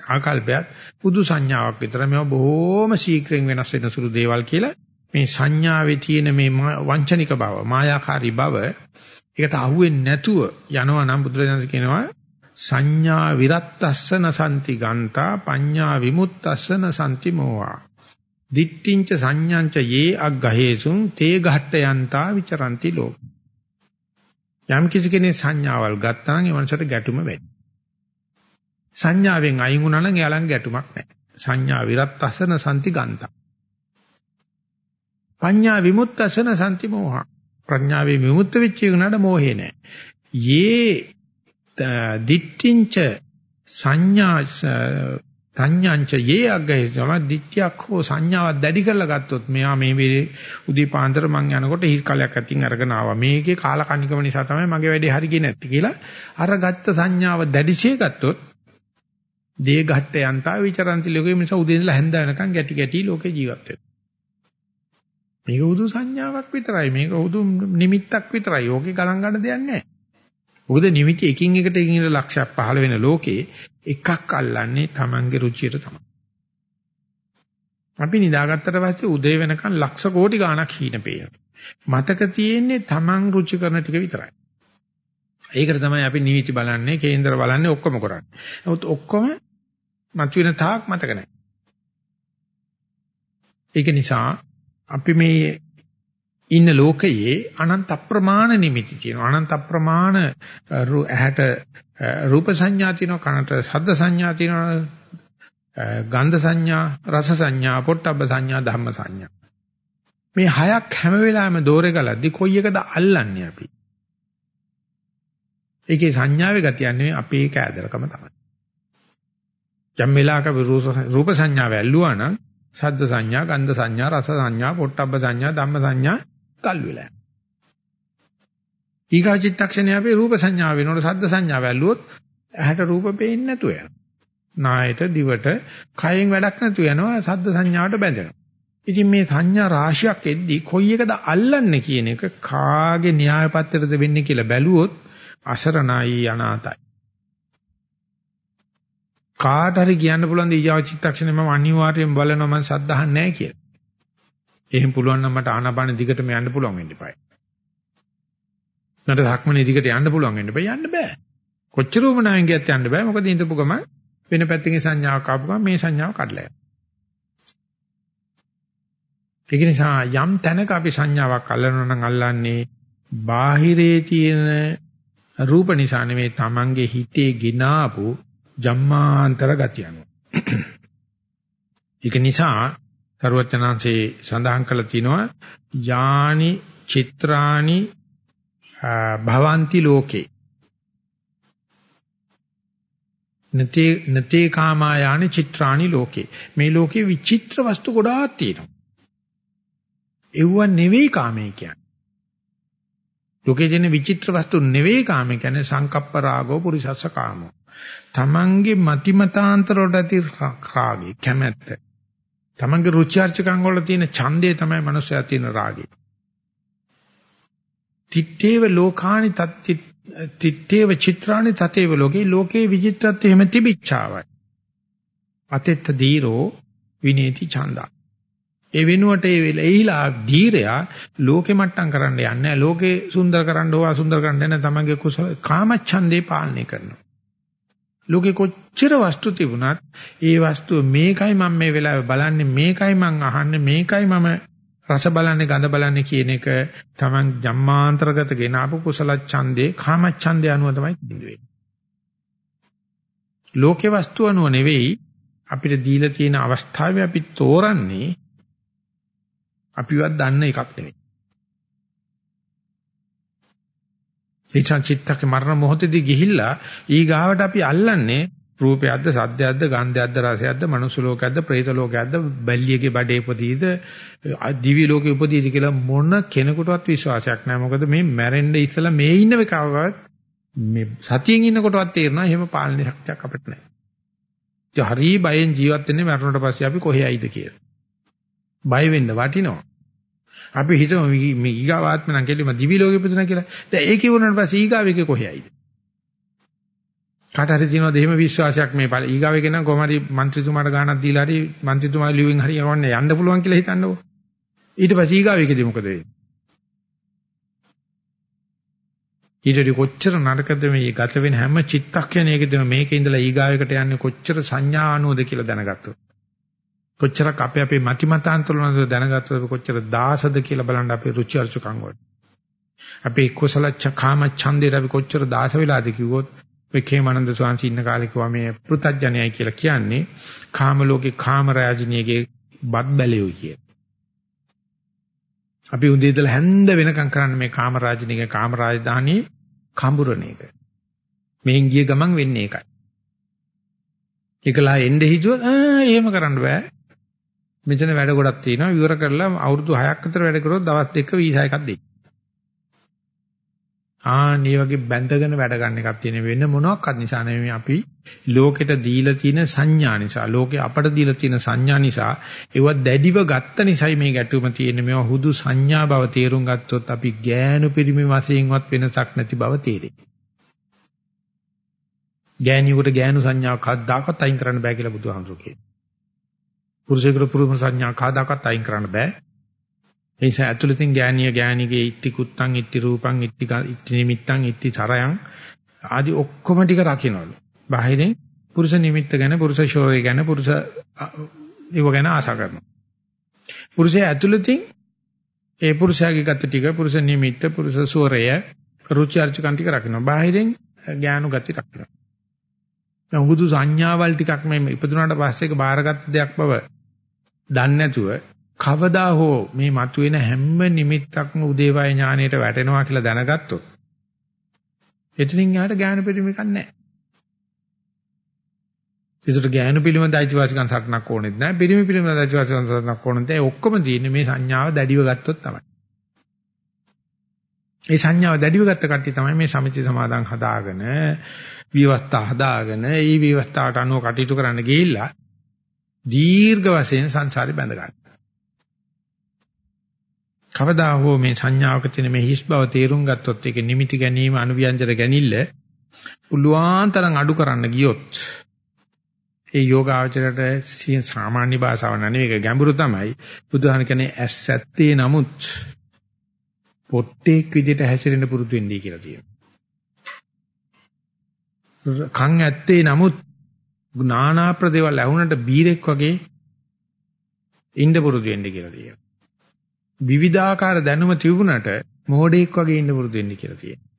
ආකල්පයක් පුදු සංඥාවක් විතර මේවා බොහොම ශීක්‍රයෙන් වෙනස් වෙන සුළු දේවල් කියලා මේ සංඥාවේ තියෙන මේ වංචනික බව මායාකාරී බව ඒකට අහුවෙන්නේ නැතුව යනවා නම් බුදුරජාණන් කියනවා සංඥා විරත්තස්සන සම්ති ගන්තා පඤ්ඤා විමුක්තස්සන සම්ති මෝවා. දිට්ඨිංච සංඥාංච යේ අග්ගහේසුං තේ ඝට්ට යන්තා විචරಂತಿ ලෝක. යම් කිසි කෙනෙක් සංඥාවල් ගත්තා නම් ඒ මනසට ගැටුම වෙයි සංඥාවෙන් අයින් වුණා නම් එයාලන් ගැටුමක් නැහැ. සංඥා විරත්තස්සන සම්ති ගන්තා. පඤ්ඤා විමුක්තස්සන සම්ති මෝහා. ප්‍රඥාවේ විමුක්ත වෙච්ච එකනට මෝහේ නැහැ. යේ දිට්ඨිංච සංඥා සංඥාංච යේ අග්ගය තමයි දිට්ඨියක් හෝ සංඥාවක් දැඩි කරලා ගත්තොත් මෙයා මේ වෙලේ උදේ පාන්දර මං යනකොට හිස් කලයක් අතින් අරගෙන ආවා. මේකේ කාලකන්නිකම නිසා තමයි මගේ වැඩේ හරි ගියේ නැත්තේ කියලා අර ගත්ත සංඥාව දැඩිශේ ගත්තොත් දේ ගැට්ට යන්තා විචරන්ති ලෝකෙ නිසා උදේ ඉඳලා හැන්ද වෙනකන් ගැටි ගැටි ලෝකේ ජීවත් වෙනවා. මේක උදු සංඥාවක් විතරයි මේක උදු නිමිත්තක් විතරයි ඕකේ ගණන් ගන්න දෙයක් නැහැ මොකද නිමිති එකින් එකට එකින් ලක්ෂයක් පහළ වෙන ලෝකේ එකක් අල්ලන්නේ Tamange රුචියට තමයි. අපි නිදාගත්තට පස්සේ උදේ වෙනකන් ලක්ෂ කෝටි ගාණක් හීන පේනවා. මතක තියෙන්නේ Taman රුචි කරන ටික විතරයි. ඒකට තමයි අපි නිමිති බලන්නේ, කේන්දර බලන්නේ ඔක්කොම කරන්නේ. නමුත් ඔක්කොම මතුවෙන තාක් මතක නැහැ. ඒක නිසා අපි මේ ඉන්න ලෝකයේ අනන්ත අප්‍රමාණ නිමිති තියෙනවා. අනන්ත අප්‍රමාණ ඇහැට රූප සංඥා තියෙනවා, කනට ශබ්ද සංඥා තියෙනවා, ගන්ධ සංඥා, රස සංඥා, පොට්ටබ්බ සංඥා, ධම්ම සංඥා. මේ හයක් හැම වෙලාවෙම දෝරේ ගලද්දි කොයි එකද අල්ලන්නේ අපි? ඒකේ සංඥාවේ ගතියන්නේ අපේ කෑදරකම තමයි. යම් වෙලාවක රූප සංඥාව ඇල්ලුවා නම් ශබ්ද සංඥා, ගන්ධ සංඥා, රස සංඥා, පොට්ටබ්බ සංඥා, ධම්ම සංඥා කල් වෙලා. ඊගා චිත්තක්ෂණය අපේ රූප සංඥාව වෙනකොට සද්ද සංඥාව ඇල්ලුවොත් ඇහැට රූප පේන්නේ නැතුව යනවා. නායට දිවට කයෙන් වැඩක් නැතුව යනවා සද්ද සංඥාවට බැඳෙනවා. ඉතින් මේ සංඥා රාශියක් එද්දී කොයි එකද අල්ලන්නේ කියන එක කාගේ න්‍යාය පත්‍රයද වෙන්නේ කියලා බැලුවොත් අසරණයි අනාතයි. කාට හරි කියන්න පුළුවන් ද ඊයව චිත්තක්ෂණය මම අනිවාර්යෙන් බලනවා මම සද්ධාහන් නැහැ කියලා. එහෙම පුළුවන් නම් මට ආනාපාන දිගටම යන්න පුළුවන් වෙන්න ඉපයි. මට ධක්මනේ දිගට යන්න පුළුවන් වෙන්න බෑ යන්න බෑ. කොච්චර උමනාවෙන් ගියත් යන්න බෑ. මොකද ඉඳපු ගම වෙන පැත්තකින් සංඥාවක් ආපු ගම මේ සංඥාව කඩලා යනවා. ඒක නිසා යම් තැනක අපි සංඥාවක් අල්ලනවා නම් අල්ලන්නේ බාහිරේ තියෙන රූප නිසා නෙමෙයි Tamange හිතේ ගినాපු ජම්මාන්තර ගතියනවා. ඒක නිසා සරුවචනාංශේ සඳහන් කළා තිනවා යානි චිත්‍රානි භවಂತಿ ලෝකේ. නතේ නතේ කාමායානි චිත්‍රානි ලෝකේ. මේ ලෝකේ විචිත්‍ර වස්තු ගොඩාක් තියෙනවා. ඒව නෙවෙයි කාමේ කියන්නේ. ලෝකේ දෙන විචිත්‍ර වස්තු නෙවෙයි කාමේ කියන්නේ සංකප්ප රාගෝ පුරිසස්ස කාමෝ. තමන්ගේ මතිමතාන්තර වලට ඇති රාගේ කැමැත්ත තමන්ගේ රුචි අරුචිකම් වල තියෙන ඡන්දය තමයි මනුස්සයා තියෙන රාගය. තිත්තේව ලෝකානි තත්ති තිත්තේව චිත්‍රානි තතේව ලෝකේ ලෝකේ විචිත්‍රත්වය එහෙම තිබිච්චාවයි. අතෙත්ත දීරෝ විනේති ඡන්දා. ඒ වෙනුවට ඒ වෙලෙහිලා ධීරයා ලෝකෙ මට්ටම් කරන්න යන්නේ ලෝකේ සුන්දර කරන්න ඕවා සුන්දර කරන්න යන තමන්ගේ කුසල කාමච්ඡන්දේ පාලනය කරනවා. ලෝකේ කොච්චර වස්තු තිබුණත් ඒ වස්තුව මේකයි මම මේ වෙලාවේ බලන්නේ මේකයි මම අහන්නේ මේකයි මම රස බලන්නේ ගඳ බලන්නේ කියන එක Taman ජම්මාන්තරගත ගෙන ආපු කුසල ඡන්දේ කාම ඡන්දේ අනුව තමයි තිබෙන්නේ. ලෝකේ වස්තු අනුව නෙවෙයි අපිට දීලා තියෙන අවස්ථාවේ අපි තෝරන්නේ අපිවත් දන්න එකක් නෙවෙයි. ඒචන් චිත්තක මරණ මොහොතේදී ගිහිල්ලා ඊ ගාවට අපි අල්ලන්නේ රූපයක්ද සද්දයක්ද ගන්ධයක්ද රසයක්ද මනුස්ස ලෝකයක්ද പ്രേත ලෝකයක්ද බැල්ලියගේ බඩේ උපදීද දිවි ලෝකේ උපදීද කියලා මොන කෙනෙකුටවත් විශ්වාසයක් නැහැ මොකද මේ මැරෙන්න ඉස්සලා මේ ඉන්න එකවවත් මේ සතියෙන් ඉන්නකොටවත් තේරෙනවා එහෙම පාලන ශක්තියක් අපිට නැහැ. ඒ හරි බයෙන් ජීවත් වෙන්නේ මරණයට පස්සේ අපි කොහේයිද කියලා. බය වෙන්න වටිනවා. අපි හිතමු මේ ඊගාව ආත්ම නම් කියලම දිවි ලෝකෙ පුදුනා කියලා. දැන් ඒක වුණාට පස්සේ ඊගාවෙක කොහේයිද? කාට හරි දිනවද එහෙම විශ්වාසයක් මේ ඊගාවෙක නම් කොහොම හරි മന്ത്രിතුමාට ගාණක් දීලා හරි മന്ത്രിතුමා ලියුවෙන් හරි යවන්න යන්න පුළුවන් කියලා හිතන්නකො. ඊට පස්සේ ඊගාවෙකදී මොකද වෙන්නේ? ඊටදී කොච්චර නරකද මේ ගත වෙන හැම චිත්තක්ෂණයකදීම මේකේ ඉඳලා ඊගාවෙකට යන්නේ කොච්චර සංඥා ආනුවද කියලා දැනගත්තොත්. කොච්චරක් අපේ අපේ මති මතාන්තරවලද දැනගත්තොත් කොච්චර දාසද කියලා බලන්න අපේ රුචි අරුචිකම් වල. අපේ කුසල චකාම ඡන්දේ අපි කොච්චර දාස වෙලාද කිව්වොත් විකේමානන්ද ස්වාමීන් ඉන්න කාලේ කිව්වා මේ පෘතජ්ජනයයි කියලා කියන්නේ කාම ලෝකේ කාම රාජිනියගේ බත් බැලියෝ කිය. අපි උදේ ඉඳලා හැන්ද වෙනකම් කරන්නේ මේ කාම රාජිනියගේ කාම රාජධානියේ කඹුරණ එක. මෙහෙන් ගිය ගමන් වෙන්නේ ඒකයි. ඒකලා එන්නේ හිතුවොත් ආ එහෙම කරන්න බෑ. මෙතන වැඩ ගොඩක් තියෙනවා. විවර කරලා අවුරුදු 6ක් විතර වැඩ කරොත් දවස් දෙක වීසා එකක් දෙන්න. ආන්නේ වගේ බැඳගෙන වැඩ ගන්න එකක් තියෙන වෙන මොනවාක්වත් නිසා නෙමෙයි අපි ලෝකෙට දීලා තියෙන සංඥා නිසා ලෝකෙ අපට දීලා තියෙන සංඥා නිසා ඒව දැඩිව ගත්ත නිසායි මේ ගැටුම තියෙන්නේ මේවා හුදු සංඥා බව තේරුම් ගත්තොත් අපි ගෑනු පිරිමි වශයෙන්වත් වෙනසක් නැති බව තේරෙයි. ගෑණියෙකුට ගෑනු සංඥාව කවදාකවත් අයින් කරන්න බෑ කියලා බුදුහාමුදුරුවෝ කියනවා. පුරුෂයෙකුට පුරුෂ සංඥා කවදාකවත් අයින් කරන්න බෑ. ඒ නිසා ඇතුළතින් ගෑණිය ගෑණිගේ ඉත්‍ති kuttන් ඉත්‍ති රූපං ඉත්‍ති ඉත්‍ති නිමිත්තං ඉත්‍ති සරයන් ආදී ඔක්කොම ටික රකින්නවලු. බාහිරින් පුරුෂ නිමිත්ත ගැන පුරුෂ ශෝරය ගැන පුරුෂ ඒව ගැන ආශා කරනවා. පුරුෂයා ඇතුළතින් ඒ පුරුෂයාගේ ගත ටික පුරුෂ නිමිත්ත පුරුෂ ශෝරය රුචි අරුචිකන් ටික රකින්නවා. බාහිරින් ඥානු ගති රකින්නවා. දැන් හුදු සංඥාවල් ටිකක් මේ ඉපදුනාට පස්සේ ඒක බාරගත් දෙයක් බව දන්නේ නැතුව කවදා හෝ මේ මතුවෙන හැම නිමිත්තක්ම උදේවය ඥාණයට වැටෙනවා කියලා දැනගත්තොත් එතනින් යාට ඥාන පරිමිකක් නැහැ. ඒසට ඥාන පිළිබඳ අයිතිවාසිකම් සටනක් ඕනෙත් නැහැ. පිරිමි පිළිබඳ අයිතිවාසිකම් සටනක් ඕනෙත් නැහැ. ඔක්කොම තියෙන්නේ මේ සංඥාව දැඩිව ගත්තොත් තමයි. මේ සංඥාව දැඩිව ගත්ත කට්ටිය තමයි මේ සමිති සමාදන් හදාගෙන විවස්ථා හදාගෙන ඒ විවස්ථාවට අනුව කටයුතු කරන්න ගිහිල්ලා දීර්ඝ වශයෙන් සංසාරේ බැඳ ගන්න. කවදා හෝ මේ සංඥාවක තියෙන මේ හිස් බව තේරුම් ගත්තොත් ඒක නිමිති ගැනීම අනුව්‍යංජන ගැනීමල පුළුවන් තරම් අඩු කරන්න ගියොත් ඒ යෝගාචරයට සාමාන්‍ය භාෂාව නෙවෙයි ඒක ගැඹුරු තමයි බුදුහාම කියන්නේ ඇස් ඇත්තේ නමුත් පොට්ටේක් විදිහට හැසිරෙන්න පුරුදු වෙන්නයි කියලා තියෙනවා. කන් ඇත්තේ නමුත් නානා ප්‍රදේවල් ඇහුනට බීරෙක් වගේ ඉන්න පුරුදු වෙන්න කියලා තියෙනවා. විවිධාකාර දැනුම තිබුණට මෝඩෙක් වගේ ඉන්න පුරුදු වෙන්න කියලා තියෙනවා.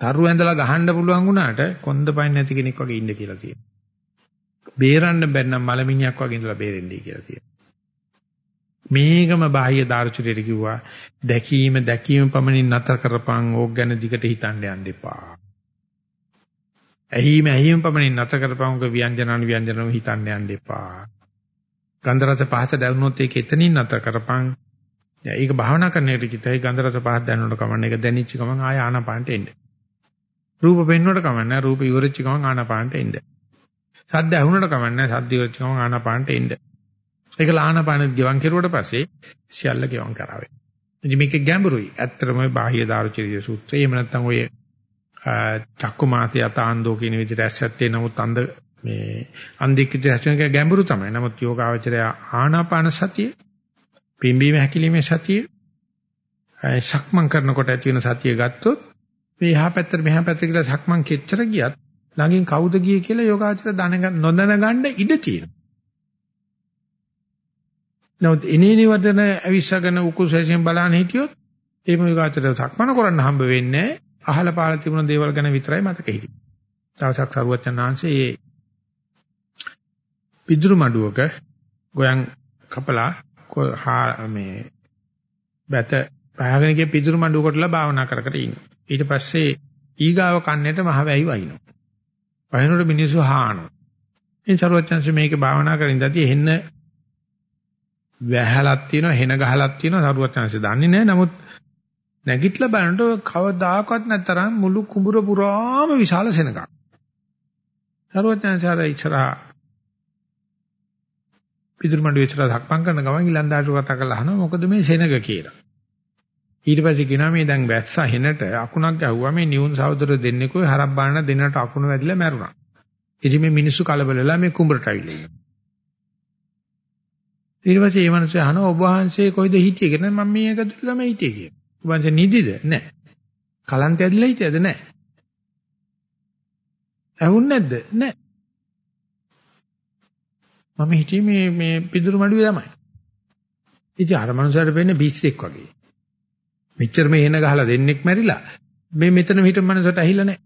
තරු ඇඳලා ගහන්න පුළුවන් වුණාට කොන්ද පයින් නැති කෙනෙක් වගේ ඉන්න කියලා තියෙනවා. බේරන්න බැන්නම් මලමිණියක් වගේ ඉඳලා බේරෙන්නයි කියලා තියෙනවා. මේකම බාහ්‍ය දාර්ශනිකයට කිව්වා දැකීම දැකීම පමණින් නතර කරපන් ඕක ගැන දිගට හිතන්න යන්න එපා. ඇහිම ඇහිම පමණින් නතර කරපන් ඕක ව්‍යංජනන ව්‍යංජනම හිතන්න යන්න එපා. ගන්ධ රස පහස දැනුනොත් ඒක එතනින් නතර කරපන් ඒක භාවනා කරන එකට කිතයි ගන්ධ රස පහක් දැනනකොට කමන්නේ. ඒක දැනෙච්ච ගමන් ආය ආනාපානට එන්න. රූප පෙන්වනකොට කමන්නේ රූප ඉවරච්ච ගමන් ආනාපානට එන්න. සද්ද ඇහුනට කමන්නේ සද්ද ඉවරච්ච ගමන් ආනාපානට එන්න. ඒක ආනාපානෙත් ගෙවන් කෙරුවට පස්සේ සියල්ල ගෙවන් කරාවේ. ඉතින් මේක ගැඹුරුයි. ඇත්තටම ඔය බාහ්‍ය දාර්ශනික සූත්‍රය එහෙම නැත්නම් ඔය චක්කුමාසය අතාන්දෝ කියන විදිහට ඇස්සත්තේ නමුත් අන්ද මේ අන්දිකිත රචනක ගැඹුරු තමයි. නමුත් යෝගාවචරය ආනාපාන සතිය පිම්බීම හැකිලිමේ සතිය සක්මන් කරනකොට ඇති වෙන සතිය ගත්තොත් මේ එහා පැත්තට මෙහා පැත්තට කියලා සක්මන් කෙච්චර ගියත් ළඟින් කවුද ගියේ කියලා යෝගාචර දැනගන්න නොදැන ගන්න ඉඩ තියෙනවා. නමුත් ඉනේනි වදන අවිස්සගෙන උකුසයෙන් බලන්න හිටියොත් ඒ යෝගාචර සක්මන කරන්න හම්බ වෙන්නේ අහල පාල තිබුණ දේවල් ගැන විතරයි මතක හිටියේ. දවසක් සරුවචනාංශයේ පිදුරු මඩුවක ගෝයන් කපලා මේ බැත පහගෙන ගිය පිදුරු මඬුව කොටලා භාවනා කර කර ඉන්නවා. ඊට පස්සේ ඊගාව කන්නේට මහ වැහි වහිනවා. වහිනකොට මිනිස්සු හානවා. ඉතින් සරුවචන්ස මේක භාවනා කරින් ඉඳදී හෙන්න වැහලක් තියෙනවා හෙන ගහලක් තියෙනවා සරුවචන්ස දන්නේ නැහැ. නමුත් නැගිටලා බලනකොට කවදාකවත් නැතරම් මුළු කුඹුර පුරාම විශාල සෙනඟක්. සරුවචන්ස අර ඉස්සරහා පිදුරු මඩුවේ ඉස්සරහ සක්මන් කරන ගමන් ඊලන්දාට කතා කරලා අහනවා මොකද මේ සෙනග කියලා. ඊට පස්සේ කියනවා මේ දැන් වැස්සා හෙනට අකුණක් ගැහුවා මේ නියුන් සහෝදර දෙන්නෙකුයි හරක් බාන දෙන්නට අකුණ වැදිලා මැරුණා. ඉතින් මේ මිනිස්සු කලබල වෙලා මේ කුඹරට අවිල්ලා ඉන්නවා. ඊට පස්සේ මේ මිනිස්සු අහනවා ඔබ වහන්සේ කොයිද හිටියේ කියලා මම මේ එක දුර තමයි හිටියේ කියලා. ඔබ වහන්සේ නිදිද? නැහැ. කලන්ත ඇදලා හිටියද? නැහැ. ඇහුන්නේ නැද්ද? නැහැ. මම හිටියේ මේ මේ පිදුරු මඩුවේ තමයි. ඉතින් අර මනුස්සයාට වෙන්නේ බිස්සෙක් වගේ. මෙච්චර මේ එන ගහලා දෙන්නෙක් මැරිලා මේ මෙතන හිටපු මනුස්සයට ඇහිලා නැහැ.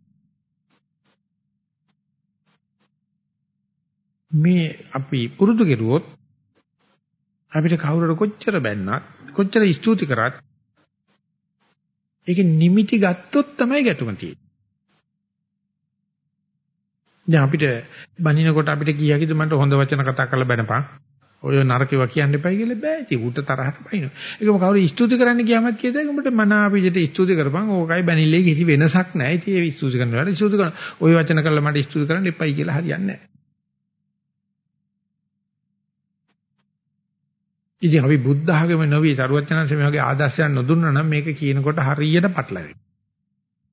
මේ අපි පුරුදු කෙරුවොත් අපිට කවුරුර කොච්චර බැන්නත් කොච්චර ස්තුති කරත් ඒක නිමිටි ගත්තොත් තමයි ගැටුම තියෙන්නේ. දැන් අපිට බනිනකොට අපිට කීයකද මන්ට හොඳ වචන කතා කරලා බැනපන්. ඔය නරකව කියන්න එපයි කියලා බෑ. ඉතින් උට තරහට බයිනවා. ඒකම කවුරු ස්තුති කරන්න ගියාමත් කියද උඹට මන අපිට ස්තුති කරපන්. ඕකයි බැනිල්ලේ කිසි වෙනසක් නැහැ. ඉතින් ඒ ස්තුති කරනවා. ස්තුති කරන ඔය වචන කරලා මට ස්තුති කරන්න එපයි කියලා හරියන්නේ නැහැ. ඉතින් අපි බුද්ධ ආගම නොවි සරුවචනන්සේ මේ වගේ ආදර්ශයක් නොදුන්නා නම් මේක කියනකොට හරියට පටලැවෙයි.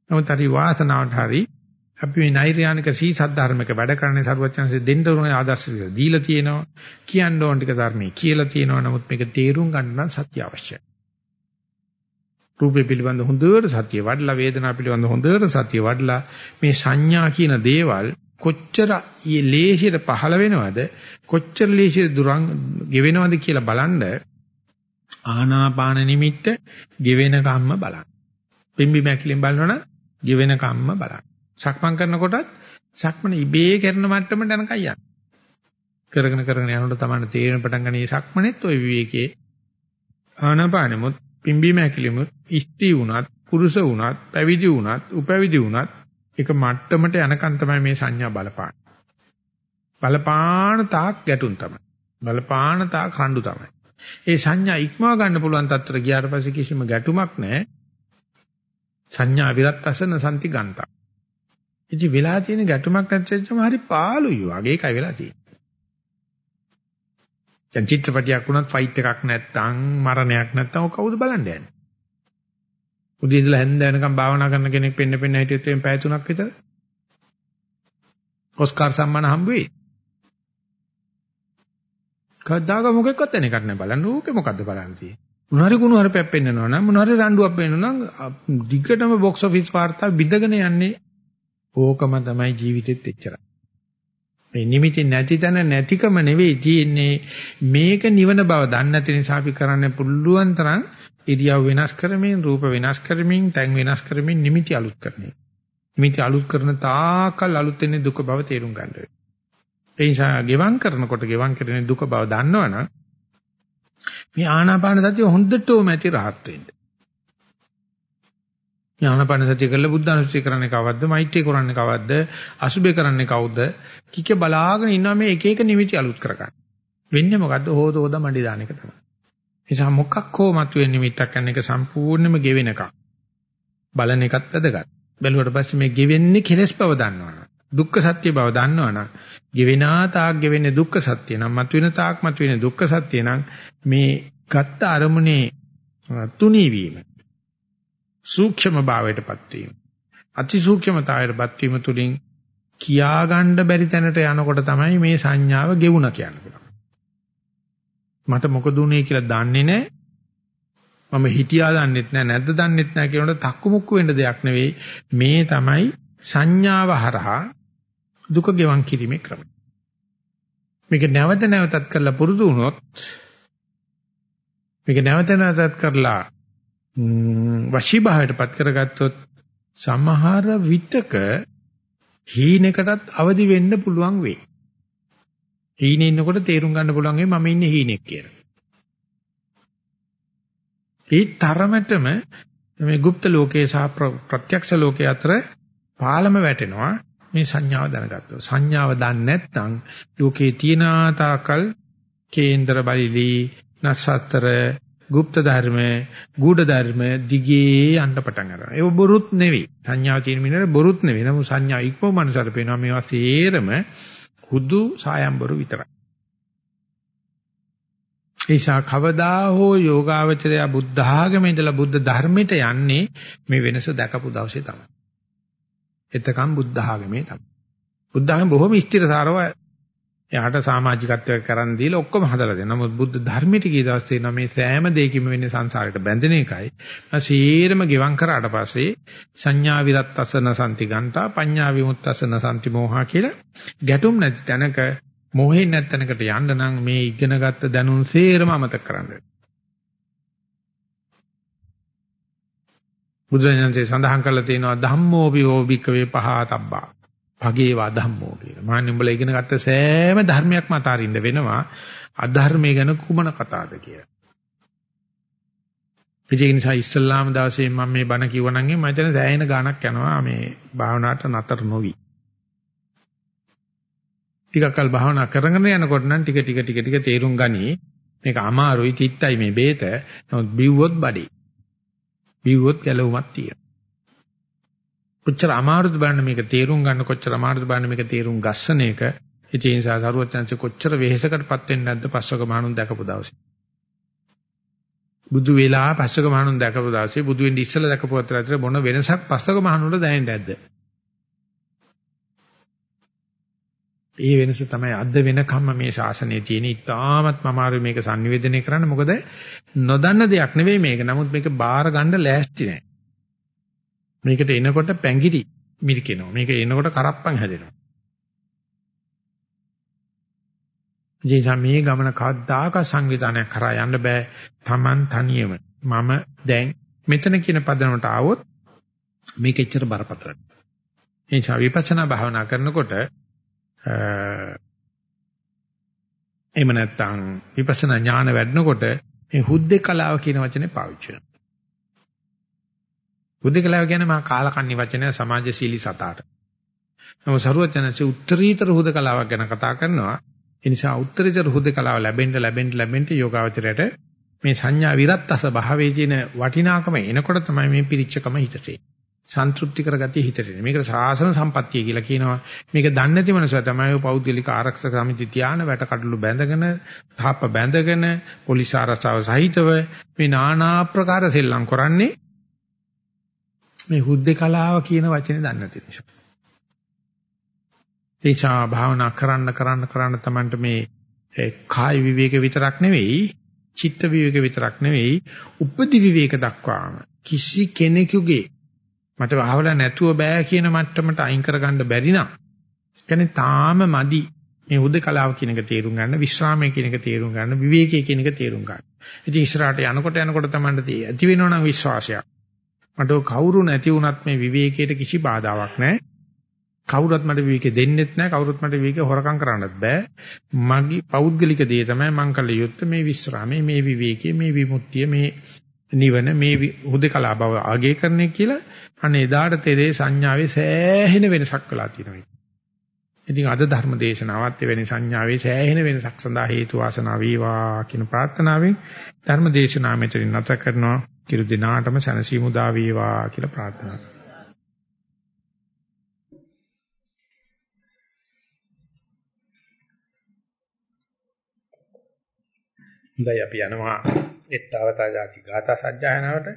නමුත් හරි වාසනාවට හරි අපි මේ නෛර්යානික සී සද්ධර්මයක වැඩ කරන්නේ සරුවචනන්සේ දෙන්න උන ආදර්ශ දීලා තියෙනවා. කියන්න ඕන ටික ධර්මයේ කියලා තියෙනවා. නමුත් මේක තේරුම් ගන්න නම් සත්‍ය අවශ්‍යයි. රූපේ පිළිබඳ හොඳට සත්‍ය වඩලා වේදනා පිළිබඳ හොඳට සත්‍ය වඩලා මේ සංඥා කියන දේවල් කොච්චර ලේසියට පහළ වෙනවද කොච්චර ලේසියට දුරන් ගෙවෙනවද කියලා බලන්න ආනාපාන නිමිත්ත ගෙවෙන කම්ම බලන්න. පිම්බි මැකිලින් බලනවනම් ගෙවෙන කම්ම බලන්න. සක්මන් කරනකොටත් සක්මන ඉබේ කරන මට්ටමට යනකම් යන්න. කරගෙන කරගෙන යනකොට තමයි තේරෙන පටන් ගන්නේ සක්මනේත් ওই විවේකයේ ආනාපානෙමුත් පිම්බි මැකිලිමුත් ඉස්ති වුණත් පුරුෂ වුණත් පැවිදි වුණත් උපැවිදි වුණත් ඒක මට්ටමට යනකන් තමයි මේ සංඥා බලපාන. බලපාන තාක් ගැටුම් තමයි. බලපාන තාක් රණ්ඩු තමයි. ඒ සංඥා ඉක්මවා ගන්න පුළුවන් තත්ත්වයට ගියාට පස්සේ කිසිම ගැටුමක් නැහැ. සංඥා විරත්තසන සම්ති ගන්තා. ඉතින් වෙලා තියෙන ගැටුමක් නැත්නම් හරි පාළුයි වගේ එකයි වෙලා තියෙන්නේ. දැන් චිත්‍රපටයක් වුණත් ෆයිට් එකක් නැත්නම් මරණයක් නැත්නම් ඔය කවුද බලන්න යන්නේ? උදේ ඉඳලා හැන්ද වෙනකම් භාවනා කරන කෙනෙක් පෙන්න පෙන්න හිටියොත් එම් පැය තුනක් විතර ඔස්කාර් සම්මාන හම්බ වෙයි. කවදාක මොකෙක්වත් එන එකක් නෑ බලන්න ඌකේ මොකද්ද බලන්න තියෙන්නේ. මොනවාරි කුණු හරපයක් පෙන්නනවා නම් මොනවාරි රණ්ඩුවක් පෙන්නනවා නම් දිගටම බොක්ස් ඔෆිස් වාර්තා බිඳගෙන යන්නේ ඕකම තමයි ජීවිතෙත් එච්චරයි. මේ නිමිති නැති තැන නැතිකම නෙවෙයි තියෙන්නේ මේක නිවන බව දන්නේ නැති නිසා අපි කරන්න පුළුවන් තරම් ඉරියව් වෙනස් කරමින් රූප වෙනස් කරමින් තැන් වෙනස් කරමින් නිමිති අලුත් කරන්නේ. නිමිති අලුත් කරන තාකල් අලුත් වෙන්නේ දුක බව තේරුම් ගන්න වෙනවා. ඒ නිසා ගෙවම් කරනකොට ගෙවම් කරන්නේ දුක බව දන්නවනම් මේ ආනාපාන සතිය හොඳටම ඇති rahat වෙන්න. මේ ආනාපාන සතිය කරලා බුද්ධ අනුස්සතිය කරන්නේ කවද්ද? මෛත්‍රිය කරන්නේ කවද්ද? අසුබේ කරන්නේ කවුද? කික බලාගෙන ඉන්නවා මේ එක එක නිමිති අලුත් කරගන්න. වෙන්නේ මොකද්ද? හොද හොද මඩි දාන එක තමයි. නිසා මොකක් හෝ මතුවෙන නිමිත්තක් ගන්න එක සම්පූර්ණයෙන්ම ගෙවෙනකම්. බලන එකත් වැදගත්. බැලුවට පස්සේ මේ ගෙවෙන්නේ කෙලස් බව දන්නවනම් දුක්ඛ සත්‍ය බව දන්නවනම් ගෙවෙනා තාක් ගෙවෙන්නේ දුක්ඛ සත්‍ය නම් මතුවෙන තාක් මතුවෙන දුක්ඛ සත්‍ය නම් මේ ගත්ත අරමුණේ තුනී වීම සූක්ෂම භාවයටපත් වීම අති සූක්ෂමතාවයටපත් වීම තුලින් කියා ගන්න බැරි තැනට යනකොට තමයි මේ සංඥාව ගෙවුණ කියන්නේ. මට මොකද උනේ කියලා දන්නේ නැහැ. මම හිතියා දන්නෙත් නැහැ නැද්ද දන්නෙත් නැහැ කියනකොට තක්කු මුක්කු වෙන්න දෙයක් නෙවෙයි. මේ තමයි සංඥාව හරහා දුක ගෙවන් කිරීමේ ක්‍රමය. මේක නැවත නැවතත් කරලා පුරුදු වුණොත් මේක නැවත නැවතත් කරලා වශී භාවයටපත් කරගත්තොත් සමහර විටක හීනකටත් අවදි වෙන්න පුළුවන් වෙයි. හීනේ ඉන්නකොට තේරුම් ගන්න පුළුවන් වෙයි මම ඉන්නේ හීනෙක් කියලා. ඒ තරමටම මේ গুপ্ত ලෝකයේ සහ ප්‍රත්‍යක්ෂ ලෝකයේ අතර පාලම වැටෙනවා මේ සංඥාව දැනගත්තොත්. සංඥාව දන්නේ නැත්නම් ලෝකේ තියෙන තාකල් කේන්දර බලලි නසතර গুপ্ত ධර්ම, ගුඪ ධර්ම දිගේ යන්න පටන් ගන්නවා. ඒක බොරුත් නෙවෙයි. සංඥාව තියෙන මිනිහට බොරුත් නෙවෙයි. නමුත් සංඥා ඉක්මව මනසට පේනවා මේවා සේරම හුදු සායම්බරු විතරයි. ඒසා කවදා හෝ යෝගාවචරය බුද්ධ ආගමේ ඉඳලා බුද්ධ ධර්මයට යන්නේ මේ වෙනස දැකපු දවසේ තමයි. එතකම් බුද්ධ ආගමේ තමයි. බුද්ධ බොහොම ස්ථිරසාරව එයාට සමාජිකත්වයක් කරන් දීලා ඔක්කොම හදලා දෙනවා. නමුත් බුද්ධ ධර්මයට කී දවස් තියෙනවා මේ සෑම දෙයකින්ම වෙන්නේ සංසාරයට බැඳෙන එකයි. සීරම ගෙවම් කරාට පස්සේ සංඥා විරත්තසන සම්ති ගන්තා පඤ්ඤා විමුක්තසන සම්ති මෝහා කියලා ගැටුම් නැති තැනක මොහෙන් නැත්නකට යන්න නම් මේ ඉගෙනගත්ත දැනුම් සේරම අමතක කරන්න. බුදුරජාණන්සේ සඳහන් කරලා තියෙනවා ධම්මෝ විෝබික වේ පහතබ්බා. භගේවා ධම්මෝ කියලා. මාන්නේ උඹලා ඉගෙන ගත්ත සෑම ධර්මයක්ම අතාරින්න වෙනවා. අධර්මයේ ගැන කුමන කතාවද කියලා. ඒ නිසා ඉස්සල්ලාම දවසේ මම මේ බණ කිව්වනම් මම හිතන සෑහෙන ගාණක් යනවා මේ භාවනාවට නතර නොවි. ටිකක් කල් භාවනා කරගෙන යනකොට නම් ටික ටික ටික ටික තේරුම් ගනි මේක අමාරුයි චිත්තයි මේ බේත නමුත් බිව්වොත් බඩේ බිව්වොත් ගැලවුමක් තියෙනවා කොච්චර අමාරුද බලන්න මේක තේරුම් ගන්න කොච්චර අමාරුද බලන්න මේක තේරුම් ගස්සන එක ඒ නිසා සරුවත්යන්සේ කොච්චර වෙහෙසකටපත් වෙන්නේ නැද්ද පස්වක මහණුන් දැකපු දවසේ බුදු වෙලා පස්වක මහණුන් දැකපු දවසේ බුදු වෙන්න ඉස්සෙල්ලා දැකපු අතර අතර මොන වෙනසක් පස්වක මහණුන්ට දැනෙන්නේ නැද්ද ඒ වෙනස තමයි අද වෙනකම්ම මේ ශාසනයේ තියෙන ඉතාමත් අමාරු මේක sannivedanaya කරන්න මොකද නොදන්න දෙයක් නෙවෙයි මේක. නමුත් මේක බාර ගන්න ලෑස්ති නැහැ. මේකට එනකොට පැංගිරි මිරිකෙනවා. මේක එනකොට කරප්පන් හැදෙනවා. ජීසා මේ ගමන කවදාක සංවිධානයක් කරා යන්න බෑ. Taman තනියම. මම දැන් මෙතන කියන පදනමට ආවොත් මේක එච්චර බරපතලයි. ඒ නිසා විපස්සනා භාවනා කරනකොට එහෙම නැත්නම් විපස්සනා ඥාන වැඩනකොට මේ හුද්දේ කලාව කියන වචනේ පාවිච්චි කරනවා. හුද්දේ කලාව කියන්නේ මා කාලකන්ණි වචනය සමාජශීලී සතාට. නමුත් සරුවචනසේ උත්තරීතර හුද කලාවක් ගැන කතා කරනවා. ඒ නිසා උත්තරීතර හුද කලාව ලැබෙන්න ලැබෙන්න ලැබෙන්න යෝගාවචරයට මේ සංඥා විරත්තස භාවයේ තියෙන වටිනාකම එනකොට තමයි මේ පිරිච්චකම හිතට එන්නේ. සන්තුෂ්ටි කරගතිය හිතට එන්නේ. මේකට සාසන සම්පත්තිය කියලා කියනවා. මේක දන්නේ නැති මනුස්සය තමයි පෞද්ගලික ආරක්ෂක සමිති තියාන වැට කඩළු බැඳගෙන, තාප්ප බැඳගෙන, පොලිස් ආරක්ෂාව සහිතව මේ নানা ආකාර සෙල්ලම් කරන්නේ මේ හුද්දේ කලාව කියන වචනේ දන්නේ නැති නිසා. ඒචා භාවනා කරන්න කරන්න කරන්න තමන්ට මේ කාය විවේක විතරක් නෙවෙයි, චිත්ත විවේක විතරක් නෙවෙයි, උපදි විවේක දක්වාම කිසි කෙනෙකුගේ මට වහවලා නැතුව බෑ කියන මට්ටමට අයින් කරගන්න බැරි නම් කියන්නේ තාම මදි මේ උදකලාව කියන එක තේරුම් ගන්න විශ්‍රාමයේ කියන එක තේරුම් ගන්න විවේකයේ කියන එක තේරුම් ගන්න. ඉතින් ඉස්සරහට යනකොට යනකොට තමයි ඇති වෙනවනම් විශ්වාසයක්. මට කවුරු නැති වුණත් මේ විවේකයට කිසි බාධාවක් නැහැ. කවුරුත් මට විවේකෙ දෙන්නෙත් නැහැ කවුරුත් මට විවේකෙ හොරකම් කරන්නත් බෑ මගේ පෞද්ගලික දේ තමයි මං කළ යුත්තේ මේ විස්රාමයේ මේ විවේකයේ මේ විමුක්තිය මේ නිවන මේ හුදකලා බව ආගේ කරන්නේ කියලා අනේ එදාට තෙරේ සංඥාවේ සෑහෙන වෙනසක් වෙලා තියෙනවා. ඉතින් අද ධර්ම දේශනාවත් එවැනි සංඥාවේ සෑහෙන වෙනසක් සඳහා හේතු වාසනා වේවා කියන ප්‍රාර්ථනාවෙන් ධර්ම දේශනාව මෙතනින් නැත කරනවා. කිරු දිනාටම සනසීමු දා වේවා කියලා ප්‍රාර්ථනා කරනවා. හොඳයි අපි යනවා එත්තවතා ಜಾති ගාථා සජ්ජායනාවට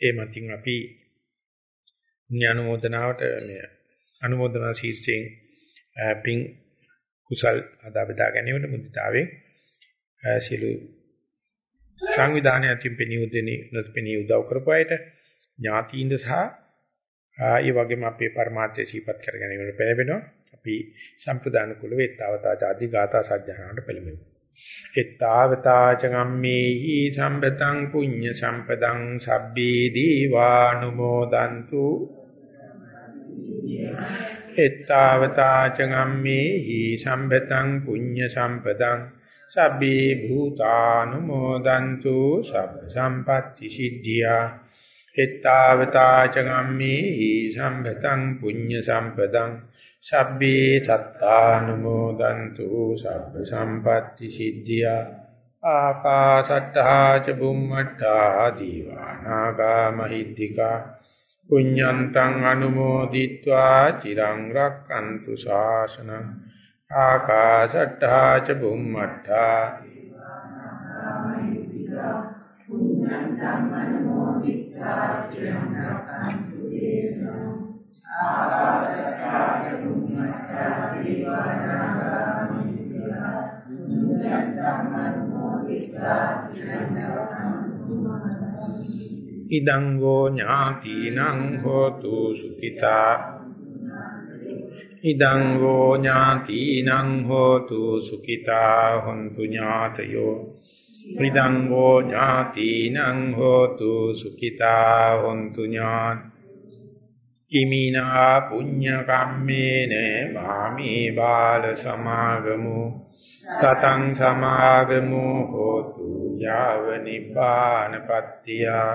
ඒ මතින් අපි ඥානමෝදනාවට මේ අනුමೋದනා ශීර්ෂයෙන් පින් කුසල් අදා බෙදා ගැනීමට මුදිතාවේ සියලු සංවිධානය අතින් පෙනී උදෙනී නොපෙනී උදව් කරපුවායට ඥාතීන්ද සහ ඒ වගේම අපේ පරමාර්ථය සීපත් කර ගැනීමට පෙළඹෙනවා අපි සම්ප්‍රදාන කුල වේතාවතා ආදී ගාථා සජ්ජායනාවට පෙළඹෙමු. එත්තාවතාච ගම්මේහි සම්පතං පුඤ්ඤ සම්පදං සබ්බේ දීවානුමෝදන්තු. එත්තාවතාච ගම්මේහි සම්පතං පුඤ්ඤ සම්පදං සබ්බේ භූතානුමෝදන්තු සබ්බ සම්පatti සිද්ධියා. එත්තාවතා චගම්මේ සම්පතං පුඤ්ඤ සම්පතං සබ්බේ සත්තානුමෝදන්තු සබ්බ සම්පatti සිද්ධියා. ආකාසට්ඨා ච බුම්මට්ඨා දීවානාගා මහිද්దికා. පුඤ්ඤන්තං අනුමෝදිत्वा චිරං රක්칸තු ශාසනං. ආකාසට්ඨා ච බුම්මට්ඨා පුඤ්ඤන්තං අනුමෝදිත්වා චිරං රක්칸තු දේශනං ආකාශකාය තුම්මත්තා ඉදං ගෝ ඥාතිනං හෝතු සුඛිතා ඉදං ගෝ ඥාතිනං හෝතු සුඛිතා හොන්තු ඥාතයෝ. ඉදං ගෝ ඥාතිනං හෝතු සුඛිතා හොන්තු ඥාත. ඉමිනා පුඤ්ඤ කම්මේන මාමේ බාල සමාගමු. සතං සමාගමු හෝතු යාව නිපානපත්තියා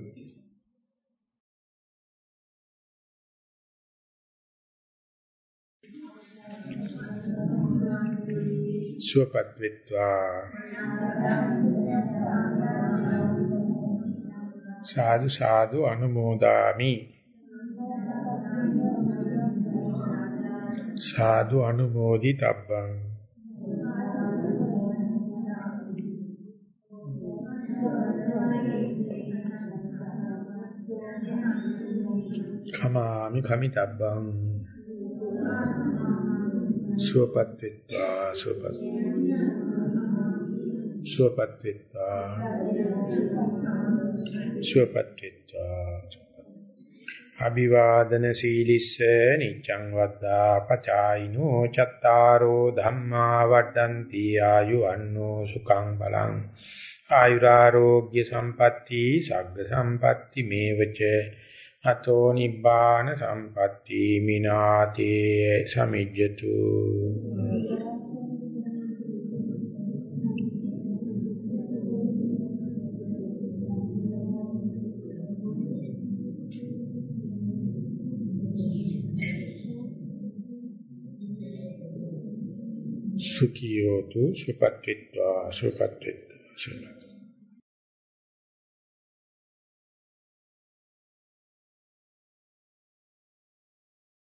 සුවපත් වෙත්වා. සාදු සාදු අනුමෝදාමි. සාදු අනුමෝදි තබ්බං කමාමි කමිතබ්බං. සුවපත් වෙත්වා සුවපත්. සුවපත් වෙත්වා. සුවපත් වෙත්වා. අභිවාදන සීලිස්ස නිච්ඡං වද්දා පචායිනෝ චත්තාරෝ ධම්මා වඩ්ඩಂತಿ ආයු අන්නෝ සුඛං බලං. ආයුරාෝග්‍ය සම්පatti සග්ග සම්පatti මේවච. අතෝ නිබ්බාන සම්පatti මිනාතේ සමිජ්ජතු. සුඛියෝතු සුපත්ත්වා සුපත්ත්වා සුපත්ත්වා